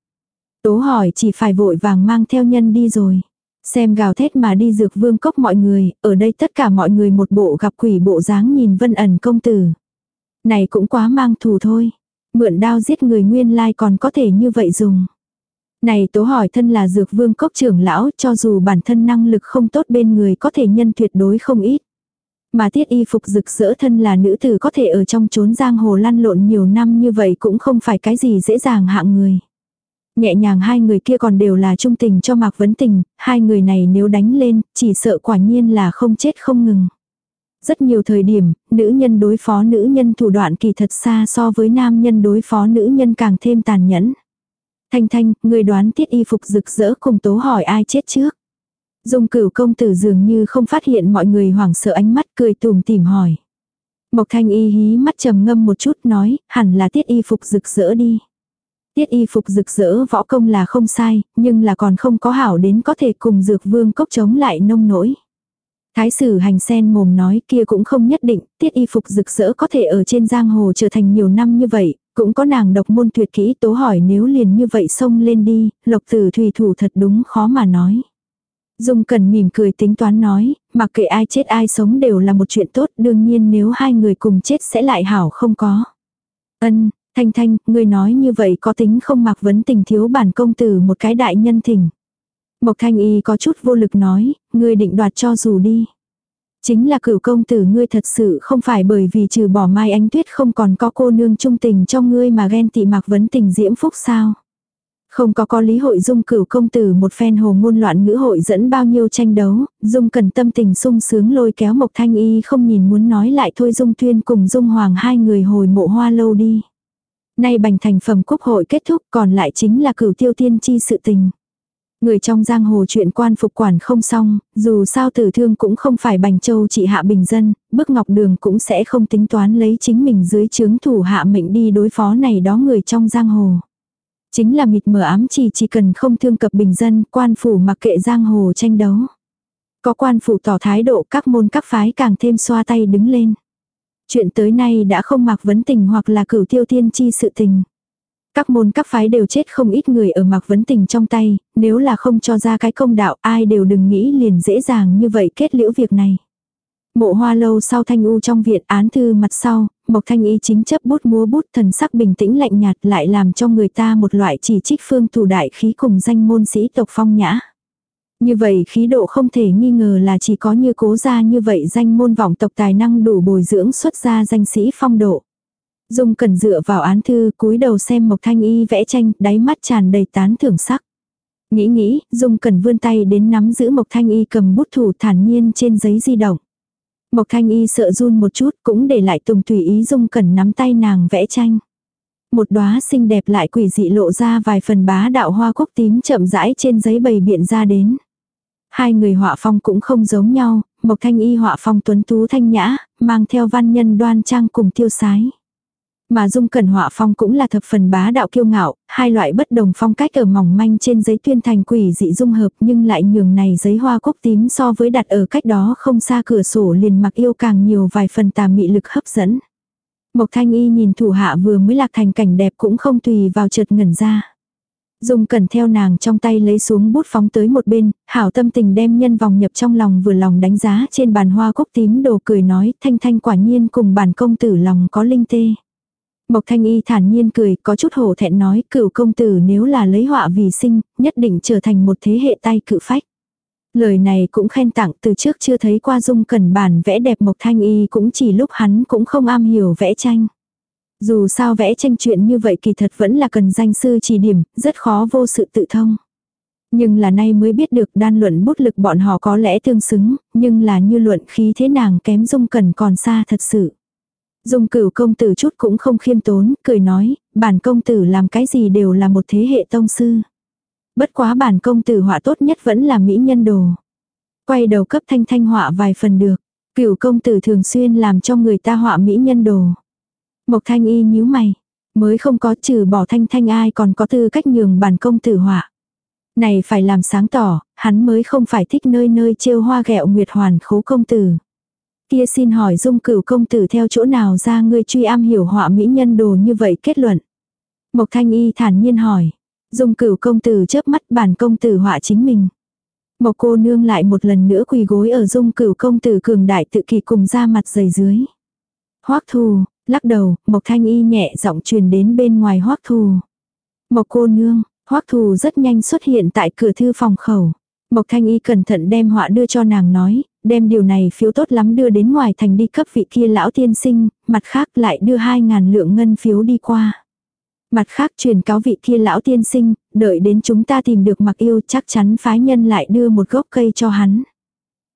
Tố hỏi chỉ phải vội vàng mang theo nhân đi rồi. Xem gào thét mà đi dược vương cốc mọi người, ở đây tất cả mọi người một bộ gặp quỷ bộ dáng nhìn vân ẩn công tử. Này cũng quá mang thù thôi. Mượn đao giết người nguyên lai còn có thể như vậy dùng. Này tố hỏi thân là dược vương cốc trưởng lão cho dù bản thân năng lực không tốt bên người có thể nhân tuyệt đối không ít. Mà tiết y phục rực rỡ thân là nữ tử có thể ở trong chốn giang hồ lăn lộn nhiều năm như vậy cũng không phải cái gì dễ dàng hạng người. Nhẹ nhàng hai người kia còn đều là trung tình cho Mạc Vấn Tình, hai người này nếu đánh lên, chỉ sợ quả nhiên là không chết không ngừng. Rất nhiều thời điểm, nữ nhân đối phó nữ nhân thủ đoạn kỳ thật xa so với nam nhân đối phó nữ nhân càng thêm tàn nhẫn. Thanh Thanh, người đoán tiết y phục rực rỡ cùng tố hỏi ai chết trước. Dung cửu công tử dường như không phát hiện mọi người hoảng sợ ánh mắt cười tùm tìm hỏi. Mộc thanh y hí mắt trầm ngâm một chút nói, hẳn là tiết y phục rực rỡ đi. Tiết y phục rực rỡ võ công là không sai, nhưng là còn không có hảo đến có thể cùng dược vương cốc chống lại nông nỗi. Thái sử hành sen mồm nói kia cũng không nhất định, tiết y phục rực rỡ có thể ở trên giang hồ trở thành nhiều năm như vậy, cũng có nàng độc môn tuyệt kỹ tố hỏi nếu liền như vậy xông lên đi, lộc tử thủy thủ thật đúng khó mà nói. Dung cần mỉm cười tính toán nói, mặc kệ ai chết ai sống đều là một chuyện tốt, đương nhiên nếu hai người cùng chết sẽ lại hảo không có. Ân, Thanh Thanh, người nói như vậy có tính không mặc vấn tình thiếu bản công tử một cái đại nhân thỉnh. Mộc Thanh Y có chút vô lực nói, ngươi định đoạt cho dù đi. Chính là cửu công tử ngươi thật sự không phải bởi vì trừ bỏ mai ánh tuyết không còn có cô nương trung tình trong ngươi mà ghen tị mạc vấn tình diễm phúc sao. Không có có lý hội dung cửu công tử một phen hồ ngôn loạn ngữ hội dẫn bao nhiêu tranh đấu, dung cần tâm tình sung sướng lôi kéo Mộc Thanh Y không nhìn muốn nói lại thôi dung tuyên cùng dung hoàng hai người hồi mộ hoa lâu đi. Nay bành thành phẩm quốc hội kết thúc còn lại chính là cửu tiêu tiên chi sự tình. Người trong giang hồ chuyện quan phục quản không xong, dù sao tử thương cũng không phải bành châu trị hạ bình dân, bước ngọc đường cũng sẽ không tính toán lấy chính mình dưới chướng thủ hạ mệnh đi đối phó này đó người trong giang hồ. Chính là mịt mờ ám chỉ chỉ cần không thương cập bình dân, quan phủ mặc kệ giang hồ tranh đấu. Có quan phủ tỏ thái độ các môn các phái càng thêm xoa tay đứng lên. Chuyện tới nay đã không mặc vấn tình hoặc là cửu tiêu tiên chi sự tình. Các môn các phái đều chết không ít người ở mặc vấn tình trong tay, nếu là không cho ra cái công đạo ai đều đừng nghĩ liền dễ dàng như vậy kết liễu việc này. Mộ hoa lâu sau thanh u trong viện án thư mặt sau, Mộc Thanh Y chính chấp bút múa bút thần sắc bình tĩnh lạnh nhạt lại làm cho người ta một loại chỉ trích phương thủ đại khí cùng danh môn sĩ tộc phong nhã. Như vậy khí độ không thể nghi ngờ là chỉ có như cố gia như vậy danh môn vọng tộc tài năng đủ bồi dưỡng xuất ra danh sĩ phong độ. Dung cần dựa vào án thư cúi đầu xem Mộc Thanh Y vẽ tranh, đáy mắt tràn đầy tán thưởng sắc. Nghĩ nghĩ, Dung cần vươn tay đến nắm giữ Mộc Thanh Y cầm bút thủ thản nhiên trên giấy di động. Mộc Thanh Y sợ run một chút cũng để lại Tùng tùy ý Dung cần nắm tay nàng vẽ tranh. Một đóa xinh đẹp lại quỷ dị lộ ra vài phần bá đạo hoa cúc tím chậm rãi trên giấy bày biện ra đến. Hai người họa phong cũng không giống nhau, Mộc Thanh Y họa phong tuấn tú thanh nhã, mang theo văn nhân đoan trang cùng tiêu sái. Mà dung cẩn họa phong cũng là thập phần bá đạo kiêu ngạo, hai loại bất đồng phong cách ở mỏng manh trên giấy tuyên thành quỷ dị dung hợp nhưng lại nhường này giấy hoa cúc tím so với đặt ở cách đó không xa cửa sổ liền mặc yêu càng nhiều vài phần tà mị lực hấp dẫn. Mộc thanh y nhìn thủ hạ vừa mới lạc thành cảnh đẹp cũng không tùy vào chợt ngẩn ra. Dung cẩn theo nàng trong tay lấy xuống bút phóng tới một bên, hảo tâm tình đem nhân vòng nhập trong lòng vừa lòng đánh giá trên bàn hoa cúc tím đồ cười nói thanh thanh quả nhiên cùng bản công tử lòng có linh tê. Mộc Thanh Y thản nhiên cười, có chút hổ thẹn nói, cửu công tử nếu là lấy họa vì sinh, nhất định trở thành một thế hệ tay cự phách. Lời này cũng khen tặng từ trước chưa thấy qua dung cần bản vẽ đẹp Mộc Thanh Y cũng chỉ lúc hắn cũng không am hiểu vẽ tranh. Dù sao vẽ tranh chuyện như vậy kỳ thật vẫn là cần danh sư chỉ điểm, rất khó vô sự tự thông. Nhưng là nay mới biết được đan luận bút lực bọn họ có lẽ tương xứng, nhưng là như luận khí thế nàng kém dung cần còn xa thật sự. Dung cửu công tử chút cũng không khiêm tốn, cười nói, bản công tử làm cái gì đều là một thế hệ tông sư. Bất quá bản công tử họa tốt nhất vẫn là mỹ nhân đồ. Quay đầu cấp thanh thanh họa vài phần được. Cửu công tử thường xuyên làm cho người ta họa mỹ nhân đồ. Mộc thanh y nhíu mày. Mới không có trừ bỏ thanh thanh ai còn có tư cách nhường bản công tử họa. Này phải làm sáng tỏ, hắn mới không phải thích nơi nơi trêu hoa ghẹo nguyệt hoàn khố công tử. Kia xin hỏi dung cửu công tử theo chỗ nào ra ngươi truy am hiểu họa mỹ nhân đồ như vậy kết luận. Mộc thanh y thản nhiên hỏi. Dung cửu công tử chớp mắt bản công tử họa chính mình. Mộc cô nương lại một lần nữa quỳ gối ở dung cửu công tử cường đại tự kỳ cùng ra mặt dày dưới. Hoắc thù, lắc đầu, Mộc thanh y nhẹ giọng truyền đến bên ngoài hoắc thù. Mộc cô nương, hoắc thù rất nhanh xuất hiện tại cửa thư phòng khẩu. Mộc thanh y cẩn thận đem họa đưa cho nàng nói, đem điều này phiếu tốt lắm đưa đến ngoài thành đi cấp vị kia lão tiên sinh, mặt khác lại đưa 2.000 lượng ngân phiếu đi qua. Mặt khác truyền cáo vị kia lão tiên sinh, đợi đến chúng ta tìm được mặc yêu chắc chắn phái nhân lại đưa một gốc cây cho hắn.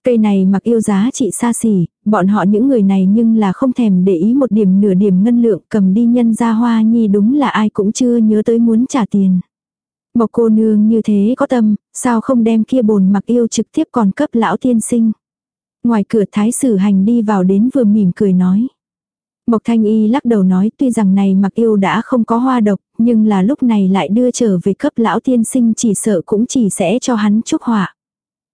Cây này mặc yêu giá trị xa xỉ, bọn họ những người này nhưng là không thèm để ý một điểm nửa điểm ngân lượng cầm đi nhân ra hoa nhi đúng là ai cũng chưa nhớ tới muốn trả tiền. Mộc cô nương như thế có tâm, sao không đem kia bồn mặc yêu trực tiếp còn cấp lão tiên sinh. Ngoài cửa thái sử hành đi vào đến vừa mỉm cười nói. Mộc thanh y lắc đầu nói tuy rằng này mặc yêu đã không có hoa độc, nhưng là lúc này lại đưa trở về cấp lão tiên sinh chỉ sợ cũng chỉ sẽ cho hắn chúc họa.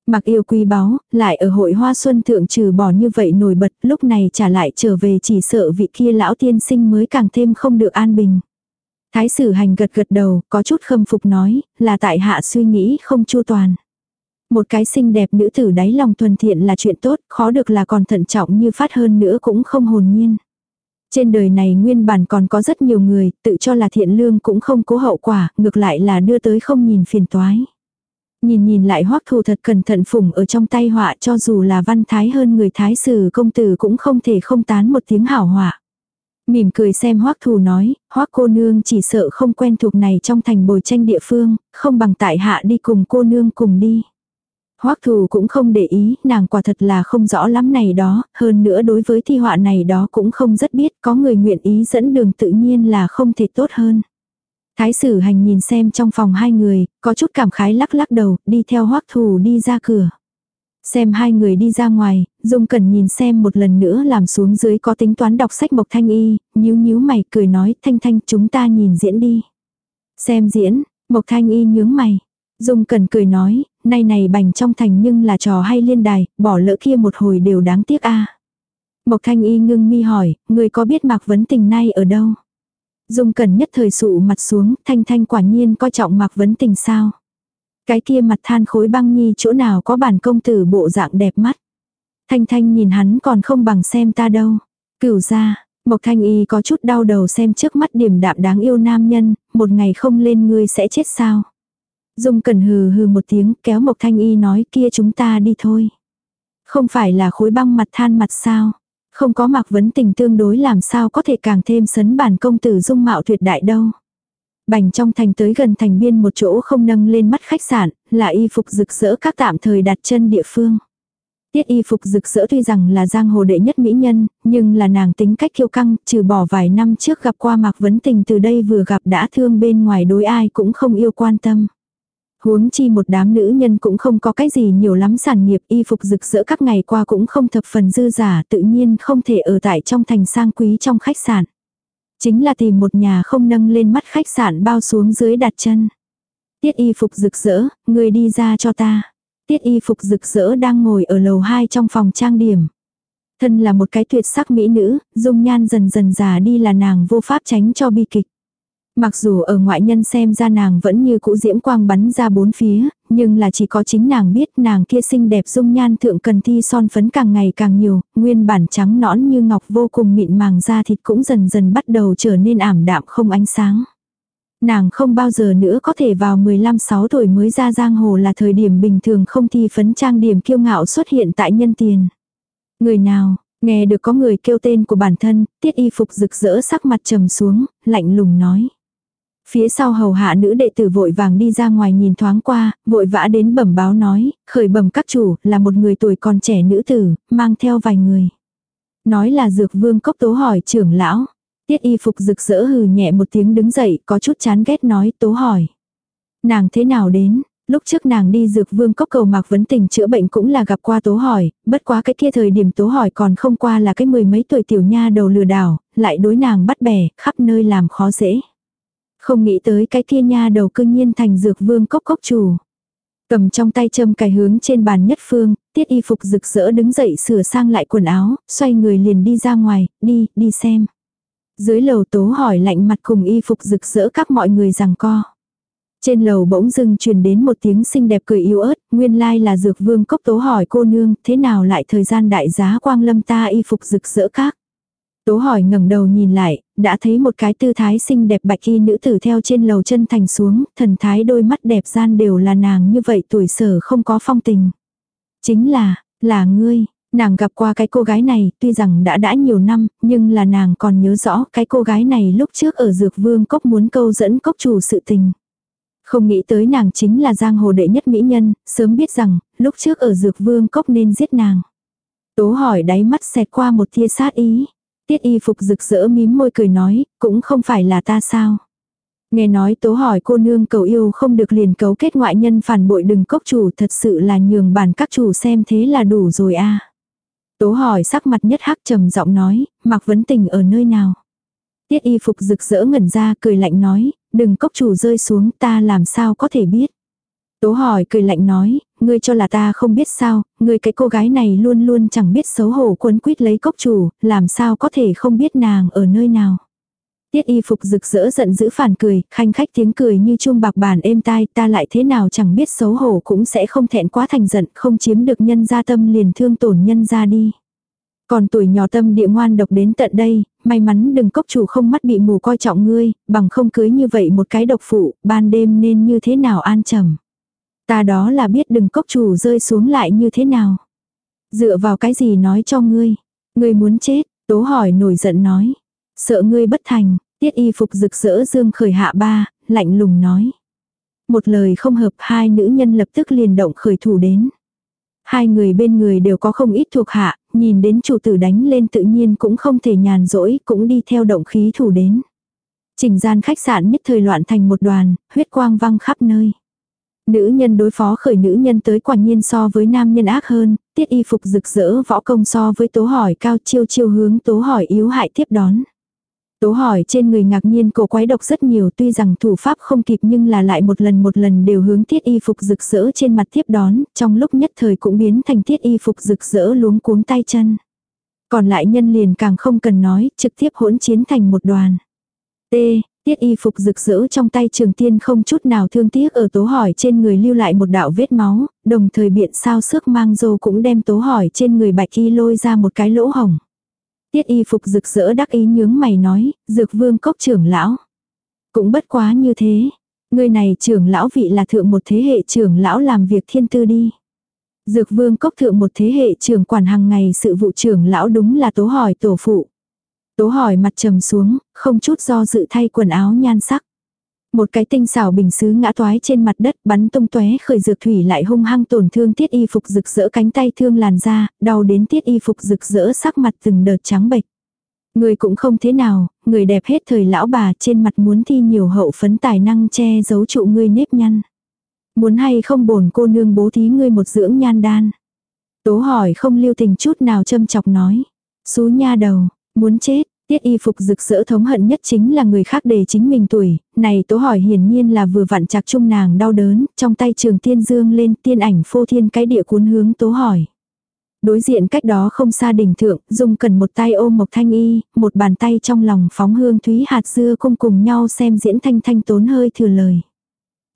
Mặc yêu quý báu, lại ở hội hoa xuân thượng trừ bỏ như vậy nổi bật, lúc này trả lại trở về chỉ sợ vị kia lão tiên sinh mới càng thêm không được an bình. Thái sử hành gật gật đầu, có chút khâm phục nói, là tại hạ suy nghĩ không chu toàn. Một cái xinh đẹp nữ tử đáy lòng thuần thiện là chuyện tốt, khó được là còn thận trọng như phát hơn nữa cũng không hồn nhiên. Trên đời này nguyên bản còn có rất nhiều người, tự cho là thiện lương cũng không cố hậu quả, ngược lại là đưa tới không nhìn phiền toái. Nhìn nhìn lại hoắc thù thật cẩn thận phủng ở trong tay họa cho dù là văn thái hơn người thái sử công tử cũng không thể không tán một tiếng hảo họa. Mỉm cười xem hoắc thù nói, hoắc cô nương chỉ sợ không quen thuộc này trong thành bồi tranh địa phương, không bằng tại hạ đi cùng cô nương cùng đi. Hoắc thù cũng không để ý, nàng quả thật là không rõ lắm này đó, hơn nữa đối với thi họa này đó cũng không rất biết, có người nguyện ý dẫn đường tự nhiên là không thể tốt hơn. Thái sử hành nhìn xem trong phòng hai người, có chút cảm khái lắc lắc đầu, đi theo hoắc thù đi ra cửa. Xem hai người đi ra ngoài, Dung Cẩn nhìn xem một lần nữa làm xuống dưới có tính toán đọc sách Mộc Thanh Y, nhíu nhíu mày cười nói Thanh Thanh chúng ta nhìn diễn đi. Xem diễn, Mộc Thanh Y nhướng mày. Dung Cẩn cười nói, nay này bành trong thành nhưng là trò hay liên đài, bỏ lỡ kia một hồi đều đáng tiếc a. Mộc Thanh Y ngưng mi hỏi, người có biết Mạc Vấn Tình nay ở đâu? Dung Cẩn nhất thời sụ mặt xuống, Thanh Thanh quả nhiên coi trọng Mạc Vấn Tình sao? Cái kia mặt than khối băng nhi chỗ nào có bản công tử bộ dạng đẹp mắt. Thanh Thanh nhìn hắn còn không bằng xem ta đâu. Cửu ra, Mộc Thanh Y có chút đau đầu xem trước mắt điểm đạm đáng yêu nam nhân, một ngày không lên ngươi sẽ chết sao. Dung Cẩn hừ hừ một tiếng kéo Mộc Thanh Y nói kia chúng ta đi thôi. Không phải là khối băng mặt than mặt sao. Không có mặc vấn tình tương đối làm sao có thể càng thêm sấn bản công tử dung mạo tuyệt đại đâu. Bành trong thành tới gần thành biên một chỗ không nâng lên mắt khách sạn, là y phục rực rỡ các tạm thời đặt chân địa phương. Tiết y phục rực rỡ tuy rằng là giang hồ đệ nhất mỹ nhân, nhưng là nàng tính cách kiêu căng, trừ bỏ vài năm trước gặp qua Mạc Vấn Tình từ đây vừa gặp đã thương bên ngoài đối ai cũng không yêu quan tâm. Huống chi một đám nữ nhân cũng không có cái gì nhiều lắm sản nghiệp y phục rực rỡ các ngày qua cũng không thập phần dư giả tự nhiên không thể ở tại trong thành sang quý trong khách sạn. Chính là tìm một nhà không nâng lên mắt khách sạn bao xuống dưới đặt chân. Tiết y phục rực rỡ, người đi ra cho ta. Tiết y phục rực rỡ đang ngồi ở lầu 2 trong phòng trang điểm. Thân là một cái tuyệt sắc mỹ nữ, dung nhan dần dần già đi là nàng vô pháp tránh cho bi kịch. Mặc dù ở ngoại nhân xem ra nàng vẫn như cũ diễm quang bắn ra bốn phía, nhưng là chỉ có chính nàng biết nàng kia xinh đẹp dung nhan thượng cần thi son phấn càng ngày càng nhiều, nguyên bản trắng nõn như ngọc vô cùng mịn màng da thịt cũng dần dần bắt đầu trở nên ảm đạm không ánh sáng. Nàng không bao giờ nữa có thể vào 15-6 tuổi mới ra giang hồ là thời điểm bình thường không thi phấn trang điểm kiêu ngạo xuất hiện tại nhân tiền. Người nào, nghe được có người kêu tên của bản thân, tiết y phục rực rỡ sắc mặt trầm xuống, lạnh lùng nói. Phía sau hầu hạ nữ đệ tử vội vàng đi ra ngoài nhìn thoáng qua, vội vã đến bẩm báo nói, khởi bẩm các chủ, là một người tuổi còn trẻ nữ tử, mang theo vài người. Nói là dược vương cốc tố hỏi trưởng lão. Tiết y phục rực rỡ hừ nhẹ một tiếng đứng dậy, có chút chán ghét nói tố hỏi. Nàng thế nào đến, lúc trước nàng đi dược vương cốc cầu mạc vấn tình chữa bệnh cũng là gặp qua tố hỏi, bất quá cái kia thời điểm tố hỏi còn không qua là cái mười mấy tuổi tiểu nha đầu lừa đảo, lại đối nàng bắt bẻ, khắp nơi làm khó dễ. Không nghĩ tới cái kia nha đầu cương nhiên thành dược vương cốc cốc chủ. Cầm trong tay châm cài hướng trên bàn nhất phương, tiết y phục rực rỡ đứng dậy sửa sang lại quần áo, xoay người liền đi ra ngoài, đi, đi xem. Dưới lầu tố hỏi lạnh mặt cùng y phục rực rỡ các mọi người rằng co. Trên lầu bỗng dưng truyền đến một tiếng xinh đẹp cười yếu ớt, nguyên lai là dược vương cốc tố hỏi cô nương, thế nào lại thời gian đại giá quang lâm ta y phục rực rỡ các. Tố hỏi ngẩng đầu nhìn lại, đã thấy một cái tư thái xinh đẹp bạch y nữ tử theo trên lầu chân thành xuống, thần thái đôi mắt đẹp gian đều là nàng như vậy tuổi sở không có phong tình. Chính là, là ngươi, nàng gặp qua cái cô gái này, tuy rằng đã đã nhiều năm, nhưng là nàng còn nhớ rõ cái cô gái này lúc trước ở dược vương cốc muốn câu dẫn cốc chủ sự tình. Không nghĩ tới nàng chính là giang hồ đệ nhất mỹ nhân, sớm biết rằng, lúc trước ở dược vương cốc nên giết nàng. Tố hỏi đáy mắt xẹt qua một tia sát ý. Tiết y phục rực rỡ mím môi cười nói, cũng không phải là ta sao. Nghe nói tố hỏi cô nương cầu yêu không được liền cấu kết ngoại nhân phản bội đừng cốc chủ thật sự là nhường bản các chủ xem thế là đủ rồi a Tố hỏi sắc mặt nhất hắc trầm giọng nói, mặc vấn tình ở nơi nào. Tiết y phục rực rỡ ngẩn ra cười lạnh nói, đừng cốc chủ rơi xuống ta làm sao có thể biết. Tố hỏi cười lạnh nói, ngươi cho là ta không biết sao, ngươi cái cô gái này luôn luôn chẳng biết xấu hổ quấn quýt lấy cốc chủ, làm sao có thể không biết nàng ở nơi nào. Tiết y phục rực rỡ giận dữ phản cười, khanh khách tiếng cười như chuông bạc bàn êm tai ta lại thế nào chẳng biết xấu hổ cũng sẽ không thẹn quá thành giận, không chiếm được nhân gia tâm liền thương tổn nhân gia đi. Còn tuổi nhỏ tâm địa ngoan độc đến tận đây, may mắn đừng cốc chủ không mắt bị mù coi trọng ngươi, bằng không cưới như vậy một cái độc phụ, ban đêm nên như thế nào an trầm. Ta đó là biết đừng cốc chủ rơi xuống lại như thế nào. Dựa vào cái gì nói cho ngươi. Ngươi muốn chết, tố hỏi nổi giận nói. Sợ ngươi bất thành, tiết y phục rực rỡ dương khởi hạ ba, lạnh lùng nói. Một lời không hợp hai nữ nhân lập tức liền động khởi thủ đến. Hai người bên người đều có không ít thuộc hạ, nhìn đến chủ tử đánh lên tự nhiên cũng không thể nhàn rỗi, cũng đi theo động khí thủ đến. Trình gian khách sạn nhất thời loạn thành một đoàn, huyết quang văng khắp nơi. Nữ nhân đối phó khởi nữ nhân tới quả nhiên so với nam nhân ác hơn, tiết y phục rực rỡ võ công so với tố hỏi cao chiêu chiêu hướng tố hỏi yếu hại tiếp đón. Tố hỏi trên người ngạc nhiên cổ quái độc rất nhiều tuy rằng thủ pháp không kịp nhưng là lại một lần một lần đều hướng tiết y phục rực rỡ trên mặt tiếp đón, trong lúc nhất thời cũng biến thành tiết y phục rực rỡ luống cuống tay chân. Còn lại nhân liền càng không cần nói, trực tiếp hỗn chiến thành một đoàn. T. Tiết y phục rực rỡ trong tay trường tiên không chút nào thương tiếc ở tố hỏi trên người lưu lại một đạo vết máu, đồng thời biện sao sức mang dô cũng đem tố hỏi trên người bạch y lôi ra một cái lỗ hồng. Tiết y phục rực rỡ đắc ý nhướng mày nói, dược vương cốc trưởng lão. Cũng bất quá như thế. Người này trưởng lão vị là thượng một thế hệ trưởng lão làm việc thiên tư đi. Dược vương cốc thượng một thế hệ trưởng quản hàng ngày sự vụ trưởng lão đúng là tố hỏi tổ phụ. Tố hỏi mặt trầm xuống, không chút do dự thay quần áo nhan sắc. Một cái tinh xảo bình sứ ngã toái trên mặt đất bắn tung tóe khởi dược thủy lại hung hăng tổn thương tiết y phục rực rỡ cánh tay thương làn da, đau đến tiết y phục rực rỡ sắc mặt từng đợt trắng bệch. Người cũng không thế nào, người đẹp hết thời lão bà trên mặt muốn thi nhiều hậu phấn tài năng che giấu trụ ngươi nếp nhăn. Muốn hay không bổn cô nương bố thí ngươi một dưỡng nhan đan. Tố hỏi không lưu tình chút nào châm chọc nói. Xú nha đầu, muốn chết, Tiết y phục rực rỡ thống hận nhất chính là người khác để chính mình tuổi, này tố hỏi hiển nhiên là vừa vặn chặt chung nàng đau đớn, trong tay trường tiên dương lên tiên ảnh phô thiên cái địa cuốn hướng tố hỏi. Đối diện cách đó không xa đỉnh thượng, dùng cần một tay ôm mộc thanh y, một bàn tay trong lòng phóng hương thúy hạt dưa cùng cùng nhau xem diễn thanh thanh tốn hơi thừa lời.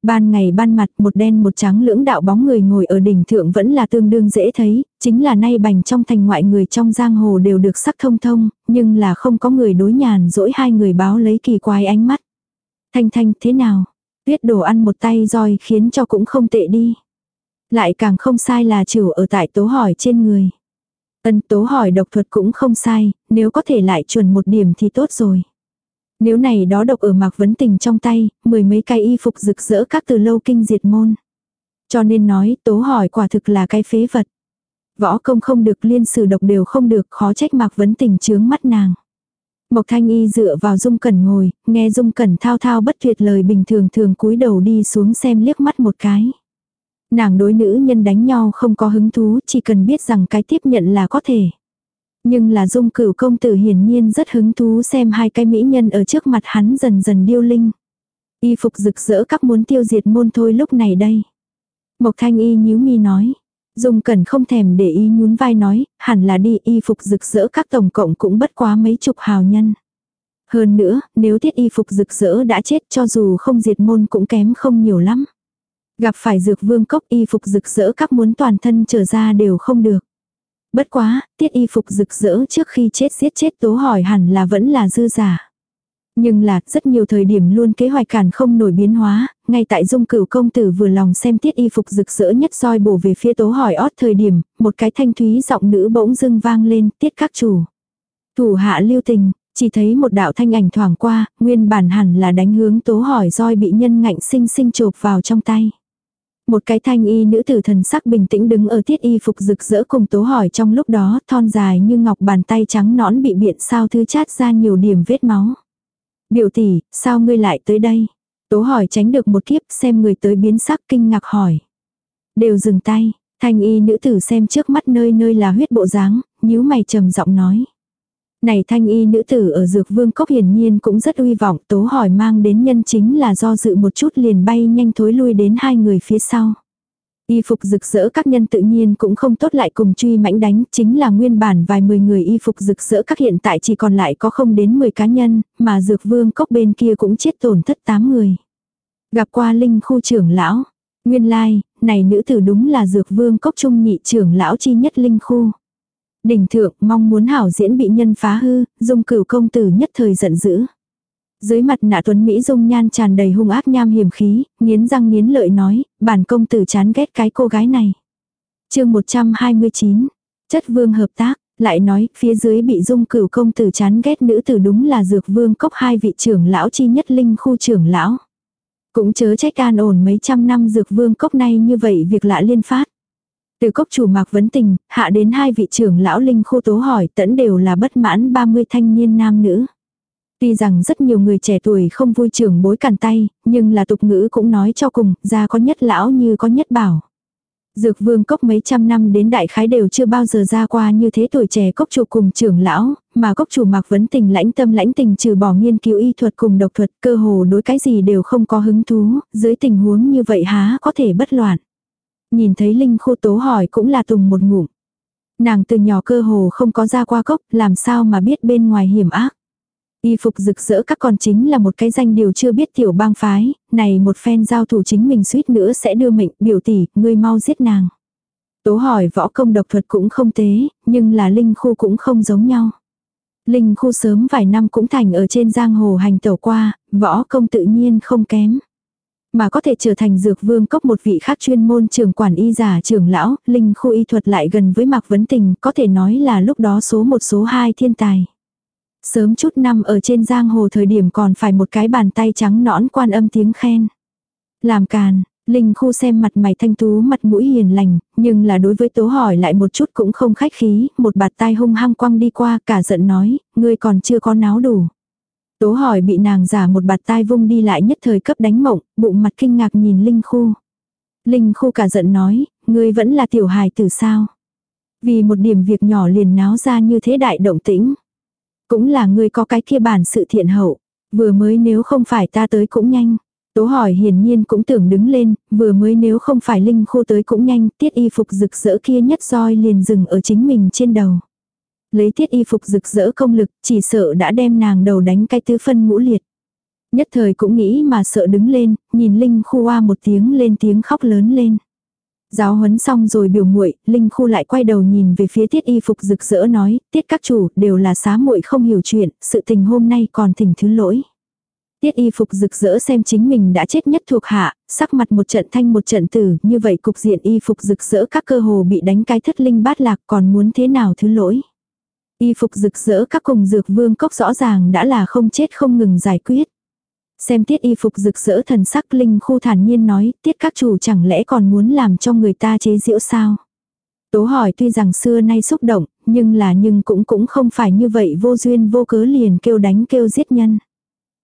Ban ngày ban mặt một đen một trắng lưỡng đạo bóng người ngồi ở đỉnh thượng vẫn là tương đương dễ thấy, chính là nay bành trong thành ngoại người trong giang hồ đều được sắc thông thông, nhưng là không có người đối nhàn dỗi hai người báo lấy kỳ quái ánh mắt. Thanh thanh thế nào? Tuyết đồ ăn một tay roi khiến cho cũng không tệ đi. Lại càng không sai là chủ ở tại tố hỏi trên người. Ân tố hỏi độc thuật cũng không sai, nếu có thể lại chuẩn một điểm thì tốt rồi. Nếu này đó độc ở mạc vấn tình trong tay, mười mấy cái y phục rực rỡ các từ lâu kinh diệt môn. Cho nên nói tố hỏi quả thực là cái phế vật. Võ công không được liên sử độc đều không được khó trách mạc vấn tình chướng mắt nàng. Mộc thanh y dựa vào dung cẩn ngồi, nghe dung cẩn thao thao bất tuyệt lời bình thường thường cúi đầu đi xuống xem liếc mắt một cái. Nàng đối nữ nhân đánh nhau không có hứng thú, chỉ cần biết rằng cái tiếp nhận là có thể. Nhưng là dung cửu công tử hiển nhiên rất hứng thú xem hai cái mỹ nhân ở trước mặt hắn dần dần điêu linh. Y phục rực rỡ các muốn tiêu diệt môn thôi lúc này đây. Mộc thanh y nhíu mi nói. Dung cẩn không thèm để ý nhún vai nói, hẳn là đi y phục rực rỡ các tổng cộng cũng bất quá mấy chục hào nhân. Hơn nữa, nếu thiết y phục rực rỡ đã chết cho dù không diệt môn cũng kém không nhiều lắm. Gặp phải dược vương cốc y phục rực rỡ các muốn toàn thân trở ra đều không được. Bất quá, tiết y phục rực rỡ trước khi chết giết chết tố hỏi hẳn là vẫn là dư giả. Nhưng là, rất nhiều thời điểm luôn kế hoạch cản không nổi biến hóa, ngay tại dung cửu công tử vừa lòng xem tiết y phục rực rỡ nhất roi bổ về phía tố hỏi ót thời điểm, một cái thanh thúy giọng nữ bỗng dưng vang lên, tiết các chủ. Thủ hạ lưu tình, chỉ thấy một đạo thanh ảnh thoảng qua, nguyên bản hẳn là đánh hướng tố hỏi roi bị nhân ngạnh sinh sinh chộp vào trong tay. Một cái thanh y nữ tử thần sắc bình tĩnh đứng ở tiết y phục rực rỡ cùng tố hỏi trong lúc đó thon dài như ngọc bàn tay trắng nõn bị biện sao thứ chát ra nhiều điểm vết máu. Biểu tỷ, sao ngươi lại tới đây? Tố hỏi tránh được một kiếp xem người tới biến sắc kinh ngạc hỏi. Đều dừng tay, thanh y nữ tử xem trước mắt nơi nơi là huyết bộ dáng, nhíu mày trầm giọng nói. Này thanh y nữ tử ở dược vương cốc hiển nhiên cũng rất uy vọng tố hỏi mang đến nhân chính là do dự một chút liền bay nhanh thối lui đến hai người phía sau. Y phục rực rỡ các nhân tự nhiên cũng không tốt lại cùng truy mãnh đánh, chính là nguyên bản vài mười người y phục rực rỡ các hiện tại chỉ còn lại có không đến 10 cá nhân, mà dược vương cốc bên kia cũng chết tổn thất 8 người. Gặp qua linh khu trưởng lão, nguyên lai, like, này nữ tử đúng là dược vương cốc trung nhị trưởng lão chi nhất linh khu. Đỉnh thượng mong muốn hảo diễn bị nhân phá hư, dung cửu công tử nhất thời giận dữ. Dưới mặt nạ tuấn Mỹ dung nhan tràn đầy hung ác nham hiểm khí, nghiến răng nghiến lợi nói, bản công tử chán ghét cái cô gái này. chương 129, chất vương hợp tác, lại nói, phía dưới bị dung cửu công tử chán ghét nữ tử đúng là dược vương cốc hai vị trưởng lão chi nhất linh khu trưởng lão. Cũng chớ trách an ổn mấy trăm năm dược vương cốc này như vậy việc lạ liên phát. Từ cốc chủ mạc vấn tình, hạ đến hai vị trưởng lão linh khu tố hỏi tẫn đều là bất mãn 30 thanh niên nam nữ. Tuy rằng rất nhiều người trẻ tuổi không vui trưởng bối cản tay, nhưng là tục ngữ cũng nói cho cùng, ra có nhất lão như có nhất bảo. Dược vương cốc mấy trăm năm đến đại khái đều chưa bao giờ ra qua như thế tuổi trẻ cốc chủ cùng trưởng lão, mà cốc chủ mạc vấn tình lãnh tâm lãnh tình trừ bỏ nghiên cứu y thuật cùng độc thuật cơ hồ đối cái gì đều không có hứng thú, dưới tình huống như vậy há có thể bất loạn. Nhìn thấy Linh khô tố hỏi cũng là tùng một ngụm. Nàng từ nhỏ cơ hồ không có ra qua cốc, làm sao mà biết bên ngoài hiểm ác. Y phục rực rỡ các con chính là một cái danh điều chưa biết tiểu bang phái, này một phen giao thủ chính mình suýt nữa sẽ đưa mệnh, biểu tỷ, ngươi mau giết nàng. Tố hỏi võ công độc thuật cũng không tế, nhưng là linh khu cũng không giống nhau. Linh khu sớm vài năm cũng thành ở trên giang hồ hành tẩu qua, võ công tự nhiên không kém. Mà có thể trở thành dược vương cốc một vị khác chuyên môn trường quản y giả trưởng lão, linh khu y thuật lại gần với Mạc Vấn Tình, có thể nói là lúc đó số một số hai thiên tài. Sớm chút năm ở trên giang hồ thời điểm còn phải một cái bàn tay trắng nõn quan âm tiếng khen. Làm càn, Linh khu xem mặt mày thanh tú mặt mũi hiền lành, nhưng là đối với tố hỏi lại một chút cũng không khách khí, một bạt tai hung hăng quăng đi qua cả giận nói, ngươi còn chưa có náo đủ. Tố hỏi bị nàng giả một bạt tai vung đi lại nhất thời cấp đánh mộng, bụng mặt kinh ngạc nhìn Linh khu. Linh khu cả giận nói, ngươi vẫn là tiểu hài từ sao. Vì một điểm việc nhỏ liền náo ra như thế đại động tĩnh. Cũng là ngươi có cái kia bản sự thiện hậu. Vừa mới nếu không phải ta tới cũng nhanh. Tố hỏi hiển nhiên cũng tưởng đứng lên, vừa mới nếu không phải linh Khu tới cũng nhanh, tiết y phục rực rỡ kia nhất roi liền dừng ở chính mình trên đầu. Lấy tiết y phục rực rỡ công lực, chỉ sợ đã đem nàng đầu đánh cái tứ phân ngũ liệt. Nhất thời cũng nghĩ mà sợ đứng lên, nhìn linh khu hoa một tiếng lên tiếng khóc lớn lên. Giáo huấn xong rồi biểu muội, Linh Khu lại quay đầu nhìn về phía Tiết Y Phục rực rỡ nói, Tiết các chủ đều là xá muội không hiểu chuyện, sự tình hôm nay còn thỉnh thứ lỗi. Tiết Y Phục rực rỡ xem chính mình đã chết nhất thuộc hạ, sắc mặt một trận thanh một trận tử, như vậy cục diện Y Phục rực rỡ các cơ hồ bị đánh cái thất linh bát lạc còn muốn thế nào thứ lỗi. Y Phục rực rỡ các cùng dược vương cốc rõ ràng đã là không chết không ngừng giải quyết. Xem tiết y phục rực rỡ thần sắc linh khu thản nhiên nói, tiết các chủ chẳng lẽ còn muốn làm cho người ta chế giễu sao? Tố hỏi tuy rằng xưa nay xúc động, nhưng là nhưng cũng cũng không phải như vậy vô duyên vô cớ liền kêu đánh kêu giết nhân.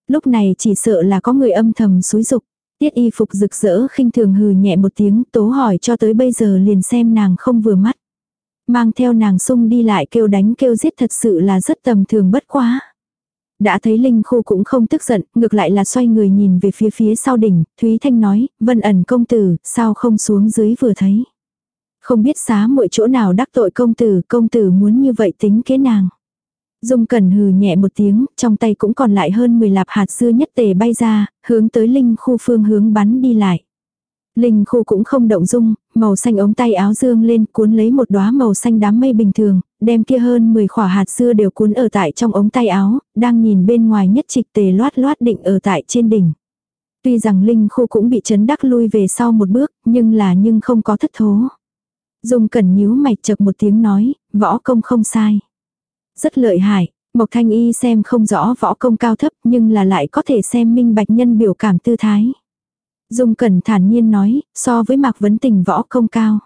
Lúc này chỉ sợ là có người âm thầm xúi dục. Tiết y phục rực rỡ khinh thường hừ nhẹ một tiếng tố hỏi cho tới bây giờ liền xem nàng không vừa mắt. Mang theo nàng sung đi lại kêu đánh kêu giết thật sự là rất tầm thường bất quá. Đã thấy Linh Khu cũng không tức giận, ngược lại là xoay người nhìn về phía phía sau đỉnh, Thúy Thanh nói, vân ẩn công tử, sao không xuống dưới vừa thấy. Không biết xá muội chỗ nào đắc tội công tử, công tử muốn như vậy tính kế nàng. Dung Cẩn hừ nhẹ một tiếng, trong tay cũng còn lại hơn 10 lạp hạt dưa nhất tề bay ra, hướng tới Linh Khu phương hướng bắn đi lại. Linh khu cũng không động dung, màu xanh ống tay áo dương lên cuốn lấy một đóa màu xanh đám mây bình thường, đem kia hơn 10 khỏa hạt dưa đều cuốn ở tại trong ống tay áo, đang nhìn bên ngoài nhất trịch tề loát loát định ở tại trên đỉnh. Tuy rằng Linh khu cũng bị chấn đắc lui về sau một bước, nhưng là nhưng không có thất thố. Dung cẩn nhíu mạch chật một tiếng nói, võ công không sai. Rất lợi hại, Mộc Thanh Y xem không rõ võ công cao thấp nhưng là lại có thể xem minh bạch nhân biểu cảm tư thái. Dung Cẩn thản nhiên nói, so với Mạc Vấn Tình võ công cao.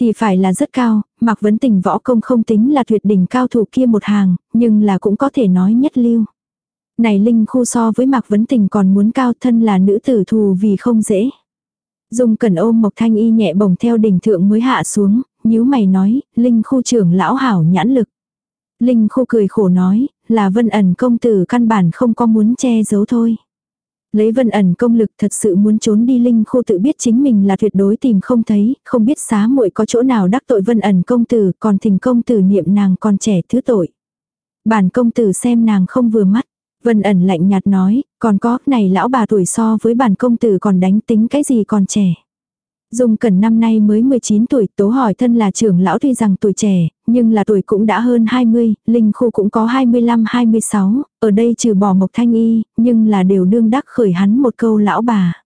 Thì phải là rất cao, Mạc Vấn Tình võ công không tính là tuyệt đỉnh cao thủ kia một hàng, nhưng là cũng có thể nói nhất lưu. Này Linh khu so với Mạc Vấn Tình còn muốn cao thân là nữ tử thù vì không dễ. Dung Cẩn ôm Mộc Thanh Y nhẹ bồng theo đỉnh thượng mới hạ xuống, nhíu mày nói, Linh khu trưởng lão hảo nhãn lực. Linh khu cười khổ nói, là vân ẩn công tử căn bản không có muốn che giấu thôi. Lấy vân ẩn công lực thật sự muốn trốn đi linh khô tự biết chính mình là tuyệt đối tìm không thấy, không biết xá muội có chỗ nào đắc tội vân ẩn công tử, còn thình công tử niệm nàng còn trẻ thứ tội. Bản công tử xem nàng không vừa mắt, vân ẩn lạnh nhạt nói, còn có, này lão bà tuổi so với bản công tử còn đánh tính cái gì còn trẻ. Dung Cẩn năm nay mới 19 tuổi, tố hỏi thân là trưởng lão tuy rằng tuổi trẻ, nhưng là tuổi cũng đã hơn 20, linh khu cũng có 25-26, ở đây trừ bỏ Mộc Thanh Y, nhưng là đều đương đắc khởi hắn một câu lão bà.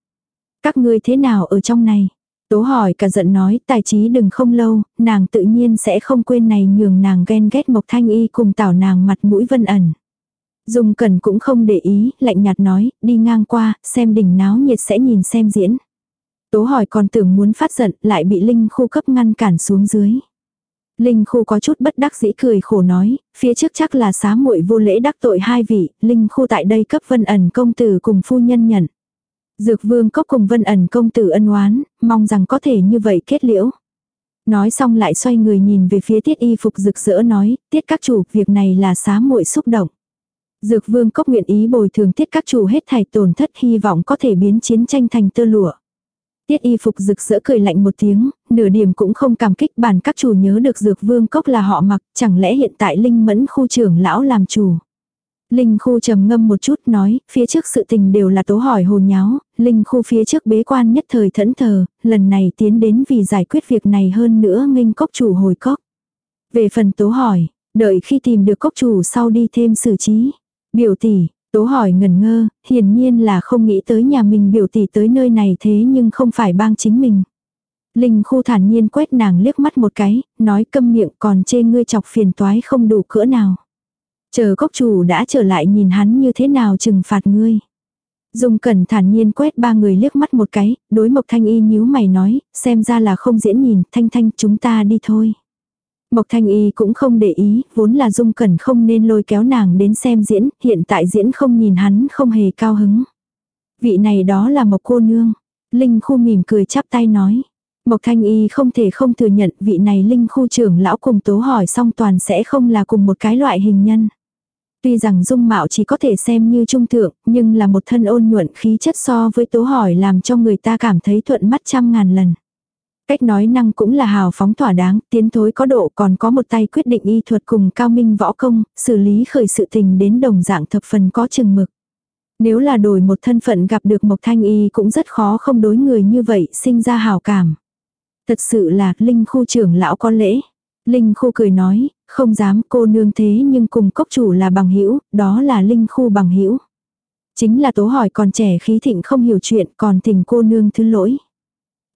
Các ngươi thế nào ở trong này? Tố hỏi cả giận nói tài trí đừng không lâu, nàng tự nhiên sẽ không quên này nhường nàng ghen ghét Mộc Thanh Y cùng tảo nàng mặt mũi vân ẩn. Dung Cẩn cũng không để ý, lạnh nhạt nói, đi ngang qua, xem đỉnh náo nhiệt sẽ nhìn xem diễn. Tố hỏi còn tưởng muốn phát giận, lại bị Linh khu cấp ngăn cản xuống dưới. Linh khu có chút bất đắc dĩ cười khổ nói, phía trước chắc là xá muội vô lễ đắc tội hai vị, Linh khu tại đây cấp vân ẩn công tử cùng phu nhân nhận. Dược vương cốc cùng vân ẩn công tử ân oán, mong rằng có thể như vậy kết liễu. Nói xong lại xoay người nhìn về phía tiết y phục rực rỡ nói, tiết các chủ, việc này là xá muội xúc động. Dược vương cốc nguyện ý bồi thường tiết các chủ hết thảy tổn thất hy vọng có thể biến chiến tranh thành tơ lụa. Tiết y phục rực rỡ cười lạnh một tiếng, nửa điểm cũng không cảm kích bản các chủ nhớ được dược vương cốc là họ mặc, chẳng lẽ hiện tại linh mẫn khu trưởng lão làm chủ. Linh khu trầm ngâm một chút nói, phía trước sự tình đều là tố hỏi hồ nháo, linh khu phía trước bế quan nhất thời thẫn thờ, lần này tiến đến vì giải quyết việc này hơn nữa nghênh cốc chủ hồi cốc. Về phần tố hỏi, đợi khi tìm được cốc chủ sau đi thêm xử trí. Biểu tỷ, tố hỏi ngần ngơ, hiển nhiên là không nghĩ tới nhà mình biểu tỷ tới nơi này thế nhưng không phải bang chính mình. Linh khu thản nhiên quét nàng liếc mắt một cái, nói câm miệng còn chê ngươi chọc phiền toái không đủ cỡ nào. Chờ cốc chủ đã trở lại nhìn hắn như thế nào trừng phạt ngươi. Dung cẩn thản nhiên quét ba người liếc mắt một cái, đối mộc thanh y nhíu mày nói, xem ra là không diễn nhìn, thanh thanh chúng ta đi thôi. Mộc thanh y cũng không để ý, vốn là dung cẩn không nên lôi kéo nàng đến xem diễn, hiện tại diễn không nhìn hắn không hề cao hứng. Vị này đó là mộc cô nương. Linh khu mỉm cười chắp tay nói. Mộc thanh y không thể không thừa nhận vị này linh khu trưởng lão cùng tố hỏi xong toàn sẽ không là cùng một cái loại hình nhân. Tuy rằng dung mạo chỉ có thể xem như trung thượng, nhưng là một thân ôn nhuận khí chất so với tố hỏi làm cho người ta cảm thấy thuận mắt trăm ngàn lần. Cách nói năng cũng là hào phóng thỏa đáng, tiến thối có độ còn có một tay quyết định y thuật cùng cao minh võ công, xử lý khởi sự tình đến đồng dạng thập phần có chừng mực. Nếu là đổi một thân phận gặp được Mộc Thanh Y cũng rất khó không đối người như vậy sinh ra hào cảm. Thật sự là Linh khu trưởng lão có lễ. Linh khu cười nói, không dám cô nương thế nhưng cùng cốc chủ là bằng hữu đó là Linh khu bằng hữu Chính là tố hỏi còn trẻ khí thịnh không hiểu chuyện còn thỉnh cô nương thứ lỗi.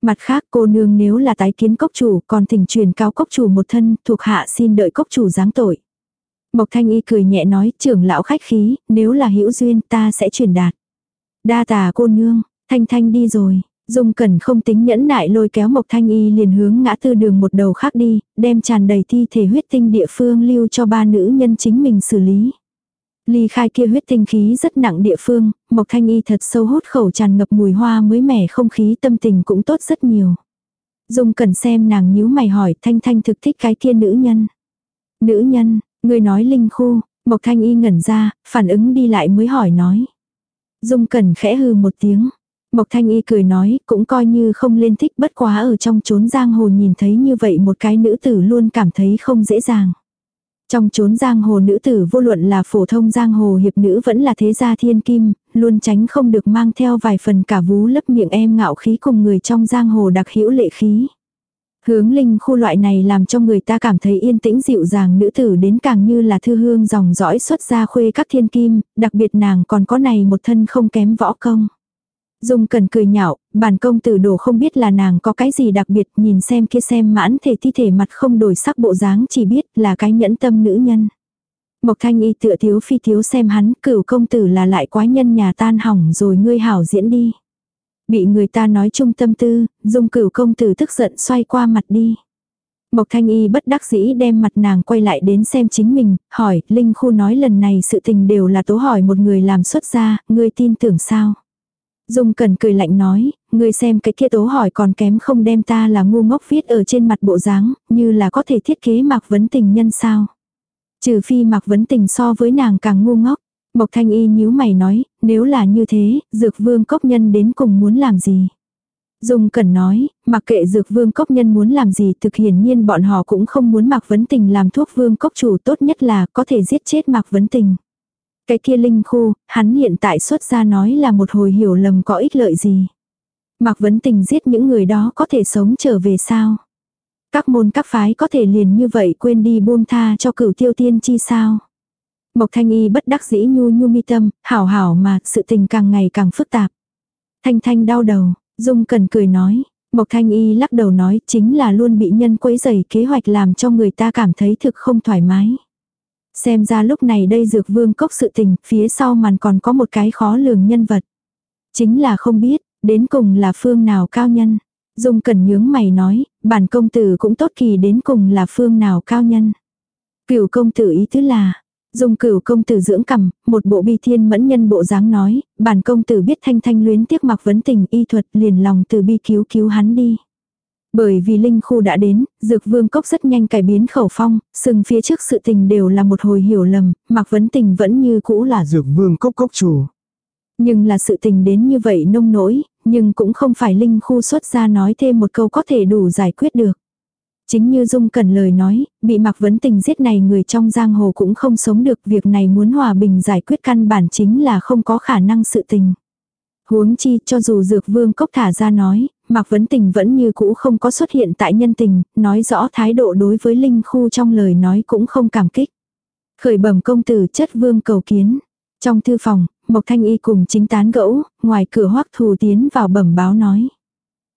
Mặt khác cô nương nếu là tái kiến cốc chủ còn thỉnh truyền cao cốc chủ một thân thuộc hạ xin đợi cốc chủ giáng tội. Mộc thanh y cười nhẹ nói trưởng lão khách khí nếu là hữu duyên ta sẽ truyền đạt. Đa tà cô nương, thanh thanh đi rồi. Dung Cẩn không tính nhẫn nại lôi kéo Mộc Thanh Y liền hướng ngã tư đường một đầu khác đi, đem tràn đầy thi thể huyết tinh địa phương lưu cho ba nữ nhân chính mình xử lý. Ly khai kia huyết tinh khí rất nặng địa phương, Mộc Thanh Y thật sâu hút khẩu tràn ngập mùi hoa mới mẻ không khí tâm tình cũng tốt rất nhiều. Dung cần xem nàng nhíu mày hỏi Thanh Thanh thực thích cái kia nữ nhân. Nữ nhân, người nói linh khu, Mộc Thanh Y ngẩn ra, phản ứng đi lại mới hỏi nói. Dung cần khẽ hừ một tiếng. Mộc Thanh Y cười nói, cũng coi như không lên thích bất quá ở trong chốn giang hồ nhìn thấy như vậy một cái nữ tử luôn cảm thấy không dễ dàng. Trong chốn giang hồ nữ tử vô luận là phổ thông giang hồ hiệp nữ vẫn là thế gia thiên kim, luôn tránh không được mang theo vài phần cả vú lấp miệng em ngạo khí cùng người trong giang hồ đặc hữu lệ khí. Hướng linh khu loại này làm cho người ta cảm thấy yên tĩnh dịu dàng nữ tử đến càng như là thư hương dòng dõi xuất ra khuê các thiên kim, đặc biệt nàng còn có này một thân không kém võ công. Dung cần cười nhạo, bản công tử đồ không biết là nàng có cái gì đặc biệt nhìn xem kia xem mãn thể thi thể mặt không đổi sắc bộ dáng chỉ biết là cái nhẫn tâm nữ nhân. Mộc thanh y tựa thiếu phi thiếu xem hắn cửu công tử là lại quái nhân nhà tan hỏng rồi ngươi hảo diễn đi. Bị người ta nói chung tâm tư, dung cửu công tử tức giận xoay qua mặt đi. Mộc thanh y bất đắc dĩ đem mặt nàng quay lại đến xem chính mình, hỏi, Linh Khu nói lần này sự tình đều là tố hỏi một người làm xuất ra, ngươi tin tưởng sao? Dung Cần cười lạnh nói, Ngươi xem cái kia tố hỏi còn kém không đem ta là ngu ngốc viết ở trên mặt bộ dáng, như là có thể thiết kế Mạc Vấn Tình nhân sao. Trừ phi Mạc Vấn Tình so với nàng càng ngu ngốc. Mộc Thanh Y nhíu mày nói, nếu là như thế, Dược Vương Cốc Nhân đến cùng muốn làm gì? Dung Cẩn nói, mặc kệ Dược Vương Cốc Nhân muốn làm gì thực hiển nhiên bọn họ cũng không muốn Mạc Vấn Tình làm thuốc Vương Cốc chủ tốt nhất là có thể giết chết Mạc Vấn Tình. Cái kia linh khu, hắn hiện tại xuất ra nói là một hồi hiểu lầm có ích lợi gì. Mạc Vấn Tình giết những người đó có thể sống trở về sao? Các môn các phái có thể liền như vậy quên đi buông tha cho cửu tiêu tiên chi sao? Mộc Thanh Y bất đắc dĩ nhu nhu mi tâm, hảo hảo mà sự tình càng ngày càng phức tạp. Thanh Thanh đau đầu, Dung cần cười nói. Mộc Thanh Y lắc đầu nói chính là luôn bị nhân quấy rầy kế hoạch làm cho người ta cảm thấy thực không thoải mái. Xem ra lúc này đây dược vương cốc sự tình, phía sau màn còn có một cái khó lường nhân vật. Chính là không biết, đến cùng là phương nào cao nhân. Dung cần nhướng mày nói, bản công tử cũng tốt kỳ đến cùng là phương nào cao nhân. Cửu công tử ý tứ là, Dung cửu công tử dưỡng cầm, một bộ bi thiên mẫn nhân bộ dáng nói, bản công tử biết thanh thanh luyến tiếc mặc vấn tình y thuật liền lòng từ bi cứu cứu hắn đi. Bởi vì linh khu đã đến, dược vương cốc rất nhanh cải biến khẩu phong, sừng phía trước sự tình đều là một hồi hiểu lầm, mặc vấn tình vẫn như cũ là dược vương cốc cốc chủ. Nhưng là sự tình đến như vậy nông nỗi, nhưng cũng không phải linh khu xuất ra nói thêm một câu có thể đủ giải quyết được. Chính như Dung Cẩn lời nói, bị mặc vấn tình giết này người trong giang hồ cũng không sống được việc này muốn hòa bình giải quyết căn bản chính là không có khả năng sự tình. Huống chi cho dù dược vương cốc thả ra nói, mặc vấn tình vẫn như cũ không có xuất hiện tại nhân tình, nói rõ thái độ đối với linh khu trong lời nói cũng không cảm kích. Khởi bẩm công tử chất vương cầu kiến. Trong thư phòng, Mộc Thanh Y cùng chính tán gẫu, ngoài cửa hoắc thù tiến vào bẩm báo nói.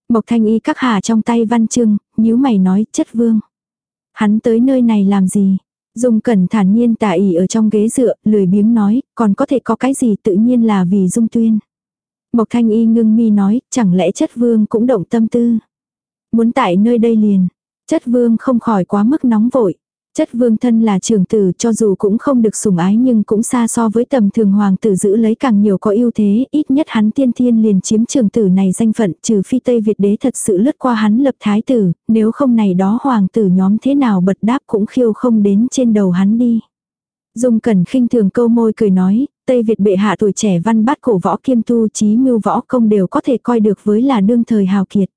Mộc Thanh Y các hà trong tay văn chương, nhíu mày nói chất vương. Hắn tới nơi này làm gì? Dung cẩn thản nhiên tà ỉ ở trong ghế dựa, lười biếng nói, còn có thể có cái gì tự nhiên là vì dung tuyên. Mộc thanh y ngưng mi nói, chẳng lẽ chất vương cũng động tâm tư. Muốn tại nơi đây liền, chất vương không khỏi quá mức nóng vội. Chất vương thân là Trường tử cho dù cũng không được sủng ái nhưng cũng xa so với tầm thường hoàng tử giữ lấy càng nhiều có ưu thế, ít nhất hắn tiên thiên liền chiếm Trường tử này danh phận trừ phi Tây Việt đế thật sự lướt qua hắn lập thái tử, nếu không này đó hoàng tử nhóm thế nào bật đáp cũng khiêu không đến trên đầu hắn đi. Dung Cẩn khinh thường câu môi cười nói, Tây Việt bệ hạ tuổi trẻ văn bát cổ võ kiêm tu trí mưu võ công đều có thể coi được với là đương thời hào kiệt.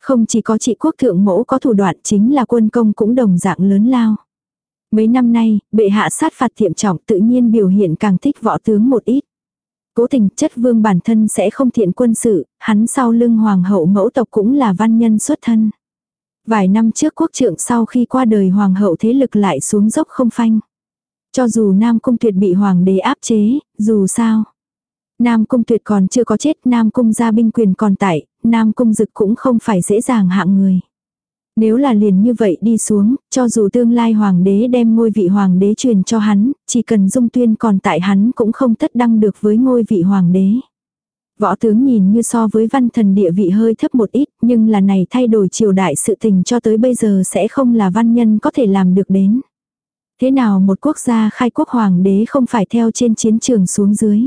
Không chỉ có trị quốc thượng mẫu có thủ đoạn chính là quân công cũng đồng dạng lớn lao. Mấy năm nay, bệ hạ sát phạt tiệm trọng tự nhiên biểu hiện càng thích võ tướng một ít. Cố tình chất vương bản thân sẽ không thiện quân sự, hắn sau lưng hoàng hậu mẫu tộc cũng là văn nhân xuất thân. Vài năm trước quốc trượng sau khi qua đời hoàng hậu thế lực lại xuống dốc không phanh. Cho dù Nam Cung Tuyệt bị hoàng đế áp chế, dù sao. Nam Cung Tuyệt còn chưa có chết, Nam Cung gia binh quyền còn tại, Nam Cung Dực cũng không phải dễ dàng hạng người. Nếu là liền như vậy đi xuống, cho dù tương lai hoàng đế đem ngôi vị hoàng đế truyền cho hắn, chỉ cần dung tuyên còn tại hắn cũng không thất đăng được với ngôi vị hoàng đế. Võ tướng nhìn như so với văn thần địa vị hơi thấp một ít, nhưng là này thay đổi triều đại sự tình cho tới bây giờ sẽ không là văn nhân có thể làm được đến. Thế nào một quốc gia khai quốc hoàng đế không phải theo trên chiến trường xuống dưới.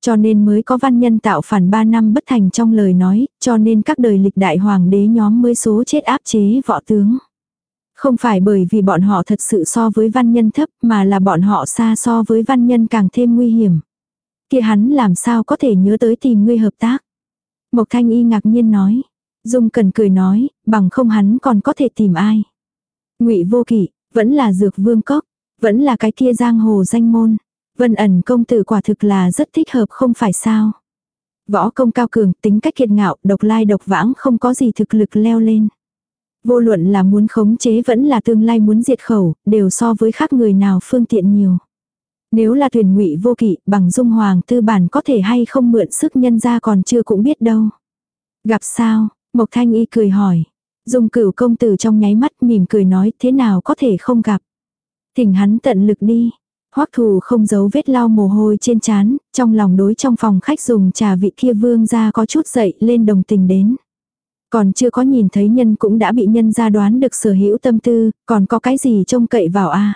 Cho nên mới có văn nhân tạo phản 3 năm bất thành trong lời nói, cho nên các đời lịch đại hoàng đế nhóm mới số chết áp chế võ tướng. Không phải bởi vì bọn họ thật sự so với văn nhân thấp mà là bọn họ xa so với văn nhân càng thêm nguy hiểm. kia hắn làm sao có thể nhớ tới tìm ngươi hợp tác. Mộc Thanh Y ngạc nhiên nói. Dung cần cười nói, bằng không hắn còn có thể tìm ai. ngụy vô kỷ, vẫn là dược vương cốc, vẫn là cái kia giang hồ danh môn. Vân ẩn công tử quả thực là rất thích hợp không phải sao. Võ công cao cường, tính cách kiệt ngạo, độc lai độc vãng không có gì thực lực leo lên. Vô luận là muốn khống chế vẫn là tương lai muốn diệt khẩu, đều so với khác người nào phương tiện nhiều. Nếu là thuyền ngụy vô kỵ, bằng dung hoàng tư bản có thể hay không mượn sức nhân ra còn chưa cũng biết đâu. Gặp sao, Mộc Thanh Y cười hỏi. Dung cửu công tử trong nháy mắt mỉm cười nói thế nào có thể không gặp. Thỉnh hắn tận lực đi. Hoắc thù không giấu vết lau mồ hôi trên trán, trong lòng đối trong phòng khách dùng trà vị kia vương ra có chút dậy lên đồng tình đến. Còn chưa có nhìn thấy nhân cũng đã bị nhân ra đoán được sở hữu tâm tư, còn có cái gì trông cậy vào a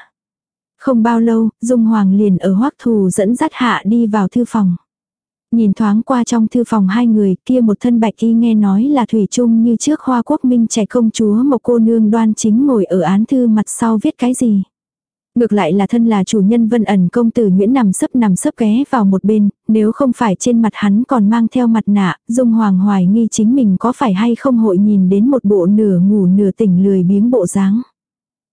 Không bao lâu, Dung Hoàng liền ở Hoắc thù dẫn dắt hạ đi vào thư phòng. Nhìn thoáng qua trong thư phòng hai người kia một thân bạch y nghe nói là Thủy chung như trước hoa quốc minh trẻ công chúa một cô nương đoan chính ngồi ở án thư mặt sau viết cái gì. Ngược lại là thân là chủ nhân vân ẩn công tử Nguyễn nằm sấp nằm sấp ghé vào một bên, nếu không phải trên mặt hắn còn mang theo mặt nạ, Dung Hoàng hoài nghi chính mình có phải hay không hội nhìn đến một bộ nửa ngủ nửa tỉnh lười biếng bộ dáng.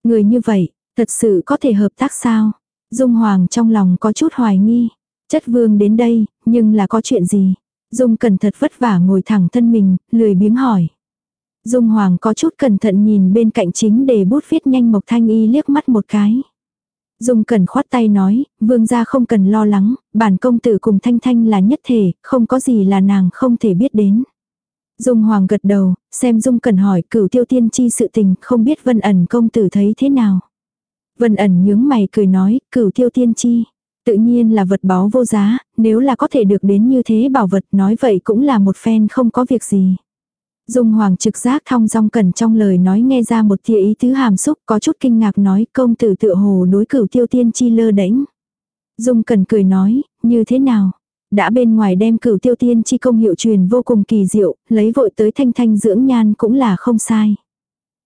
Người như vậy, thật sự có thể hợp tác sao? Dung Hoàng trong lòng có chút hoài nghi. Chất vương đến đây, nhưng là có chuyện gì? Dung cẩn thật vất vả ngồi thẳng thân mình, lười biếng hỏi. Dung Hoàng có chút cẩn thận nhìn bên cạnh chính để bút viết nhanh Mộc Thanh Y liếc mắt một cái. Dung cẩn khoát tay nói, vương gia không cần lo lắng, bản công tử cùng Thanh Thanh là nhất thể, không có gì là nàng không thể biết đến. Dung Hoàng gật đầu, xem Dung cẩn hỏi cửu tiêu tiên chi sự tình, không biết Vân ẩn công tử thấy thế nào. Vân ẩn nhướng mày cười nói, cửu tiêu tiên chi. Tự nhiên là vật báu vô giá, nếu là có thể được đến như thế bảo vật nói vậy cũng là một phen không có việc gì. Dung Hoàng trực giác thong dong cẩn trong lời nói nghe ra một tia ý tứ hàm xúc có chút kinh ngạc nói công tử tựa hồ đối cửu tiêu tiên chi lơ đễnh. Dung Cẩn cười nói, như thế nào? Đã bên ngoài đem cửu tiêu tiên chi công hiệu truyền vô cùng kỳ diệu, lấy vội tới thanh thanh dưỡng nhan cũng là không sai.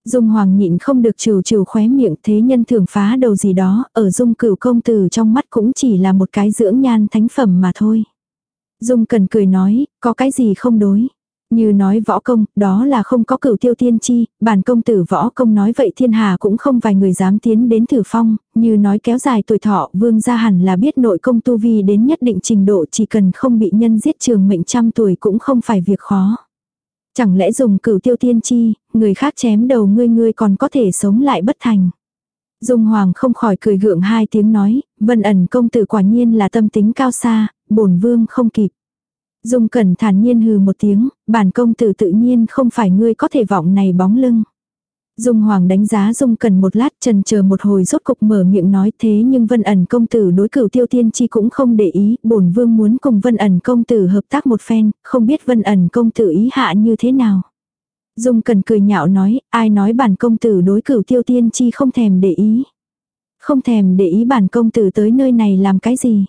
Dung Hoàng nhịn không được trừ trừ khóe miệng thế nhân thường phá đầu gì đó, ở Dung cửu công tử trong mắt cũng chỉ là một cái dưỡng nhan thánh phẩm mà thôi. Dung cần cười nói, có cái gì không đối. Như nói võ công, đó là không có cửu tiêu tiên chi, bản công tử võ công nói vậy thiên hà cũng không vài người dám tiến đến thử phong, như nói kéo dài tuổi thọ vương gia hẳn là biết nội công tu vi đến nhất định trình độ chỉ cần không bị nhân giết trường mệnh trăm tuổi cũng không phải việc khó. Chẳng lẽ dùng cửu tiêu tiên chi, người khác chém đầu ngươi ngươi còn có thể sống lại bất thành. Dung Hoàng không khỏi cười gượng hai tiếng nói, vân ẩn công tử quả nhiên là tâm tính cao xa, bổn vương không kịp. Dung Cẩn thản nhiên hừ một tiếng, bản công tử tự nhiên không phải ngươi có thể vọng này bóng lưng. Dung Hoàng đánh giá Dung Cần một lát trần chờ một hồi rốt cục mở miệng nói thế nhưng Vân ẩn công tử đối cửu tiêu tiên chi cũng không để ý, bổn vương muốn cùng Vân ẩn công tử hợp tác một phen, không biết Vân ẩn công tử ý hạ như thế nào. Dung Cần cười nhạo nói, ai nói bản công tử đối cửu tiêu tiên chi không thèm để ý. Không thèm để ý bản công tử tới nơi này làm cái gì.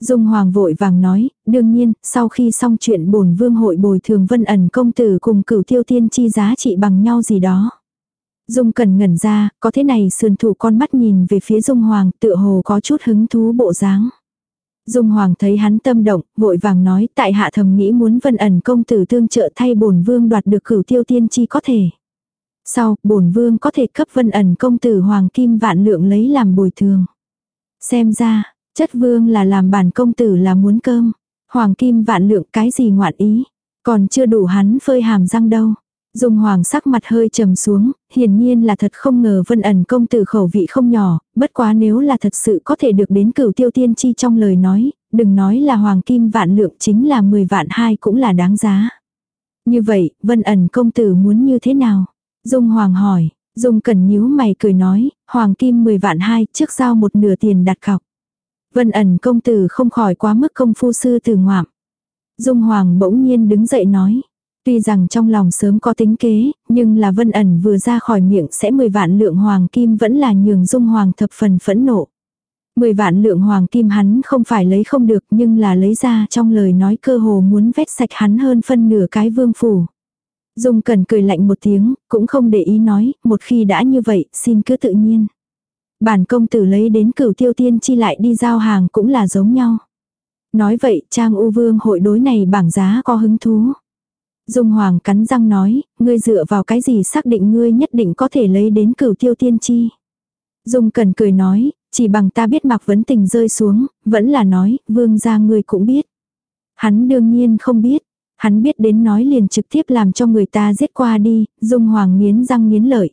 Dung Hoàng vội vàng nói, đương nhiên, sau khi xong chuyện bổn vương hội bồi thường vân ẩn công tử cùng cửu tiêu tiên chi giá trị bằng nhau gì đó. Dung cần ngẩn ra, có thế này sườn thủ con mắt nhìn về phía Dung Hoàng tựa hồ có chút hứng thú bộ dáng. Dung Hoàng thấy hắn tâm động, vội vàng nói tại hạ thầm nghĩ muốn vân ẩn công tử tương trợ thay bổn vương đoạt được cửu tiêu tiên chi có thể. Sau, bổn vương có thể cấp vân ẩn công tử Hoàng Kim vạn lượng lấy làm bồi thường. Xem ra, Chất vương là làm bản công tử là muốn cơm. Hoàng kim vạn lượng cái gì ngoạn ý. Còn chưa đủ hắn phơi hàm răng đâu. Dung hoàng sắc mặt hơi trầm xuống, hiển nhiên là thật không ngờ vân ẩn công tử khẩu vị không nhỏ, bất quá nếu là thật sự có thể được đến cửu tiêu tiên chi trong lời nói, đừng nói là hoàng kim vạn lượng chính là 10 vạn hai cũng là đáng giá. Như vậy, vân ẩn công tử muốn như thế nào? Dung hoàng hỏi, Dung cần nhíu mày cười nói, hoàng kim 10 vạn hai trước giao một nửa tiền đặt cọc. Vân ẩn công tử không khỏi quá mức công phu sư từ ngoạm. Dung Hoàng bỗng nhiên đứng dậy nói. Tuy rằng trong lòng sớm có tính kế, nhưng là vân ẩn vừa ra khỏi miệng sẽ 10 vạn lượng hoàng kim vẫn là nhường Dung Hoàng thập phần phẫn nộ. 10 vạn lượng hoàng kim hắn không phải lấy không được nhưng là lấy ra trong lời nói cơ hồ muốn vét sạch hắn hơn phân nửa cái vương phủ. Dung cần cười lạnh một tiếng, cũng không để ý nói, một khi đã như vậy, xin cứ tự nhiên. Bản công tử lấy đến cửu tiêu tiên chi lại đi giao hàng cũng là giống nhau. Nói vậy Trang U Vương hội đối này bảng giá có hứng thú. Dung Hoàng cắn răng nói, ngươi dựa vào cái gì xác định ngươi nhất định có thể lấy đến cửu tiêu tiên chi. Dung Cần cười nói, chỉ bằng ta biết mặc vấn tình rơi xuống, vẫn là nói, vương gia ngươi cũng biết. Hắn đương nhiên không biết, hắn biết đến nói liền trực tiếp làm cho người ta giết qua đi, Dung Hoàng nghiến răng nghiến lợi.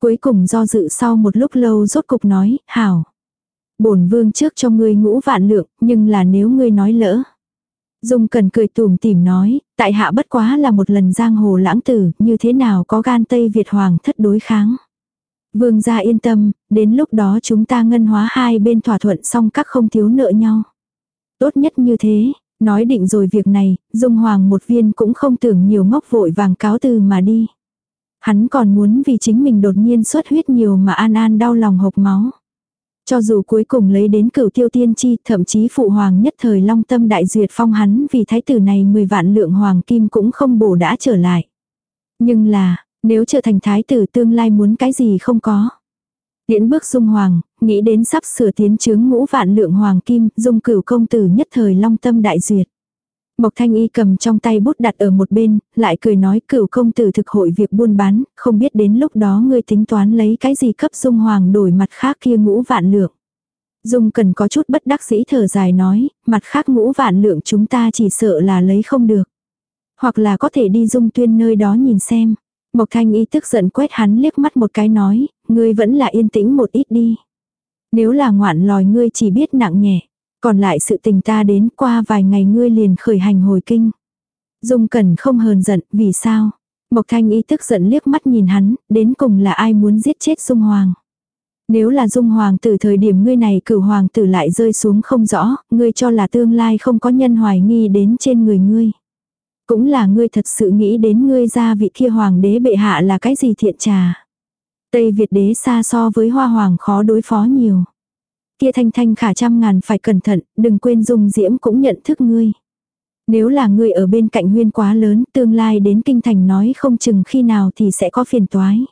Cuối cùng do dự sau một lúc lâu rốt cục nói, hảo. bổn vương trước cho ngươi ngũ vạn lượng, nhưng là nếu ngươi nói lỡ. Dung cần cười tủm tỉm nói, tại hạ bất quá là một lần giang hồ lãng tử, như thế nào có gan Tây Việt Hoàng thất đối kháng. Vương gia yên tâm, đến lúc đó chúng ta ngân hóa hai bên thỏa thuận xong các không thiếu nợ nhau. Tốt nhất như thế, nói định rồi việc này, Dung Hoàng một viên cũng không tưởng nhiều ngốc vội vàng cáo từ mà đi. Hắn còn muốn vì chính mình đột nhiên xuất huyết nhiều mà An An đau lòng hộc máu. Cho dù cuối cùng lấy đến cửu tiêu tiên chi, thậm chí phụ hoàng nhất thời long tâm đại duyệt phong hắn vì thái tử này 10 vạn lượng hoàng kim cũng không bổ đã trở lại. Nhưng là, nếu trở thành thái tử tương lai muốn cái gì không có. Điễn bước dung hoàng, nghĩ đến sắp sửa tiến chứng ngũ vạn lượng hoàng kim, dung cửu công tử nhất thời long tâm đại duyệt. Mộc Thanh Y cầm trong tay bút đặt ở một bên, lại cười nói cửu công tử thực hội việc buôn bán, không biết đến lúc đó ngươi tính toán lấy cái gì cấp dung hoàng đổi mặt khác kia ngũ vạn lượng. Dung cần có chút bất đắc dĩ thở dài nói, mặt khác ngũ vạn lượng chúng ta chỉ sợ là lấy không được. Hoặc là có thể đi dung tuyên nơi đó nhìn xem. Mộc thanh y tức giận quét hắn liếc mắt một cái nói, ngươi vẫn là yên tĩnh một ít đi. Nếu là ngoạn lòi ngươi chỉ biết nặng nhẹ. Còn lại sự tình ta đến qua vài ngày ngươi liền khởi hành hồi kinh. Dung Cẩn không hờn giận, vì sao? Mộc Thanh Y tức giận liếc mắt nhìn hắn, đến cùng là ai muốn giết chết Dung Hoàng. Nếu là Dung Hoàng từ thời điểm ngươi này cửu hoàng tử lại rơi xuống không rõ, ngươi cho là tương lai không có nhân hoài nghi đến trên người ngươi. Cũng là ngươi thật sự nghĩ đến ngươi ra vị kia hoàng đế bệ hạ là cái gì thiện trà. Tây Việt đế xa so với hoa hoàng khó đối phó nhiều. Kia thanh thanh khả trăm ngàn phải cẩn thận, đừng quên dung diễm cũng nhận thức ngươi. Nếu là ngươi ở bên cạnh huyên quá lớn, tương lai đến kinh thành nói không chừng khi nào thì sẽ có phiền toái.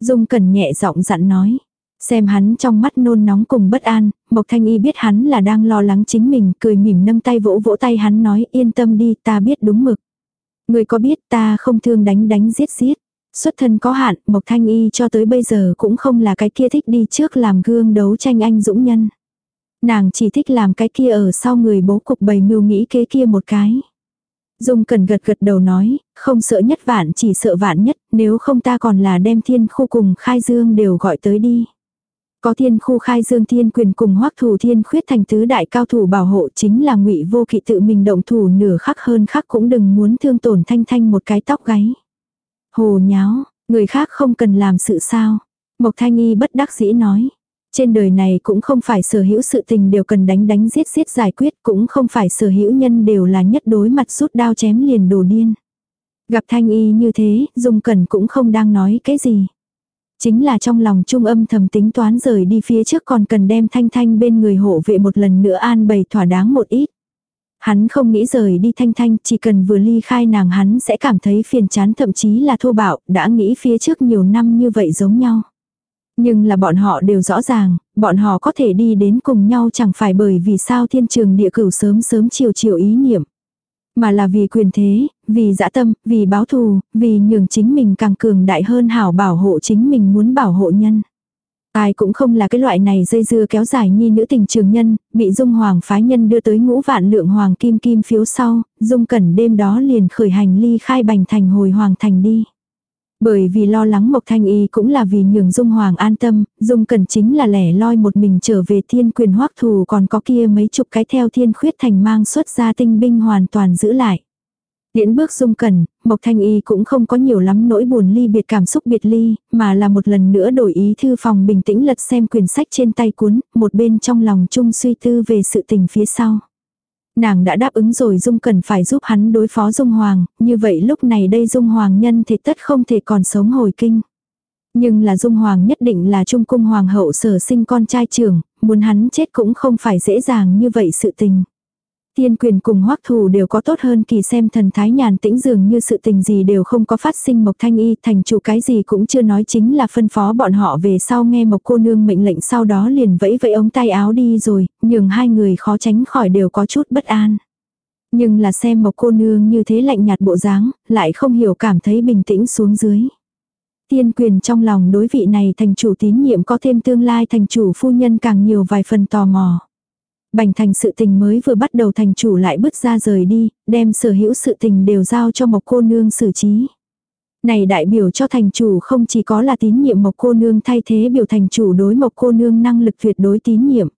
Dung cẩn nhẹ giọng dặn nói. Xem hắn trong mắt nôn nóng cùng bất an, Mộc Thanh Y biết hắn là đang lo lắng chính mình, cười mỉm nâng tay vỗ vỗ tay hắn nói yên tâm đi ta biết đúng mực. Người có biết ta không thương đánh đánh giết giết. Xuất thân có hạn, Mộc Thanh Y cho tới bây giờ cũng không là cái kia thích đi trước làm gương đấu tranh anh dũng nhân. Nàng chỉ thích làm cái kia ở sau người bố cục bày mưu nghĩ kế kia một cái. Dung cần gật gật đầu nói, không sợ nhất vạn chỉ sợ vạn nhất, nếu không ta còn là đem thiên khu cùng khai dương đều gọi tới đi. Có thiên khu khai dương thiên quyền cùng hoắc thủ thiên khuyết thành tứ đại cao thủ bảo hộ chính là ngụy vô kỵ tự mình động thủ nửa khắc hơn khắc cũng đừng muốn thương tổn thanh thanh một cái tóc gáy. Hồ nháo, người khác không cần làm sự sao. Mộc thanh y bất đắc dĩ nói. Trên đời này cũng không phải sở hữu sự tình đều cần đánh đánh giết giết giải quyết, cũng không phải sở hữu nhân đều là nhất đối mặt rút đao chém liền đồ điên. Gặp thanh y như thế, dung cẩn cũng không đang nói cái gì. Chính là trong lòng trung âm thầm tính toán rời đi phía trước còn cần đem thanh thanh bên người hộ vệ một lần nữa an bày thỏa đáng một ít. Hắn không nghĩ rời đi thanh thanh, chỉ cần vừa ly khai nàng hắn sẽ cảm thấy phiền chán thậm chí là thô bạo, đã nghĩ phía trước nhiều năm như vậy giống nhau. Nhưng là bọn họ đều rõ ràng, bọn họ có thể đi đến cùng nhau chẳng phải bởi vì sao thiên trường địa cửu sớm sớm chiều chiều ý niệm. Mà là vì quyền thế, vì dã tâm, vì báo thù, vì nhường chính mình càng cường đại hơn hảo bảo hộ chính mình muốn bảo hộ nhân. Ai cũng không là cái loại này dây dưa kéo dài nhi nữ tình trường nhân, bị dung hoàng phái nhân đưa tới ngũ vạn lượng hoàng kim kim phiếu sau, dung cẩn đêm đó liền khởi hành ly khai bành thành hồi hoàng thành đi. Bởi vì lo lắng Mộc Thanh Y cũng là vì nhường Dung Hoàng an tâm, Dung Cẩn chính là lẻ loi một mình trở về thiên quyền hoắc thù còn có kia mấy chục cái theo thiên khuyết thành mang xuất ra tinh binh hoàn toàn giữ lại. Tiễn bước Dung Cẩn, Mộc Thanh Y cũng không có nhiều lắm nỗi buồn ly biệt cảm xúc biệt ly, mà là một lần nữa đổi ý thư phòng bình tĩnh lật xem quyển sách trên tay cuốn, một bên trong lòng chung suy tư về sự tình phía sau. Nàng đã đáp ứng rồi Dung cần phải giúp hắn đối phó Dung Hoàng, như vậy lúc này đây Dung Hoàng nhân thì tất không thể còn sống hồi kinh. Nhưng là Dung Hoàng nhất định là trung cung hoàng hậu sở sinh con trai trưởng, muốn hắn chết cũng không phải dễ dàng như vậy sự tình. Tiên quyền cùng hoắc thù đều có tốt hơn kỳ xem thần thái nhàn tĩnh dường như sự tình gì đều không có phát sinh mộc thanh y thành chủ cái gì cũng chưa nói chính là phân phó bọn họ về sau nghe mộc cô nương mệnh lệnh sau đó liền vẫy vẫy ống tay áo đi rồi, nhường hai người khó tránh khỏi đều có chút bất an. Nhưng là xem mộc cô nương như thế lạnh nhạt bộ dáng, lại không hiểu cảm thấy bình tĩnh xuống dưới. Tiên quyền trong lòng đối vị này thành chủ tín nhiệm có thêm tương lai thành chủ phu nhân càng nhiều vài phần tò mò. Bành thành sự tình mới vừa bắt đầu thành chủ lại bước ra rời đi, đem sở hữu sự tình đều giao cho một cô nương xử trí. Này đại biểu cho thành chủ không chỉ có là tín nhiệm một cô nương thay thế biểu thành chủ đối một cô nương năng lực tuyệt đối tín nhiệm.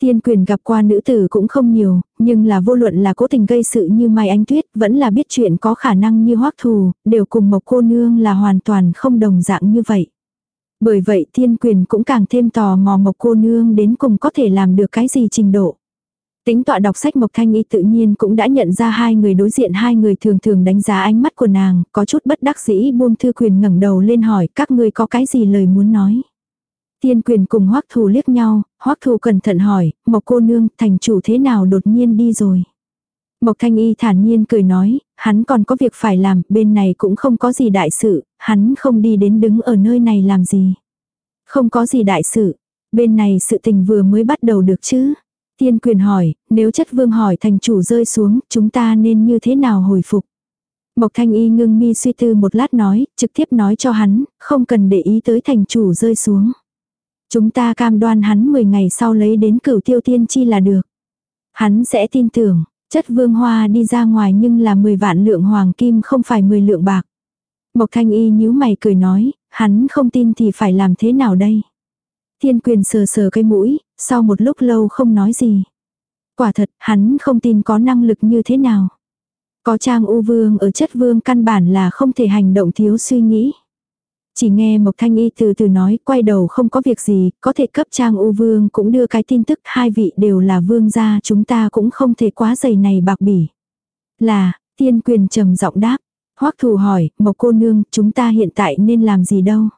Tiên quyền gặp qua nữ tử cũng không nhiều, nhưng là vô luận là cố tình gây sự như Mai Ánh Tuyết, vẫn là biết chuyện có khả năng như hoắc thù, đều cùng một cô nương là hoàn toàn không đồng dạng như vậy. Bởi vậy thiên quyền cũng càng thêm tò mò Mộc cô nương đến cùng có thể làm được cái gì trình độ. Tính tọa đọc sách Mộc Thanh Y tự nhiên cũng đã nhận ra hai người đối diện hai người thường thường đánh giá ánh mắt của nàng, có chút bất đắc dĩ buông thư quyền ngẩng đầu lên hỏi các ngươi có cái gì lời muốn nói. Tiên quyền cùng hoắc thù liếc nhau, hoắc thù cẩn thận hỏi, Mộc cô nương thành chủ thế nào đột nhiên đi rồi. Mộc Thanh Y thản nhiên cười nói, hắn còn có việc phải làm, bên này cũng không có gì đại sự, hắn không đi đến đứng ở nơi này làm gì. Không có gì đại sự, bên này sự tình vừa mới bắt đầu được chứ. Tiên quyền hỏi, nếu chất vương hỏi thành chủ rơi xuống, chúng ta nên như thế nào hồi phục? Mộc Thanh Y ngưng mi suy tư một lát nói, trực tiếp nói cho hắn, không cần để ý tới thành chủ rơi xuống. Chúng ta cam đoan hắn 10 ngày sau lấy đến cửu tiêu tiên chi là được. Hắn sẽ tin tưởng, chất vương hoa đi ra ngoài nhưng là 10 vạn lượng hoàng kim không phải 10 lượng bạc. Mộc thanh y nhíu mày cười nói, hắn không tin thì phải làm thế nào đây? Thiên quyền sờ sờ cái mũi, sau một lúc lâu không nói gì. Quả thật, hắn không tin có năng lực như thế nào. Có trang u vương ở chất vương căn bản là không thể hành động thiếu suy nghĩ. Chỉ nghe Mộc Thanh Y từ từ nói, quay đầu không có việc gì, có thể cấp trang u vương cũng đưa cái tin tức hai vị đều là vương gia chúng ta cũng không thể quá dày này bạc bỉ. Là, tiên quyền trầm giọng đáp. Hoắc thù hỏi, Mộc cô nương, chúng ta hiện tại nên làm gì đâu?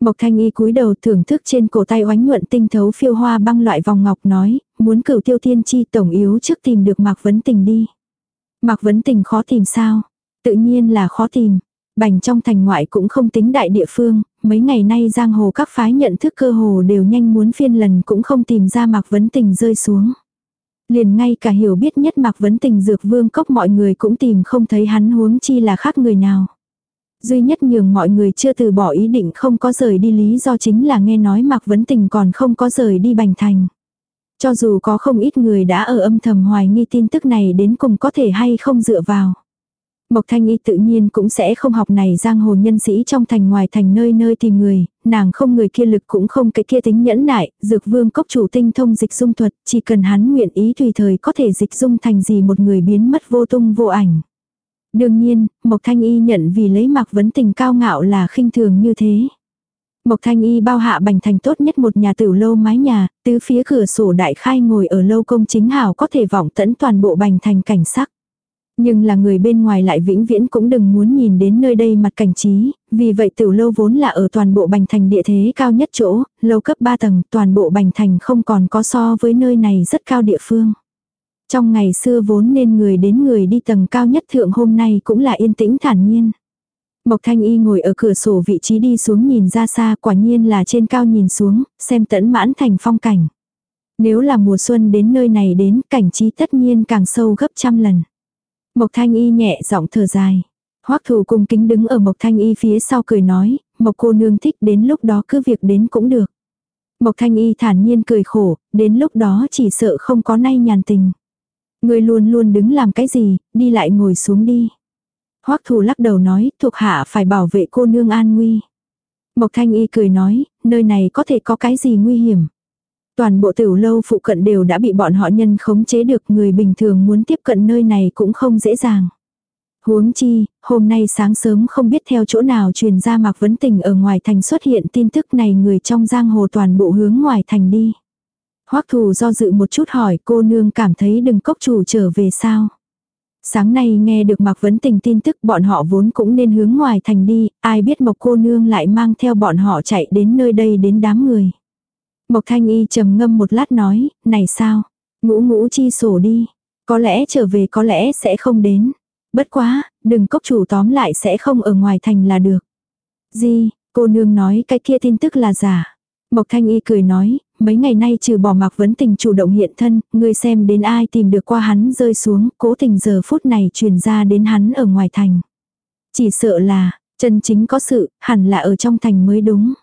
Mộc Thanh Y cúi đầu thưởng thức trên cổ tay oánh nhuận tinh thấu phiêu hoa băng loại vòng ngọc nói, muốn cửu tiêu tiên chi tổng yếu trước tìm được Mạc Vấn Tình đi. Mạc Vấn Tình khó tìm sao? Tự nhiên là khó tìm. Bành trong thành ngoại cũng không tính đại địa phương, mấy ngày nay giang hồ các phái nhận thức cơ hồ đều nhanh muốn phiên lần cũng không tìm ra Mạc Vấn Tình rơi xuống. Liền ngay cả hiểu biết nhất Mạc Vấn Tình dược vương cốc mọi người cũng tìm không thấy hắn huống chi là khác người nào. Duy nhất nhường mọi người chưa từ bỏ ý định không có rời đi lý do chính là nghe nói Mạc Vấn Tình còn không có rời đi Bành Thành. Cho dù có không ít người đã ở âm thầm hoài nghi tin tức này đến cùng có thể hay không dựa vào. Mộc Thanh Y tự nhiên cũng sẽ không học này giang hồ nhân sĩ trong thành ngoài thành nơi nơi tìm người, nàng không người kia lực cũng không cái kia tính nhẫn nại, dược vương cốc chủ tinh thông dịch dung thuật, chỉ cần hắn nguyện ý tùy thời có thể dịch dung thành gì một người biến mất vô tung vô ảnh. Đương nhiên, Mộc Thanh Y nhận vì lấy mặc vấn tình cao ngạo là khinh thường như thế. Mộc Thanh Y bao hạ bành thành tốt nhất một nhà tiểu lâu mái nhà, tứ phía cửa sổ đại khai ngồi ở lâu công chính hảo có thể vọng tẫn toàn bộ bành thành cảnh sắc. Nhưng là người bên ngoài lại vĩnh viễn cũng đừng muốn nhìn đến nơi đây mặt cảnh trí, vì vậy tiểu lâu vốn là ở toàn bộ bành thành địa thế cao nhất chỗ, lâu cấp 3 tầng, toàn bộ bành thành không còn có so với nơi này rất cao địa phương. Trong ngày xưa vốn nên người đến người đi tầng cao nhất thượng hôm nay cũng là yên tĩnh thản nhiên. Mộc Thanh Y ngồi ở cửa sổ vị trí đi xuống nhìn ra xa quả nhiên là trên cao nhìn xuống, xem tẫn mãn thành phong cảnh. Nếu là mùa xuân đến nơi này đến cảnh trí tất nhiên càng sâu gấp trăm lần. Mộc Thanh Y nhẹ giọng thở dài. Hoắc thủ cung kính đứng ở Mộc Thanh Y phía sau cười nói, Mộc cô nương thích đến lúc đó cứ việc đến cũng được. Mộc Thanh Y thản nhiên cười khổ, đến lúc đó chỉ sợ không có nay nhàn tình. Người luôn luôn đứng làm cái gì, đi lại ngồi xuống đi. Hoắc thủ lắc đầu nói, thuộc hạ phải bảo vệ cô nương an nguy. Mộc Thanh Y cười nói, nơi này có thể có cái gì nguy hiểm. Toàn bộ tiểu lâu phụ cận đều đã bị bọn họ nhân khống chế được người bình thường muốn tiếp cận nơi này cũng không dễ dàng. Huống chi, hôm nay sáng sớm không biết theo chỗ nào truyền ra Mạc Vấn Tình ở ngoài thành xuất hiện tin tức này người trong giang hồ toàn bộ hướng ngoài thành đi. Hoắc thù do dự một chút hỏi cô nương cảm thấy đừng cốc chủ trở về sao. Sáng nay nghe được Mạc Vấn Tình tin tức bọn họ vốn cũng nên hướng ngoài thành đi, ai biết Mộc cô nương lại mang theo bọn họ chạy đến nơi đây đến đám người. Mộc Thanh Y trầm ngâm một lát nói, này sao, ngũ ngũ chi sổ đi, có lẽ trở về có lẽ sẽ không đến. Bất quá, đừng cốc chủ tóm lại sẽ không ở ngoài thành là được. Gì, cô nương nói cái kia tin tức là giả. Mộc Thanh Y cười nói, mấy ngày nay trừ bỏ Mạc Vấn Tình chủ động hiện thân, ngươi xem đến ai tìm được qua hắn rơi xuống, cố tình giờ phút này truyền ra đến hắn ở ngoài thành. Chỉ sợ là, chân chính có sự, hẳn là ở trong thành mới đúng.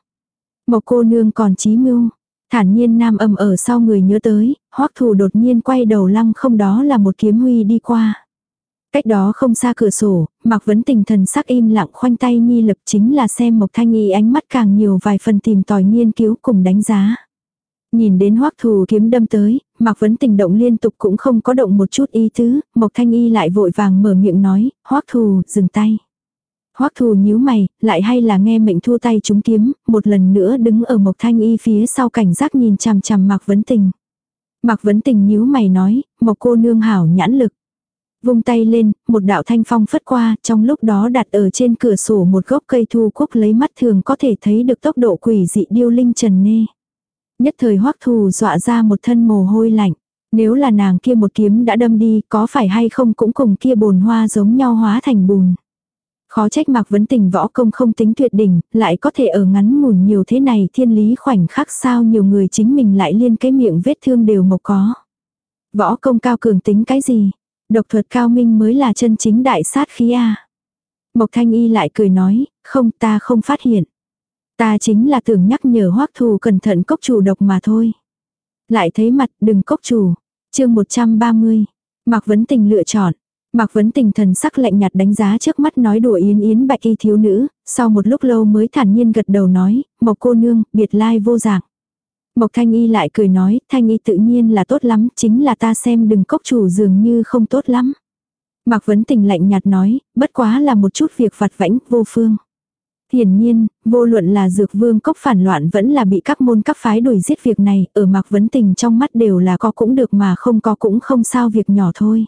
Mộc cô nương còn trí mưu, Thản nhiên nam âm ở sau người nhớ tới, hoắc thủ đột nhiên quay đầu lăng không đó là một kiếm huy đi qua. Cách đó không xa cửa sổ, Mạc Vấn Tình thần sắc im lặng khoanh tay nhi lập chính là xem Mộc Thanh Y ánh mắt càng nhiều vài phần tìm tòi nghiên cứu cùng đánh giá. Nhìn đến hoắc thù kiếm đâm tới, Mạc Vấn Tình động liên tục cũng không có động một chút ý tứ, Mộc Thanh Y lại vội vàng mở miệng nói, hoắc thù, dừng tay. Hoắc thù nhíu mày, lại hay là nghe mệnh thua tay chúng kiếm, một lần nữa đứng ở Mộc Thanh Y phía sau cảnh giác nhìn chằm chằm Mạc Vấn Tình. Mạc Vấn Tình nhíu mày nói, Mộc cô nương hảo nhãn lực. Vung tay lên, một đạo thanh phong phất qua, trong lúc đó đặt ở trên cửa sổ một gốc cây thu cúc lấy mắt thường có thể thấy được tốc độ quỷ dị điêu linh trần nê. Nhất thời hoắc thù dọa ra một thân mồ hôi lạnh. Nếu là nàng kia một kiếm đã đâm đi, có phải hay không cũng cùng kia bồn hoa giống nhau hóa thành bùn. Khó trách Mạc Vấn Tình võ công không tính tuyệt đỉnh, lại có thể ở ngắn ngủn nhiều thế này thiên lý khoảnh khắc sao nhiều người chính mình lại liên cái miệng vết thương đều mộc có. Võ công cao cường tính cái gì? Độc thuật cao minh mới là chân chính đại sát khí a. Mộc Thanh Y lại cười nói, không ta không phát hiện. Ta chính là tưởng nhắc nhở hoắc thù cẩn thận cốc chủ độc mà thôi. Lại thấy mặt đừng cốc chủ. chương 130. Mạc Vấn Tình lựa chọn. Mạc Vấn Tình thần sắc lạnh nhạt đánh giá trước mắt nói đùa yến yến bạch y thiếu nữ, sau một lúc lâu mới thản nhiên gật đầu nói, Mộc cô nương, biệt lai vô dạng. Mộc Thanh Y lại cười nói, Thanh Y tự nhiên là tốt lắm, chính là ta xem đừng cốc chủ dường như không tốt lắm. Mạc Vấn Tình lạnh nhạt nói, bất quá là một chút việc vặt vãnh, vô phương. Hiển nhiên, vô luận là dược vương cốc phản loạn vẫn là bị các môn các phái đuổi giết việc này, ở Mạc Vấn Tình trong mắt đều là có cũng được mà không có cũng không sao việc nhỏ thôi.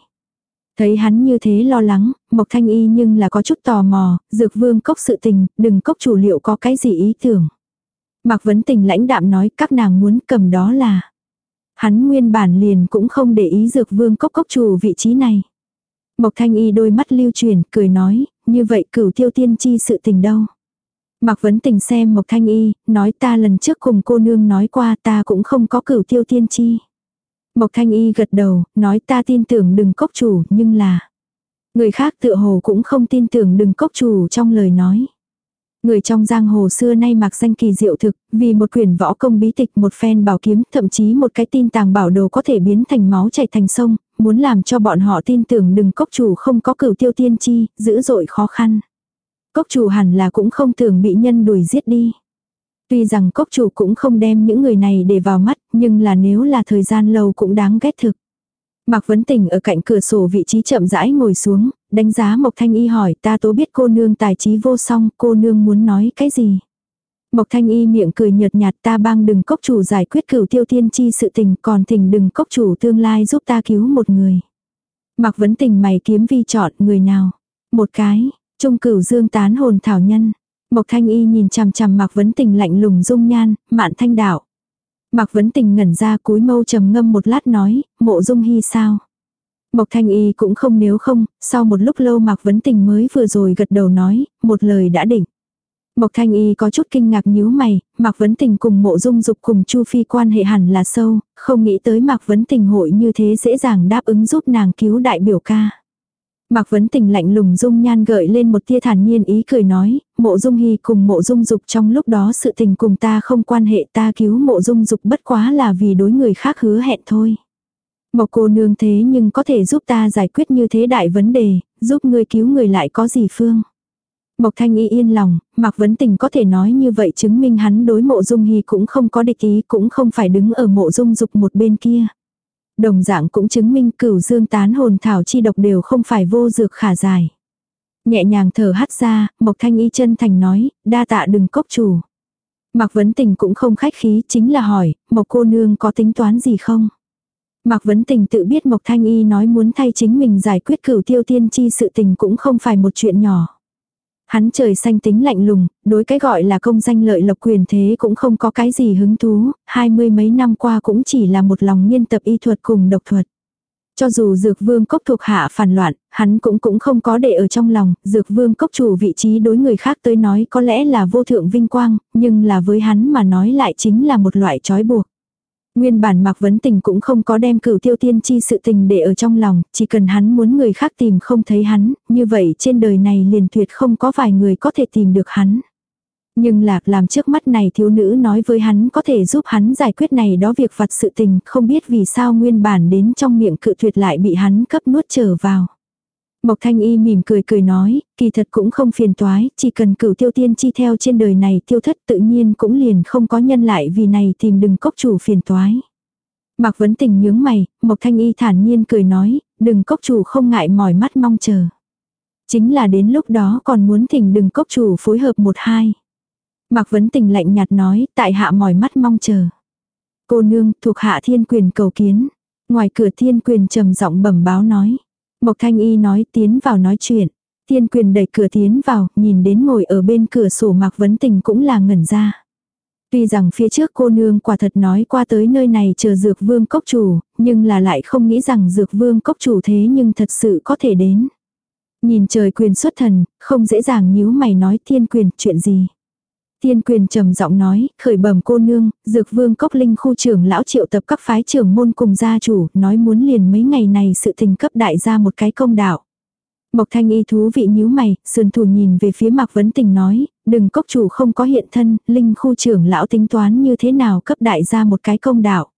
Thấy hắn như thế lo lắng, Mộc Thanh Y nhưng là có chút tò mò, dược vương cốc sự tình, đừng cốc chủ liệu có cái gì ý tưởng. Mạc Vấn Tình lãnh đạm nói các nàng muốn cầm đó là. Hắn nguyên bản liền cũng không để ý dược vương cốc cốc chủ vị trí này. Mộc Thanh Y đôi mắt lưu truyền, cười nói, như vậy cửu tiêu tiên chi sự tình đâu. Mạc Vấn Tình xem Mộc Thanh Y, nói ta lần trước cùng cô nương nói qua ta cũng không có cửu tiêu tiên chi. Mộc Thanh Y gật đầu, nói ta tin tưởng đừng cốc chủ, nhưng là... Người khác tựa hồ cũng không tin tưởng đừng cốc chủ trong lời nói. Người trong giang hồ xưa nay mặc danh kỳ diệu thực, vì một quyển võ công bí tịch một phen bảo kiếm, thậm chí một cái tin tàng bảo đồ có thể biến thành máu chảy thành sông, muốn làm cho bọn họ tin tưởng đừng cốc chủ không có cửu tiêu tiên chi, dữ dội khó khăn. Cốc chủ hẳn là cũng không tưởng bị nhân đuổi giết đi. Tuy rằng cốc chủ cũng không đem những người này để vào mắt, nhưng là nếu là thời gian lâu cũng đáng ghét thực. Mạc Vấn Tình ở cạnh cửa sổ vị trí chậm rãi ngồi xuống, đánh giá Mộc Thanh Y hỏi ta tố biết cô nương tài trí vô song, cô nương muốn nói cái gì. Mộc Thanh Y miệng cười nhợt nhạt ta bang đừng cốc chủ giải quyết cửu tiêu tiên chi sự tình còn thỉnh đừng cốc chủ tương lai giúp ta cứu một người. Mạc Vấn Tình mày kiếm vi chọn người nào. Một cái, trung cửu dương tán hồn thảo nhân. Mộc Thanh Y nhìn chằm chằm Mạc Vấn Tình lạnh lùng dung nhan, mạn thanh đạo. Mạc Vấn Tình ngẩn ra cúi mâu trầm ngâm một lát nói, mộ dung hy sao. Mộc Thanh Y cũng không nếu không, sau một lúc lâu Mạc Vấn Tình mới vừa rồi gật đầu nói, một lời đã định. Mộc Thanh Y có chút kinh ngạc nhíu mày, Mạc Vấn Tình cùng mộ dung dục cùng Chu Phi quan hệ hẳn là sâu, không nghĩ tới Mạc Vấn Tình hội như thế dễ dàng đáp ứng giúp nàng cứu đại biểu ca. Mạc Vấn Tình lạnh lùng dung nhan gợi lên một tia thản nhiên ý cười nói, mộ dung hy cùng mộ dung dục trong lúc đó sự tình cùng ta không quan hệ ta cứu mộ dung dục bất quá là vì đối người khác hứa hẹn thôi. Mộc cô nương thế nhưng có thể giúp ta giải quyết như thế đại vấn đề, giúp người cứu người lại có gì phương. Mộc thanh y yên lòng, Mạc Vấn Tình có thể nói như vậy chứng minh hắn đối mộ dung hy cũng không có địch ý cũng không phải đứng ở mộ dung dục một bên kia. Đồng dạng cũng chứng minh cửu dương tán hồn thảo chi độc đều không phải vô dược khả giải. Nhẹ nhàng thở hắt ra, Mộc Thanh Y chân thành nói, đa tạ đừng cốc chủ. Mạc Vấn Tình cũng không khách khí, chính là hỏi, Mộc cô nương có tính toán gì không? Mạc Vấn Tình tự biết Mộc Thanh Y nói muốn thay chính mình giải quyết cửu tiêu tiên chi sự tình cũng không phải một chuyện nhỏ. Hắn trời xanh tính lạnh lùng, đối cái gọi là công danh lợi lộc quyền thế cũng không có cái gì hứng thú, hai mươi mấy năm qua cũng chỉ là một lòng nghiên tập y thuật cùng độc thuật. Cho dù dược vương cốc thuộc hạ phản loạn, hắn cũng cũng không có để ở trong lòng, dược vương cốc chủ vị trí đối người khác tới nói có lẽ là vô thượng vinh quang, nhưng là với hắn mà nói lại chính là một loại trói buộc. Nguyên bản Mạc Vấn Tình cũng không có đem cửu tiêu tiên chi sự tình để ở trong lòng, chỉ cần hắn muốn người khác tìm không thấy hắn, như vậy trên đời này liền tuyệt không có vài người có thể tìm được hắn. Nhưng lạc làm trước mắt này thiếu nữ nói với hắn có thể giúp hắn giải quyết này đó việc vặt sự tình, không biết vì sao nguyên bản đến trong miệng cự tuyệt lại bị hắn cấp nuốt trở vào. Mộc Thanh Y mỉm cười cười nói, kỳ thật cũng không phiền toái, chỉ cần cửu tiêu tiên chi theo trên đời này tiêu thất tự nhiên cũng liền không có nhân lại vì này tìm đừng cốc chủ phiền toái. Mạc Vấn Tình nhướng mày, Mộc Thanh Y thản nhiên cười nói, đừng cốc chủ không ngại mỏi mắt mong chờ. Chính là đến lúc đó còn muốn thỉnh đừng cốc chủ phối hợp một hai. Mạc Vấn Tình lạnh nhạt nói, tại hạ mỏi mắt mong chờ. Cô nương thuộc hạ thiên quyền cầu kiến. Ngoài cửa thiên quyền trầm giọng bẩm báo nói. Mộc Thanh Y nói tiến vào nói chuyện. Thiên quyền đẩy cửa tiến vào, nhìn đến ngồi ở bên cửa sổ Mạc Vấn Tình cũng là ngẩn ra. Tuy rằng phía trước cô nương quả thật nói qua tới nơi này chờ dược vương cốc chủ, nhưng là lại không nghĩ rằng dược vương cốc chủ thế nhưng thật sự có thể đến. Nhìn trời quyền xuất thần, không dễ dàng nhíu mày nói thiên quyền chuyện gì. Tiên quyền trầm giọng nói, khởi bẩm cô nương, dược vương cốc linh khu trưởng lão triệu tập các phái trưởng môn cùng gia chủ, nói muốn liền mấy ngày này sự tình cấp đại ra một cái công đạo. Mộc thanh y thú vị nhíu mày, sườn thủ nhìn về phía mạc vấn tình nói, đừng cốc chủ không có hiện thân, linh khu trưởng lão tính toán như thế nào cấp đại gia một cái công đạo.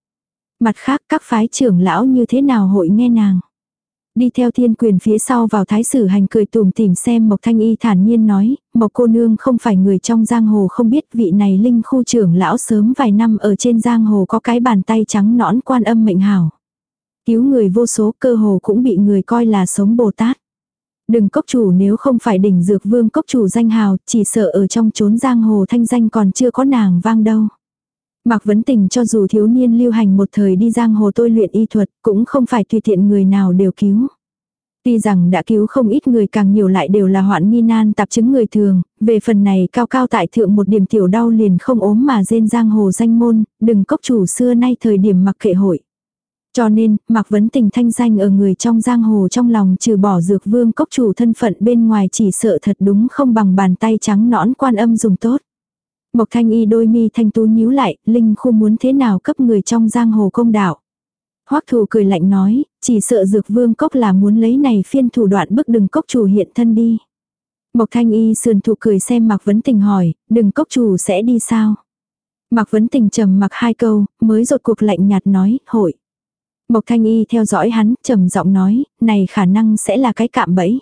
Mặt khác các phái trưởng lão như thế nào hội nghe nàng. Đi theo thiên quyền phía sau vào thái sử hành cười tùm tìm xem Mộc Thanh Y thản nhiên nói, Mộc cô nương không phải người trong giang hồ không biết vị này linh khu trưởng lão sớm vài năm ở trên giang hồ có cái bàn tay trắng nõn quan âm mệnh hảo. Cứu người vô số cơ hồ cũng bị người coi là sống Bồ Tát. Đừng cốc chủ nếu không phải đỉnh dược vương cốc chủ danh hào, chỉ sợ ở trong chốn giang hồ thanh danh còn chưa có nàng vang đâu. Mạc Vấn Tình cho dù thiếu niên lưu hành một thời đi giang hồ tôi luyện y thuật, cũng không phải tùy tiện người nào đều cứu. Tuy rằng đã cứu không ít người càng nhiều lại đều là hoạn nghi nan tạp chứng người thường, về phần này cao cao tại thượng một điểm tiểu đau liền không ốm mà rên giang hồ danh môn, đừng cốc chủ xưa nay thời điểm mặc kệ hội. Cho nên, Mạc Vấn Tình thanh danh ở người trong giang hồ trong lòng trừ bỏ dược vương cốc chủ thân phận bên ngoài chỉ sợ thật đúng không bằng bàn tay trắng nõn quan âm dùng tốt. Mộc thanh y đôi mi thanh tú nhíu lại, Linh khu muốn thế nào cấp người trong giang hồ công đạo. Hoắc thù cười lạnh nói, chỉ sợ dược vương cốc là muốn lấy này phiên thủ đoạn bức đừng cốc chủ hiện thân đi. Mộc thanh y sườn thụ cười xem Mạc Vấn Tình hỏi, đừng cốc chủ sẽ đi sao? Mạc Vấn Tình trầm mặc hai câu, mới rột cuộc lạnh nhạt nói, hội. Mộc thanh y theo dõi hắn, trầm giọng nói, này khả năng sẽ là cái cạm bẫy.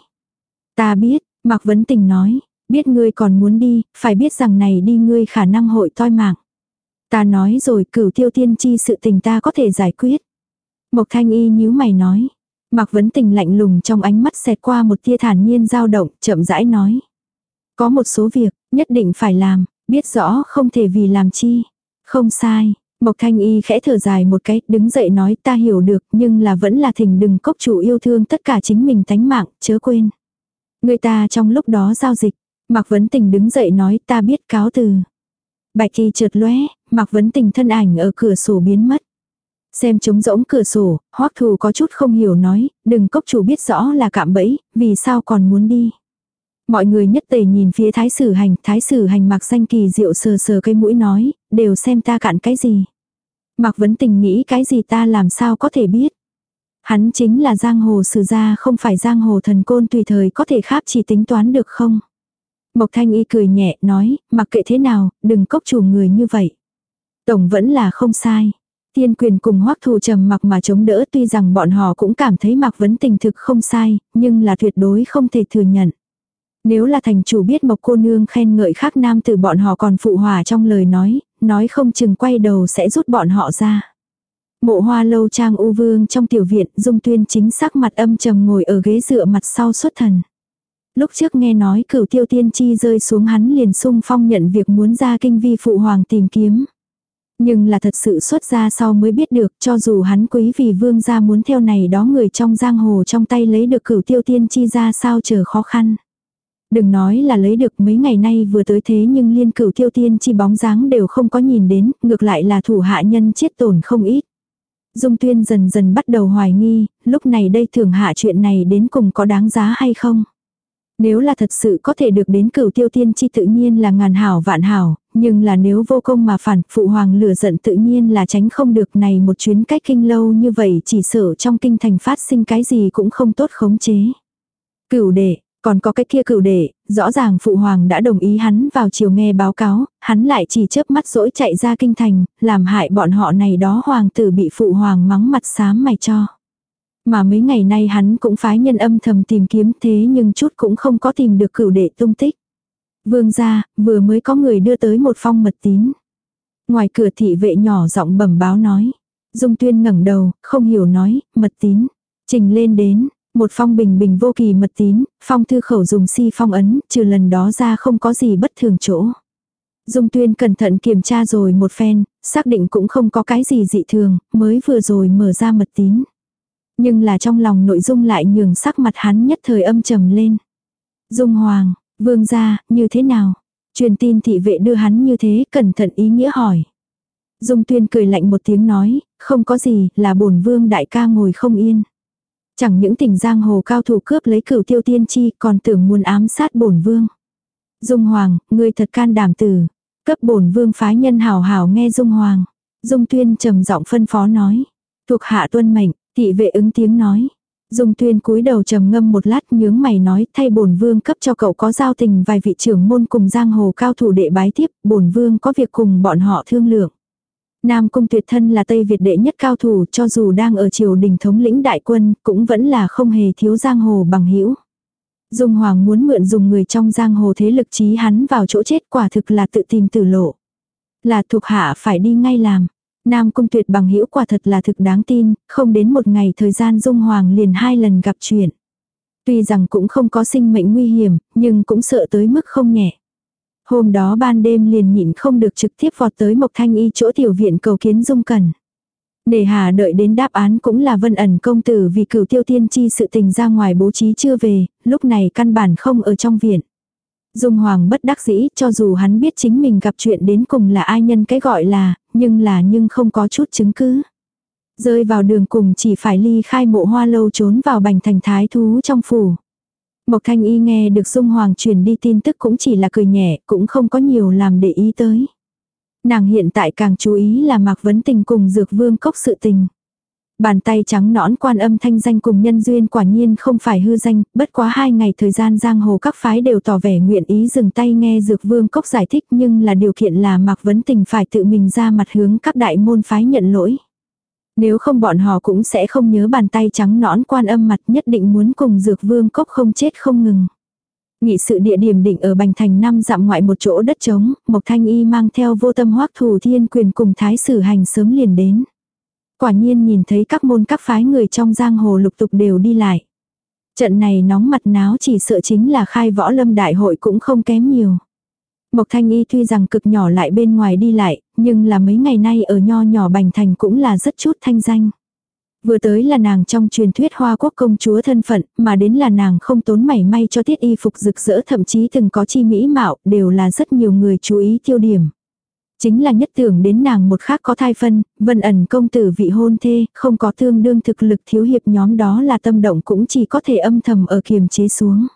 Ta biết, Mạc Vấn Tình nói, Biết ngươi còn muốn đi, phải biết rằng này đi ngươi khả năng hội toi mạng. Ta nói rồi cửu tiêu tiên chi sự tình ta có thể giải quyết. Mộc thanh y nhíu mày nói. Mạc vấn tình lạnh lùng trong ánh mắt xẹt qua một tia thản nhiên dao động, chậm rãi nói. Có một số việc, nhất định phải làm, biết rõ không thể vì làm chi. Không sai, Mộc thanh y khẽ thở dài một cái, đứng dậy nói ta hiểu được, nhưng là vẫn là thỉnh đừng cốc chủ yêu thương tất cả chính mình tánh mạng, chớ quên. Người ta trong lúc đó giao dịch, Mạc Vấn Tình đứng dậy nói ta biết cáo từ. Bạch kỳ trượt lóe, Mạc Vấn Tình thân ảnh ở cửa sổ biến mất. Xem trống rỗng cửa sổ, hoắc thù có chút không hiểu nói, đừng cốc chủ biết rõ là cạm bẫy, vì sao còn muốn đi. Mọi người nhất tề nhìn phía thái sử hành, thái sử hành mặc xanh kỳ diệu sờ sờ cây mũi nói, đều xem ta cạn cái gì. Mạc Vấn Tình nghĩ cái gì ta làm sao có thể biết. Hắn chính là giang hồ sử gia không phải giang hồ thần côn tùy thời có thể kháp chỉ tính toán được không. Mộc Thanh Y cười nhẹ, nói, mặc kệ thế nào, đừng cốc chủ người như vậy. Tổng vẫn là không sai. Tiên quyền cùng hoắc thù trầm mặc mà chống đỡ tuy rằng bọn họ cũng cảm thấy mặc vấn tình thực không sai, nhưng là tuyệt đối không thể thừa nhận. Nếu là thành chủ biết mộc cô nương khen ngợi khác nam từ bọn họ còn phụ hòa trong lời nói, nói không chừng quay đầu sẽ rút bọn họ ra. Mộ hoa lâu trang u vương trong tiểu viện dung tuyên chính sắc mặt âm trầm ngồi ở ghế dựa mặt sau xuất thần. Lúc trước nghe nói cửu tiêu tiên chi rơi xuống hắn liền sung phong nhận việc muốn ra kinh vi phụ hoàng tìm kiếm. Nhưng là thật sự xuất ra sau mới biết được cho dù hắn quý vì vương gia muốn theo này đó người trong giang hồ trong tay lấy được cửu tiêu tiên chi ra sao chờ khó khăn. Đừng nói là lấy được mấy ngày nay vừa tới thế nhưng liên cửu tiêu tiên chi bóng dáng đều không có nhìn đến, ngược lại là thủ hạ nhân chết tổn không ít. Dung tuyên dần dần bắt đầu hoài nghi, lúc này đây thường hạ chuyện này đến cùng có đáng giá hay không. Nếu là thật sự có thể được đến cửu tiêu tiên chi tự nhiên là ngàn hảo vạn hảo, nhưng là nếu vô công mà phản, phụ hoàng lửa giận tự nhiên là tránh không được này một chuyến cách kinh lâu như vậy chỉ sợ trong kinh thành phát sinh cái gì cũng không tốt khống chế. Cửu đệ, còn có cái kia cửu đệ, rõ ràng phụ hoàng đã đồng ý hắn vào chiều nghe báo cáo, hắn lại chỉ chớp mắt dỗi chạy ra kinh thành, làm hại bọn họ này đó hoàng tử bị phụ hoàng mắng mặt xám mày cho. Mà mấy ngày nay hắn cũng phái nhân âm thầm tìm kiếm thế nhưng chút cũng không có tìm được cửu đệ tung tích. Vương gia, vừa mới có người đưa tới một phong mật tín. Ngoài cửa thị vệ nhỏ giọng bẩm báo nói. Dung tuyên ngẩng đầu, không hiểu nói, mật tín. Trình lên đến, một phong bình bình vô kỳ mật tín, phong thư khẩu dùng si phong ấn, trừ lần đó ra không có gì bất thường chỗ. Dung tuyên cẩn thận kiểm tra rồi một phen, xác định cũng không có cái gì dị thường, mới vừa rồi mở ra mật tín. Nhưng là trong lòng nội dung lại nhường sắc mặt hắn nhất thời âm trầm lên. Dung Hoàng, vương gia, như thế nào? Truyền tin thị vệ đưa hắn như thế, cẩn thận ý nghĩa hỏi. Dung Tuyên cười lạnh một tiếng nói, không có gì, là bổn vương đại ca ngồi không yên. Chẳng những tỉnh giang hồ cao thủ cướp lấy cửu tiêu tiên chi, còn tưởng muốn ám sát bổn vương. Dung Hoàng, ngươi thật can đảm tử. Cấp bổn vương phái nhân hào hào nghe Dung Hoàng. Dung Tuyên trầm giọng phân phó nói. Thuộc hạ tuân mệnh, Thị vệ ứng tiếng nói. Dung tuyên cúi đầu trầm ngâm một lát nhướng mày nói thay bổn vương cấp cho cậu có giao tình vài vị trưởng môn cùng giang hồ cao thủ đệ bái tiếp, bổn vương có việc cùng bọn họ thương lượng. Nam Cung tuyệt thân là Tây Việt đệ nhất cao thủ cho dù đang ở triều đình thống lĩnh đại quân cũng vẫn là không hề thiếu giang hồ bằng hữu Dung Hoàng muốn mượn dùng người trong giang hồ thế lực trí hắn vào chỗ chết quả thực là tự tìm tử lộ. Là thuộc hạ phải đi ngay làm. Nam Cung tuyệt bằng hữu quả thật là thực đáng tin, không đến một ngày thời gian Dung Hoàng liền hai lần gặp chuyện. Tuy rằng cũng không có sinh mệnh nguy hiểm, nhưng cũng sợ tới mức không nhẹ. Hôm đó ban đêm liền nhịn không được trực tiếp vọt tới Mộc Thanh Y chỗ tiểu viện cầu kiến Dung cần, để hà đợi đến đáp án cũng là vân ẩn công tử vì cửu tiêu tiên chi sự tình ra ngoài bố trí chưa về, lúc này căn bản không ở trong viện. Dung Hoàng bất đắc dĩ cho dù hắn biết chính mình gặp chuyện đến cùng là ai nhân cái gọi là, nhưng là nhưng không có chút chứng cứ. Rơi vào đường cùng chỉ phải ly khai mộ hoa lâu trốn vào bành thành thái thú trong phủ. Mộc Thanh Y nghe được Dung Hoàng truyền đi tin tức cũng chỉ là cười nhẹ, cũng không có nhiều làm để ý tới. Nàng hiện tại càng chú ý là Mạc Vấn Tình cùng Dược Vương Cốc sự tình. Bàn tay trắng nõn quan âm thanh danh cùng nhân duyên quả nhiên không phải hư danh, bất quá hai ngày thời gian giang hồ các phái đều tỏ vẻ nguyện ý dừng tay nghe Dược Vương Cốc giải thích nhưng là điều kiện là Mạc Vấn Tình phải tự mình ra mặt hướng các đại môn phái nhận lỗi. Nếu không bọn họ cũng sẽ không nhớ bàn tay trắng nõn quan âm mặt nhất định muốn cùng Dược Vương Cốc không chết không ngừng. Nghị sự địa điểm định ở Bành Thành năm dặm ngoại một chỗ đất trống, Mộc Thanh Y mang theo vô tâm hoắc thủ thiên quyền cùng thái sử hành sớm liền đến. Quả nhiên nhìn thấy các môn các phái người trong giang hồ lục tục đều đi lại. Trận này nóng mặt náo chỉ sợ chính là khai võ lâm đại hội cũng không kém nhiều. Mộc Thanh Y tuy rằng cực nhỏ lại bên ngoài đi lại, nhưng là mấy ngày nay ở nho nhỏ Bành Thành cũng là rất chút thanh danh. Vừa tới là nàng trong truyền thuyết hoa quốc công chúa thân phận, mà đến là nàng không tốn mảy may cho tiết y phục rực rỡ thậm chí từng có chi mỹ mạo, đều là rất nhiều người chú ý tiêu điểm. Chính là nhất tưởng đến nàng một khác có thai phân, vân ẩn công tử vị hôn thê, không có tương đương thực lực thiếu hiệp nhóm đó là tâm động cũng chỉ có thể âm thầm ở kiềm chế xuống.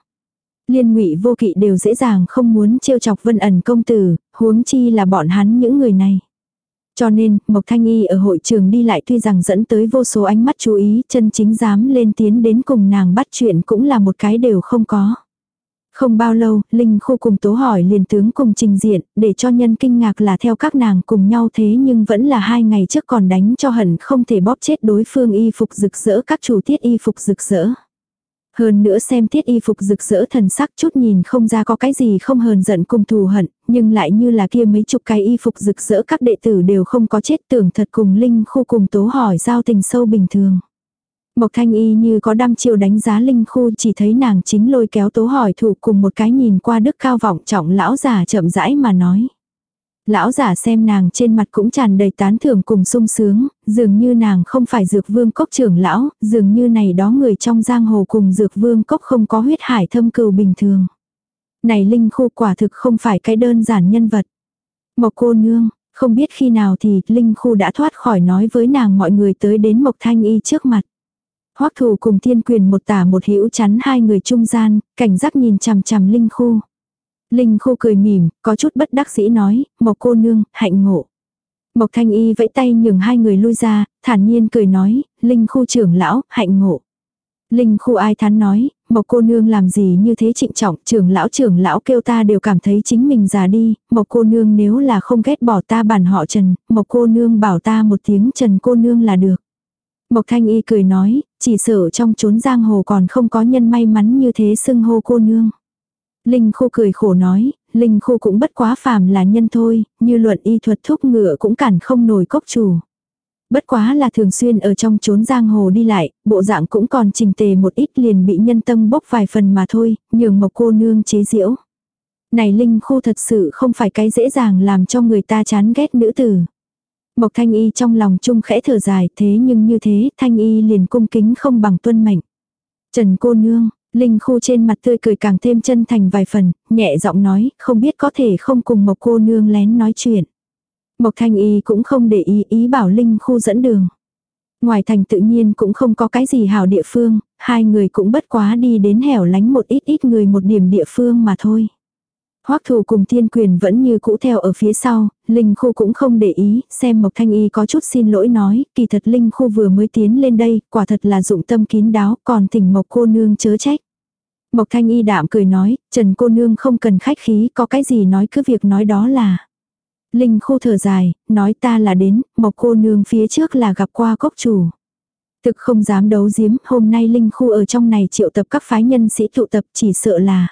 Liên ngụy vô kỵ đều dễ dàng không muốn trêu chọc vân ẩn công tử, huống chi là bọn hắn những người này. Cho nên, Mộc Thanh Y ở hội trường đi lại tuy rằng dẫn tới vô số ánh mắt chú ý, chân chính dám lên tiến đến cùng nàng bắt chuyện cũng là một cái đều không có. Không bao lâu, Linh khu cùng tố hỏi liền tướng cùng trình diện, để cho nhân kinh ngạc là theo các nàng cùng nhau thế nhưng vẫn là hai ngày trước còn đánh cho hận không thể bóp chết đối phương y phục rực rỡ các chủ tiết y phục rực rỡ. Hơn nữa xem tiết y phục rực rỡ thần sắc chút nhìn không ra có cái gì không hờn giận cùng thù hận, nhưng lại như là kia mấy chục cái y phục rực rỡ các đệ tử đều không có chết tưởng thật cùng Linh khu cùng tố hỏi giao tình sâu bình thường. Mộc thanh y như có đăm chiêu đánh giá Linh khu chỉ thấy nàng chính lôi kéo tố hỏi thủ cùng một cái nhìn qua đức cao vọng trọng lão già chậm rãi mà nói. Lão giả xem nàng trên mặt cũng tràn đầy tán thưởng cùng sung sướng, dường như nàng không phải dược vương cốc trưởng lão, dường như này đó người trong giang hồ cùng dược vương cốc không có huyết hải thâm cừu bình thường. Này linh khu quả thực không phải cái đơn giản nhân vật. Mộc cô nương, không biết khi nào thì linh khu đã thoát khỏi nói với nàng mọi người tới đến mộc thanh y trước mặt. Hoắc thủ cùng thiên quyền một tả một hữu chắn hai người trung gian, cảnh giác nhìn chằm chằm linh khu. Linh Khu cười mỉm, có chút bất đắc dĩ nói, Mộc cô nương, hạnh ngộ. Mộc Thanh Y vẫy tay nhường hai người lui ra, thản nhiên cười nói, Linh Khu trưởng lão, hạnh ngộ. Linh Khu ai thán nói, Mộc cô nương làm gì như thế trịnh trọng, trưởng lão trưởng lão kêu ta đều cảm thấy chính mình già đi, Mộc cô nương nếu là không ghét bỏ ta bản họ Trần, Mộc cô nương bảo ta một tiếng Trần cô nương là được. Mộc Thanh Y cười nói, chỉ sợ trong chốn giang hồ còn không có nhân may mắn như thế xưng hô cô nương. Linh Khô cười khổ nói, Linh Khô cũng bất quá phàm là nhân thôi, như luận y thuật thúc ngựa cũng cản không nổi cốc chủ. Bất quá là thường xuyên ở trong chốn giang hồ đi lại, bộ dạng cũng còn trình tề một ít liền bị nhân tâm bốc vài phần mà thôi, nhường mộc cô nương chế diễu. Này Linh Khô thật sự không phải cái dễ dàng làm cho người ta chán ghét nữ tử. Mộc Thanh Y trong lòng chung khẽ thở dài thế nhưng như thế Thanh Y liền cung kính không bằng tuân mệnh. Trần cô nương, Linh khu trên mặt tươi cười càng thêm chân thành vài phần, nhẹ giọng nói, không biết có thể không cùng một cô nương lén nói chuyện. Mộc thanh y cũng không để ý ý bảo Linh khu dẫn đường. Ngoài thành tự nhiên cũng không có cái gì hảo địa phương, hai người cũng bất quá đi đến hẻo lánh một ít ít người một điểm địa phương mà thôi. Hoắc Thù cùng Thiên Quyền vẫn như cũ theo ở phía sau, Linh Khu cũng không để ý, xem Mộc Thanh Y có chút xin lỗi nói, kỳ thật Linh Khu vừa mới tiến lên đây, quả thật là dụng tâm kín đáo, còn thỉnh Mộc cô nương chớ trách. Mộc Thanh Y đạm cười nói, Trần cô nương không cần khách khí, có cái gì nói cứ việc nói đó là. Linh Khu thở dài, nói ta là đến, Mộc cô nương phía trước là gặp qua cốc chủ. Thực không dám đấu giếm, hôm nay Linh Khu ở trong này triệu tập các phái nhân sĩ tụ tập chỉ sợ là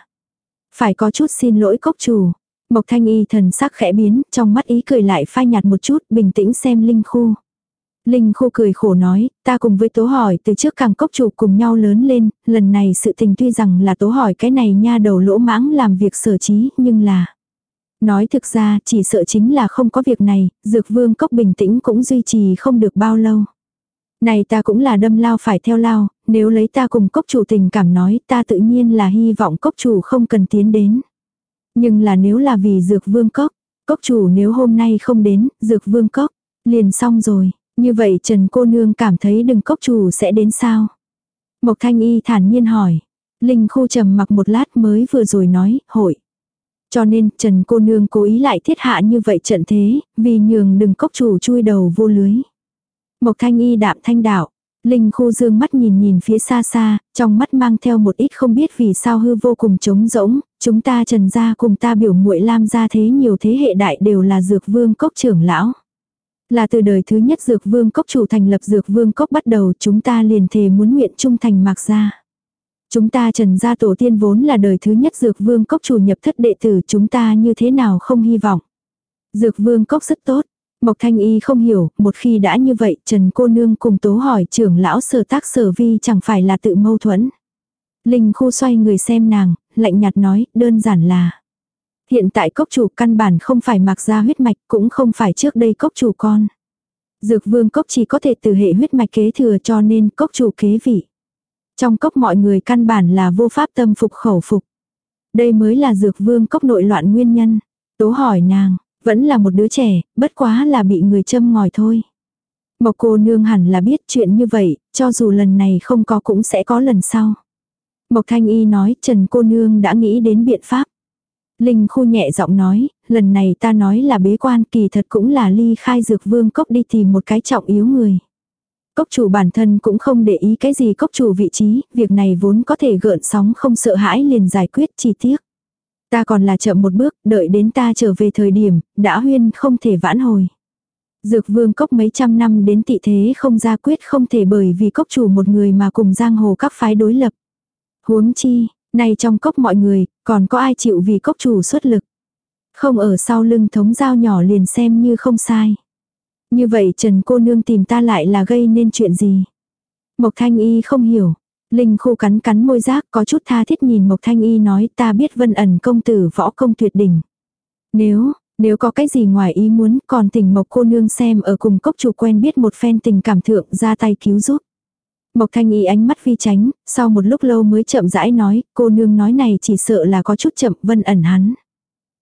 phải có chút xin lỗi cốc chủ. Mộc thanh y thần sắc khẽ biến, trong mắt ý cười lại phai nhạt một chút, bình tĩnh xem Linh Khu. Linh Khu cười khổ nói, ta cùng với tố hỏi từ trước càng cốc chủ cùng nhau lớn lên, lần này sự tình tuy rằng là tố hỏi cái này nha đầu lỗ mãng làm việc sở trí, nhưng là... Nói thực ra, chỉ sợ chính là không có việc này, dược vương cốc bình tĩnh cũng duy trì không được bao lâu. Này ta cũng là đâm lao phải theo lao, nếu lấy ta cùng cốc chủ tình cảm nói ta tự nhiên là hy vọng cốc chủ không cần tiến đến. Nhưng là nếu là vì dược vương cốc, cốc chủ nếu hôm nay không đến, dược vương cốc, liền xong rồi. Như vậy Trần cô nương cảm thấy đừng cốc chủ sẽ đến sao? Mộc thanh y thản nhiên hỏi. Linh khu trầm mặc một lát mới vừa rồi nói, hội. Cho nên Trần cô nương cố ý lại thiết hạ như vậy trận thế, vì nhường đừng cốc chủ chui đầu vô lưới. Mộc thanh y đạm thanh đạo. Linh khu dương mắt nhìn nhìn phía xa xa, trong mắt mang theo một ít không biết vì sao hư vô cùng trống rỗng, chúng ta trần gia cùng ta biểu muội lam gia thế nhiều thế hệ đại đều là dược vương cốc trưởng lão. Là từ đời thứ nhất dược vương cốc chủ thành lập dược vương cốc bắt đầu chúng ta liền thề muốn nguyện trung thành mạc gia. Chúng ta trần gia tổ tiên vốn là đời thứ nhất dược vương cốc chủ nhập thất đệ tử chúng ta như thế nào không hy vọng. Dược vương cốc rất tốt, Mộc Thanh Y không hiểu, một khi đã như vậy, Trần cô nương cùng tố hỏi trưởng lão sở tác sở vi chẳng phải là tự mâu thuẫn. Linh khu xoay người xem nàng, lạnh nhạt nói, đơn giản là. Hiện tại cốc chủ căn bản không phải mặc ra huyết mạch, cũng không phải trước đây cốc chủ con. Dược vương cốc chỉ có thể từ hệ huyết mạch kế thừa cho nên cốc chủ kế vị. Trong cốc mọi người căn bản là vô pháp tâm phục khẩu phục. Đây mới là dược vương cốc nội loạn nguyên nhân. Tố hỏi nàng, vẫn là một đứa trẻ, bất quá là bị người châm ngòi thôi. Mộc cô nương hẳn là biết chuyện như vậy, cho dù lần này không có cũng sẽ có lần sau. Mộc thanh y nói Trần cô nương đã nghĩ đến biện pháp. Linh khu nhẹ giọng nói, lần này ta nói là bế quan kỳ thật cũng là ly khai dược vương cốc đi tìm một cái trọng yếu người. Cốc chủ bản thân cũng không để ý cái gì cốc chủ vị trí, việc này vốn có thể gợn sóng không sợ hãi liền giải quyết chi tiết. Ta còn là chậm một bước, đợi đến ta trở về thời điểm, đã huyên không thể vãn hồi. Dược vương cốc mấy trăm năm đến tị thế không ra quyết không thể bởi vì cốc chủ một người mà cùng giang hồ các phái đối lập. Huống chi, nay trong cốc mọi người, còn có ai chịu vì cốc chủ xuất lực. Không ở sau lưng thống dao nhỏ liền xem như không sai. Như vậy Trần cô nương tìm ta lại là gây nên chuyện gì? Mộc thanh y không hiểu. Linh khu cắn cắn môi giác có chút tha thiết nhìn Mộc Thanh Y nói ta biết vân ẩn công tử võ công tuyệt đỉnh. Nếu, nếu có cái gì ngoài ý muốn còn tình Mộc cô nương xem ở cùng cốc chủ quen biết một phen tình cảm thượng ra tay cứu giúp. Mộc Thanh Y ánh mắt phi tránh, sau một lúc lâu mới chậm rãi nói, cô nương nói này chỉ sợ là có chút chậm vân ẩn hắn.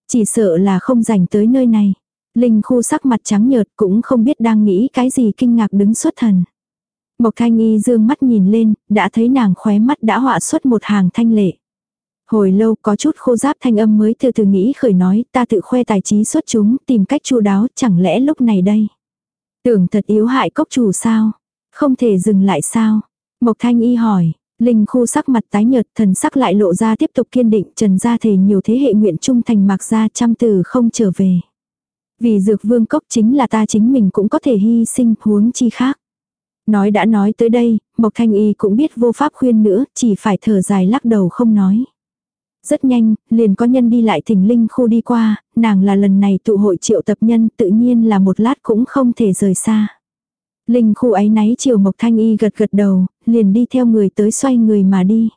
Chỉ sợ là không dành tới nơi này. Linh khu sắc mặt trắng nhợt cũng không biết đang nghĩ cái gì kinh ngạc đứng xuất thần. Mộc thanh y dương mắt nhìn lên, đã thấy nàng khóe mắt đã họa xuất một hàng thanh lệ. Hồi lâu có chút khô giáp thanh âm mới từ từ nghĩ khởi nói ta tự khoe tài trí xuất chúng tìm cách chu đáo chẳng lẽ lúc này đây. Tưởng thật yếu hại cốc chủ sao? Không thể dừng lại sao? Mộc thanh y hỏi. Linh khu sắc mặt tái nhợt thần sắc lại lộ ra tiếp tục kiên định trần gia thể nhiều thế hệ nguyện trung thành mạc gia trăm từ không trở về. Vì dược vương cốc chính là ta chính mình cũng có thể hy sinh huống chi khác. Nói đã nói tới đây, Mộc Thanh Y cũng biết vô pháp khuyên nữa, chỉ phải thở dài lắc đầu không nói. Rất nhanh, liền có nhân đi lại thỉnh linh khu đi qua, nàng là lần này tụ hội triệu tập nhân tự nhiên là một lát cũng không thể rời xa. Linh khu ấy náy chiều Mộc Thanh Y gật gật đầu, liền đi theo người tới xoay người mà đi.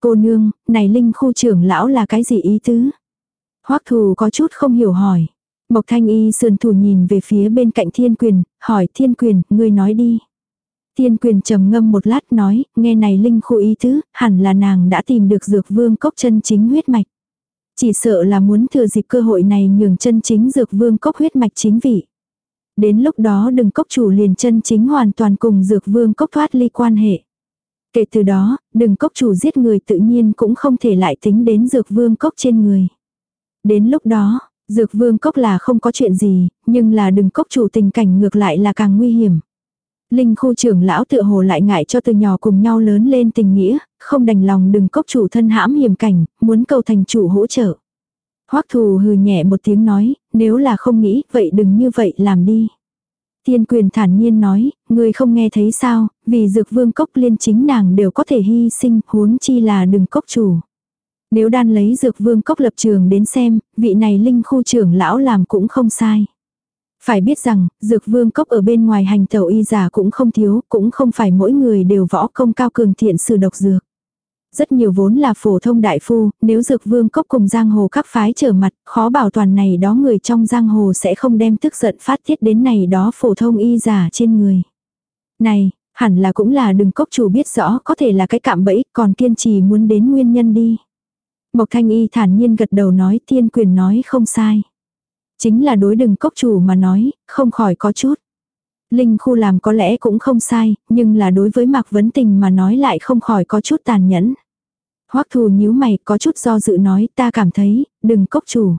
Cô nương, này Linh khu trưởng lão là cái gì ý tứ? Hoắc thù có chút không hiểu hỏi. Mộc Thanh Y sườn thủ nhìn về phía bên cạnh thiên quyền, hỏi thiên quyền, ngươi nói đi. Tiên quyền trầm ngâm một lát nói, nghe này linh khu ý tứ, hẳn là nàng đã tìm được dược vương cốc chân chính huyết mạch. Chỉ sợ là muốn thừa dịp cơ hội này nhường chân chính dược vương cốc huyết mạch chính vị. Đến lúc đó đừng cốc chủ liền chân chính hoàn toàn cùng dược vương cốc thoát ly quan hệ. Kể từ đó, đừng cốc chủ giết người tự nhiên cũng không thể lại tính đến dược vương cốc trên người. Đến lúc đó, dược vương cốc là không có chuyện gì, nhưng là đừng cốc chủ tình cảnh ngược lại là càng nguy hiểm. Linh khu trưởng lão tựa hồ lại ngại cho từ nhỏ cùng nhau lớn lên tình nghĩa, không đành lòng đừng cốc chủ thân hãm hiểm cảnh, muốn cầu thành chủ hỗ trợ. Hoắc thù hừ nhẹ một tiếng nói, nếu là không nghĩ, vậy đừng như vậy làm đi. Tiên quyền thản nhiên nói, người không nghe thấy sao, vì dược vương cốc liên chính nàng đều có thể hy sinh, huống chi là đừng cốc chủ. Nếu đan lấy dược vương cốc lập trường đến xem, vị này linh khu trưởng lão làm cũng không sai. Phải biết rằng, dược vương cốc ở bên ngoài hành tẩu y giả cũng không thiếu, cũng không phải mỗi người đều võ công cao cường thiện sử độc dược. Rất nhiều vốn là phổ thông đại phu, nếu dược vương cốc cùng giang hồ các phái trở mặt, khó bảo toàn này đó người trong giang hồ sẽ không đem tức giận phát tiết đến này đó phổ thông y giả trên người. Này, hẳn là cũng là đừng cốc chủ biết rõ có thể là cái cạm bẫy, còn kiên trì muốn đến nguyên nhân đi. Mộc thanh y thản nhiên gật đầu nói tiên quyền nói không sai. Chính là đối đừng cốc chủ mà nói, không khỏi có chút. Linh khu làm có lẽ cũng không sai, nhưng là đối với Mạc Vấn Tình mà nói lại không khỏi có chút tàn nhẫn. Hoắc thù nhíu mày có chút do dự nói ta cảm thấy, đừng cốc chủ.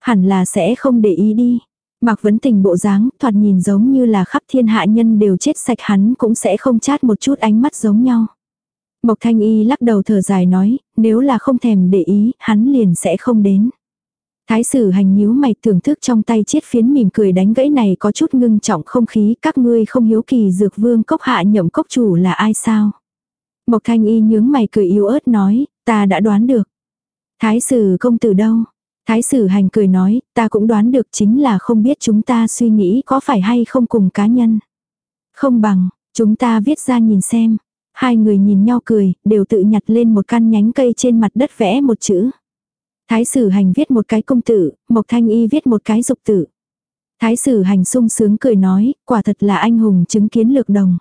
Hẳn là sẽ không để ý đi. Mạc Vấn Tình bộ dáng thoạt nhìn giống như là khắp thiên hạ nhân đều chết sạch hắn cũng sẽ không chát một chút ánh mắt giống nhau. Mộc Thanh Y lắc đầu thở dài nói, nếu là không thèm để ý, hắn liền sẽ không đến. Thái sử hành nhíu mày thưởng thức trong tay chiếc phiến mỉm cười đánh gãy này có chút ngưng trọng không khí các ngươi không hiếu kỳ dược vương cốc hạ nhậm cốc chủ là ai sao. Mộc thanh y nhướng mày cười yếu ớt nói, ta đã đoán được. Thái sử công tử đâu? Thái sử hành cười nói, ta cũng đoán được chính là không biết chúng ta suy nghĩ có phải hay không cùng cá nhân. Không bằng, chúng ta viết ra nhìn xem. Hai người nhìn nhau cười, đều tự nhặt lên một căn nhánh cây trên mặt đất vẽ một chữ. Thái sử hành viết một cái công tử, Mộc Thanh Y viết một cái dục tử. Thái sử hành sung sướng cười nói, quả thật là anh hùng chứng kiến lược đồng.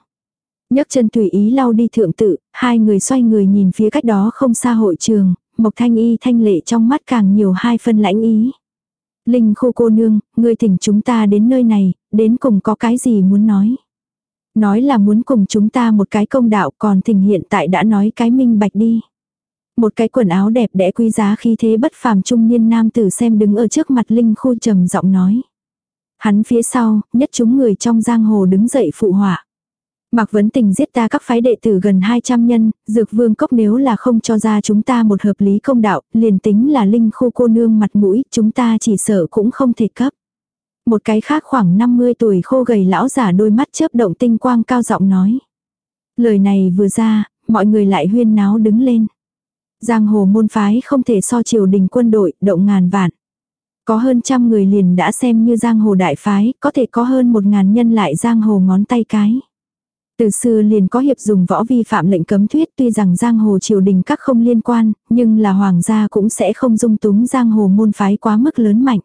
nhấc chân tùy ý lau đi thượng tự, hai người xoay người nhìn phía cách đó không xa hội trường, Mộc Thanh Y thanh lệ trong mắt càng nhiều hai phân lãnh ý. Linh khô cô nương, ngươi thỉnh chúng ta đến nơi này, đến cùng có cái gì muốn nói. Nói là muốn cùng chúng ta một cái công đạo còn thỉnh hiện tại đã nói cái minh bạch đi. Một cái quần áo đẹp đẽ quý giá khi thế bất phàm trung niên nam tử xem đứng ở trước mặt Linh Khu trầm giọng nói. Hắn phía sau, nhất chúng người trong giang hồ đứng dậy phụ họa. Mạc Vấn Tình giết ta các phái đệ tử gần 200 nhân, dược vương cốc nếu là không cho ra chúng ta một hợp lý công đạo, liền tính là linh khu cô nương mặt mũi, chúng ta chỉ sợ cũng không thể cấp. Một cái khác khoảng 50 tuổi khô gầy lão giả đôi mắt chớp động tinh quang cao giọng nói. Lời này vừa ra, mọi người lại huyên náo đứng lên. Giang hồ môn phái không thể so triều đình quân đội, động ngàn vạn. Có hơn trăm người liền đã xem như giang hồ đại phái, có thể có hơn một ngàn nhân lại giang hồ ngón tay cái. Từ xưa liền có hiệp dùng võ vi phạm lệnh cấm thuyết tuy rằng giang hồ triều đình các không liên quan, nhưng là hoàng gia cũng sẽ không dung túng giang hồ môn phái quá mức lớn mạnh.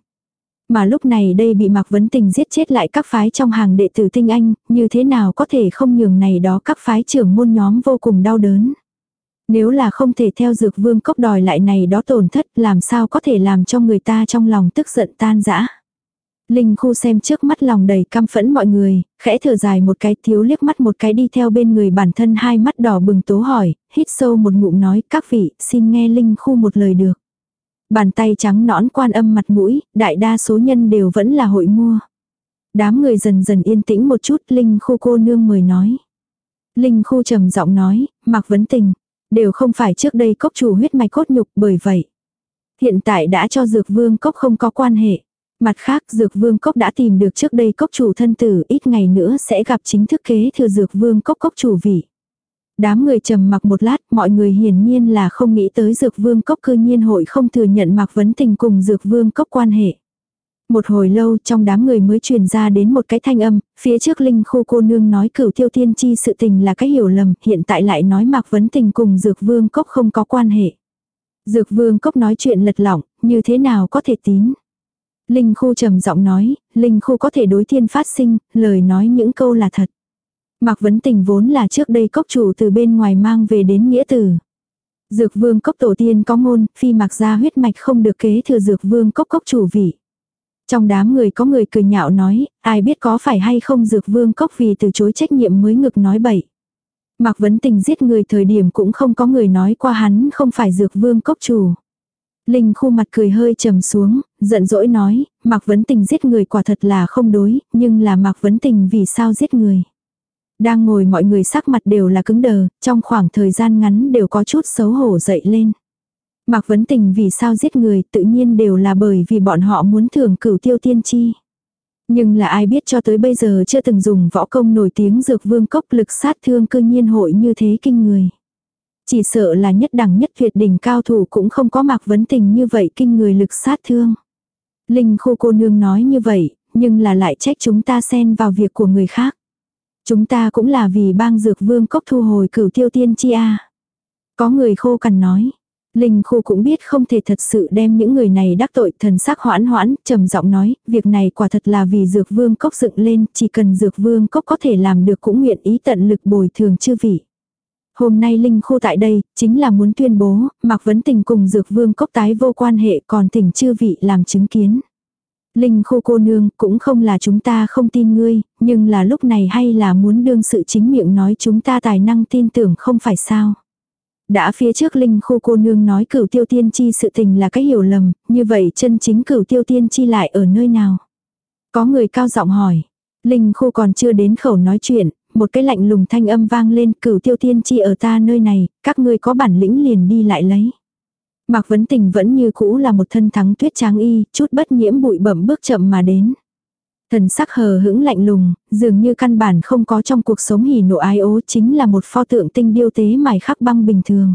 Mà lúc này đây bị Mạc Vấn Tình giết chết lại các phái trong hàng đệ tử tinh anh, như thế nào có thể không nhường này đó các phái trưởng môn nhóm vô cùng đau đớn. Nếu là không thể theo dược vương cốc đòi lại này đó tổn thất làm sao có thể làm cho người ta trong lòng tức giận tan dã Linh khu xem trước mắt lòng đầy căm phẫn mọi người, khẽ thở dài một cái thiếu liếc mắt một cái đi theo bên người bản thân hai mắt đỏ bừng tố hỏi, hít sâu một ngụm nói các vị xin nghe Linh khu một lời được. Bàn tay trắng nõn quan âm mặt mũi, đại đa số nhân đều vẫn là hội mua. Đám người dần dần yên tĩnh một chút Linh khu cô nương mời nói. Linh khu trầm giọng nói, mặc vấn tình, Đều không phải trước đây cốc chủ huyết mạch cốt nhục, bởi vậy. Hiện tại đã cho dược vương cốc không có quan hệ. Mặt khác, dược vương cốc đã tìm được trước đây cốc chủ thân tử, ít ngày nữa sẽ gặp chính thức kế thừa dược vương cốc cốc chủ vị. Đám người trầm mặc một lát, mọi người hiển nhiên là không nghĩ tới dược vương cốc cư nhiên hội không thừa nhận mạc vấn tình cùng dược vương cốc quan hệ. Một hồi lâu trong đám người mới truyền ra đến một cái thanh âm, phía trước linh khu cô nương nói cửu tiêu tiên chi sự tình là cái hiểu lầm, hiện tại lại nói mạc vấn tình cùng dược vương cốc không có quan hệ. Dược vương cốc nói chuyện lật lỏng, như thế nào có thể tín. Linh khu trầm giọng nói, linh khu có thể đối thiên phát sinh, lời nói những câu là thật. Mạc vấn tình vốn là trước đây cốc chủ từ bên ngoài mang về đến nghĩa tử. Dược vương cốc tổ tiên có ngôn, phi mạc ra huyết mạch không được kế thừa dược vương cốc cốc chủ vị. Trong đám người có người cười nhạo nói, ai biết có phải hay không dược vương cốc vì từ chối trách nhiệm mới ngực nói bậy. Mạc Vấn Tình giết người thời điểm cũng không có người nói qua hắn không phải dược vương cốc chủ. Linh khu mặt cười hơi trầm xuống, giận dỗi nói, Mạc Vấn Tình giết người quả thật là không đối, nhưng là Mạc Vấn Tình vì sao giết người. Đang ngồi mọi người sắc mặt đều là cứng đờ, trong khoảng thời gian ngắn đều có chút xấu hổ dậy lên. Mạc Vấn Tình vì sao giết người tự nhiên đều là bởi vì bọn họ muốn thưởng cửu tiêu tiên chi. Nhưng là ai biết cho tới bây giờ chưa từng dùng võ công nổi tiếng dược vương cốc lực sát thương cư nhiên hội như thế kinh người. Chỉ sợ là nhất đẳng nhất tuyệt đỉnh cao thủ cũng không có Mạc Vấn Tình như vậy kinh người lực sát thương. Linh khu cô nương nói như vậy, nhưng là lại trách chúng ta xen vào việc của người khác. Chúng ta cũng là vì bang dược vương cốc thu hồi cửu tiêu tiên chi a. Có người khô cằn nói. Linh khu cũng biết không thể thật sự đem những người này đắc tội thần sắc hoãn hoãn, trầm giọng nói, việc này quả thật là vì dược vương cốc dựng lên, chỉ cần dược vương cốc có thể làm được cũng nguyện ý tận lực bồi thường chư vị. Hôm nay Linh khu tại đây, chính là muốn tuyên bố, Mạc Vấn Tình cùng dược vương cốc tái vô quan hệ còn tỉnh chư vị làm chứng kiến. Linh khu cô nương cũng không là chúng ta không tin ngươi, nhưng là lúc này hay là muốn đương sự chính miệng nói chúng ta tài năng tin tưởng không phải sao. Đã phía trước Linh khu cô nương nói cửu tiêu tiên chi sự tình là cái hiểu lầm, như vậy chân chính cửu tiêu tiên chi lại ở nơi nào? Có người cao giọng hỏi. Linh khu còn chưa đến khẩu nói chuyện, một cái lạnh lùng thanh âm vang lên cửu tiêu tiên chi ở ta nơi này, các ngươi có bản lĩnh liền đi lại lấy. Mạc Vấn Tình vẫn như cũ là một thân thắng tuyết tráng y, chút bất nhiễm bụi bẩm bước chậm mà đến. Thần sắc hờ hững lạnh lùng, dường như căn bản không có trong cuộc sống hỉ nộ ái ố chính là một pho tượng tinh điêu tế mài khắc băng bình thường.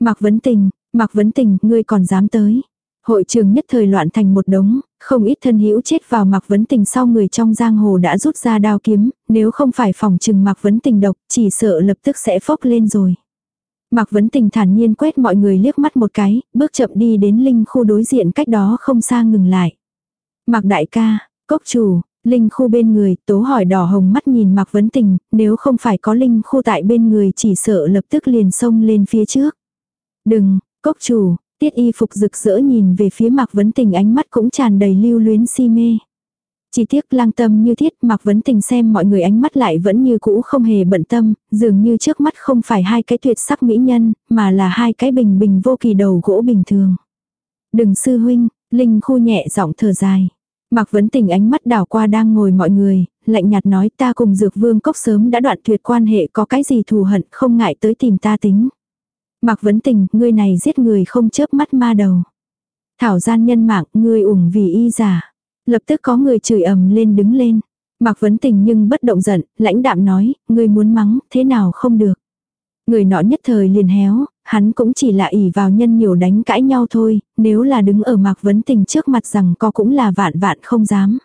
Mạc Vấn Tình, Mạc Vấn Tình, ngươi còn dám tới. Hội trường nhất thời loạn thành một đống, không ít thân hữu chết vào Mạc Vấn Tình sau người trong giang hồ đã rút ra đao kiếm, nếu không phải phòng trừng Mạc Vấn Tình độc, chỉ sợ lập tức sẽ phốc lên rồi. Mạc Vấn Tình thản nhiên quét mọi người liếc mắt một cái, bước chậm đi đến linh khu đối diện cách đó không xa ngừng lại. Mạc đại ca, cốc chủ, linh khu bên người, tố hỏi đỏ hồng mắt nhìn Mạc Vấn Tình, nếu không phải có linh khu tại bên người chỉ sợ lập tức liền xông lên phía trước. Đừng, cốc chủ, tiết y phục rực rỡ nhìn về phía Mạc Vấn Tình ánh mắt cũng tràn đầy lưu luyến si mê. Chỉ tiếc lang tâm như thiết mặc vấn tình xem mọi người ánh mắt lại vẫn như cũ không hề bận tâm, dường như trước mắt không phải hai cái tuyệt sắc mỹ nhân, mà là hai cái bình bình vô kỳ đầu gỗ bình thường. Đừng sư huynh, Linh khu nhẹ giọng thở dài. Mạc Vấn Tình ánh mắt đảo qua đang ngồi mọi người, lạnh nhạt nói ta cùng Dược Vương Cốc sớm đã đoạn tuyệt quan hệ có cái gì thù hận không ngại tới tìm ta tính. Mạc Vấn Tình, ngươi này giết người không chớp mắt ma đầu. Thảo gian nhân mạng, ngươi ủng vì y giả. Lập tức có người chửi ầm lên đứng lên. Mạc Vấn Tình nhưng bất động giận, lãnh đạm nói, người muốn mắng, thế nào không được. Người nọ nhất thời liền héo, hắn cũng chỉ là ỉ vào nhân nhiều đánh cãi nhau thôi, nếu là đứng ở Mạc Vấn Tình trước mặt rằng co cũng là vạn vạn không dám.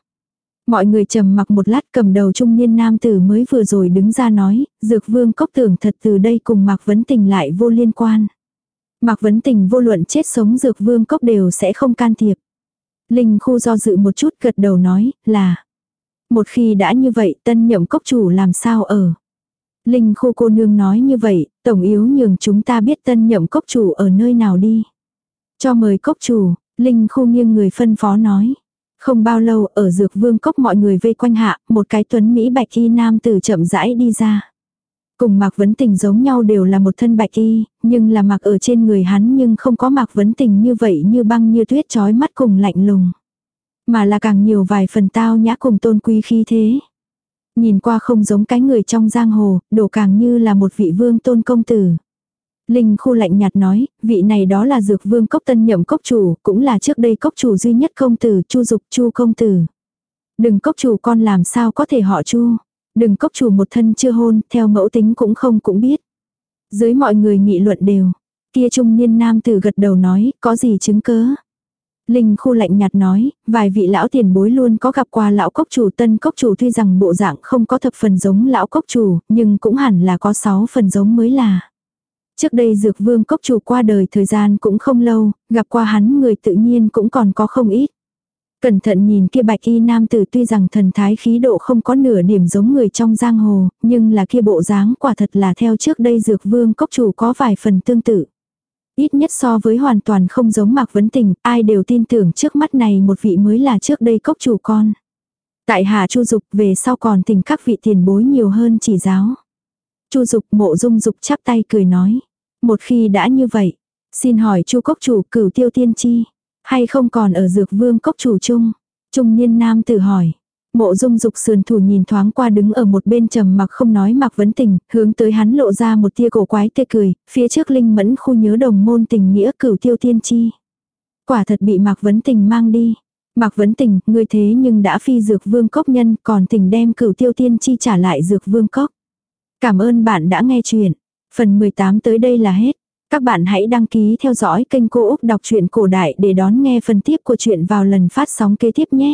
Mọi người trầm mặc một lát cầm đầu trung niên nam tử mới vừa rồi đứng ra nói, dược vương cốc tưởng thật từ đây cùng Mạc Vấn Tình lại vô liên quan. Mạc Vấn Tình vô luận chết sống dược vương cốc đều sẽ không can thiệp. Linh khu do dự một chút gật đầu nói là. Một khi đã như vậy tân nhậm cốc chủ làm sao ở. Linh khu cô nương nói như vậy, tổng yếu nhường chúng ta biết tân nhậm cốc chủ ở nơi nào đi. Cho mời cốc chủ, Linh khu nghiêng người phân phó nói. Không bao lâu ở dược vương cốc mọi người vây quanh hạ, một cái tuấn Mỹ bạch y nam tử chậm rãi đi ra. Cùng Mạc Vấn Tình giống nhau đều là một thân bạch y, nhưng là mặc ở trên người hắn nhưng không có Mạc Vấn Tình như vậy như băng như tuyết trói mắt cùng lạnh lùng. Mà là càng nhiều vài phần tao nhã cùng tôn quý khí thế. Nhìn qua không giống cái người trong giang hồ, đổ càng như là một vị vương tôn công tử. Linh khu lạnh nhạt nói, vị này đó là dược vương cốc tân nhậm cốc chủ, cũng là trước đây cốc chủ duy nhất công tử, chu dục chu công tử. Đừng cốc chủ con làm sao có thể họ chu. Đừng cốc chủ một thân chưa hôn, theo mẫu tính cũng không cũng biết. Dưới mọi người nghị luận đều. Kia trung niên nam tử gật đầu nói, có gì chứng cớ. Linh khu lạnh nhạt nói, vài vị lão tiền bối luôn có gặp qua lão cốc chủ tân cốc chủ tuy rằng bộ dạng không có thập phần giống lão cốc chủ, nhưng cũng hẳn là có sáu phần giống mới là. Trước đây dược vương cốc chủ qua đời thời gian cũng không lâu, gặp qua hắn người tự nhiên cũng còn có không ít. Cẩn thận nhìn kia bạch y nam tử tuy rằng thần thái khí độ không có nửa điểm giống người trong giang hồ, nhưng là kia bộ dáng quả thật là theo trước đây dược vương cốc chủ có vài phần tương tự. Ít nhất so với hoàn toàn không giống Mạc Vấn Tình, ai đều tin tưởng trước mắt này một vị mới là trước đây cốc chủ con. Tại hạ Chu Dục về sau còn tình các vị tiền bối nhiều hơn chỉ giáo. Chu Dục mộ dung dục chắp tay cười nói. Một khi đã như vậy, Xin hỏi chu cốc chủ cửu tiêu tiên chi, hay không còn ở dược vương cốc chủ chung? Trung niên nam tử hỏi. Mộ dung dục sườn thủ nhìn thoáng qua đứng ở một bên trầm mặc không nói mặc vấn tình, hướng tới hắn lộ ra một tia cổ quái tê cười, phía trước linh mẫn khu nhớ đồng môn tình nghĩa cửu tiêu tiên chi. Quả thật bị mặc vấn tình mang đi. Mặc Vấn Tình, ngươi thế nhưng đã phi dược vương cốc nhân, còn tình đem cửu tiêu tiên chi trả lại dược vương cốc. Cảm ơn bạn đã nghe chuyện. Phần 18 tới đây là hết. Các bạn hãy đăng ký theo dõi kênh Cô Úc Đọc truyện Cổ Đại để đón nghe phần tiếp của chuyện vào lần phát sóng kế tiếp nhé.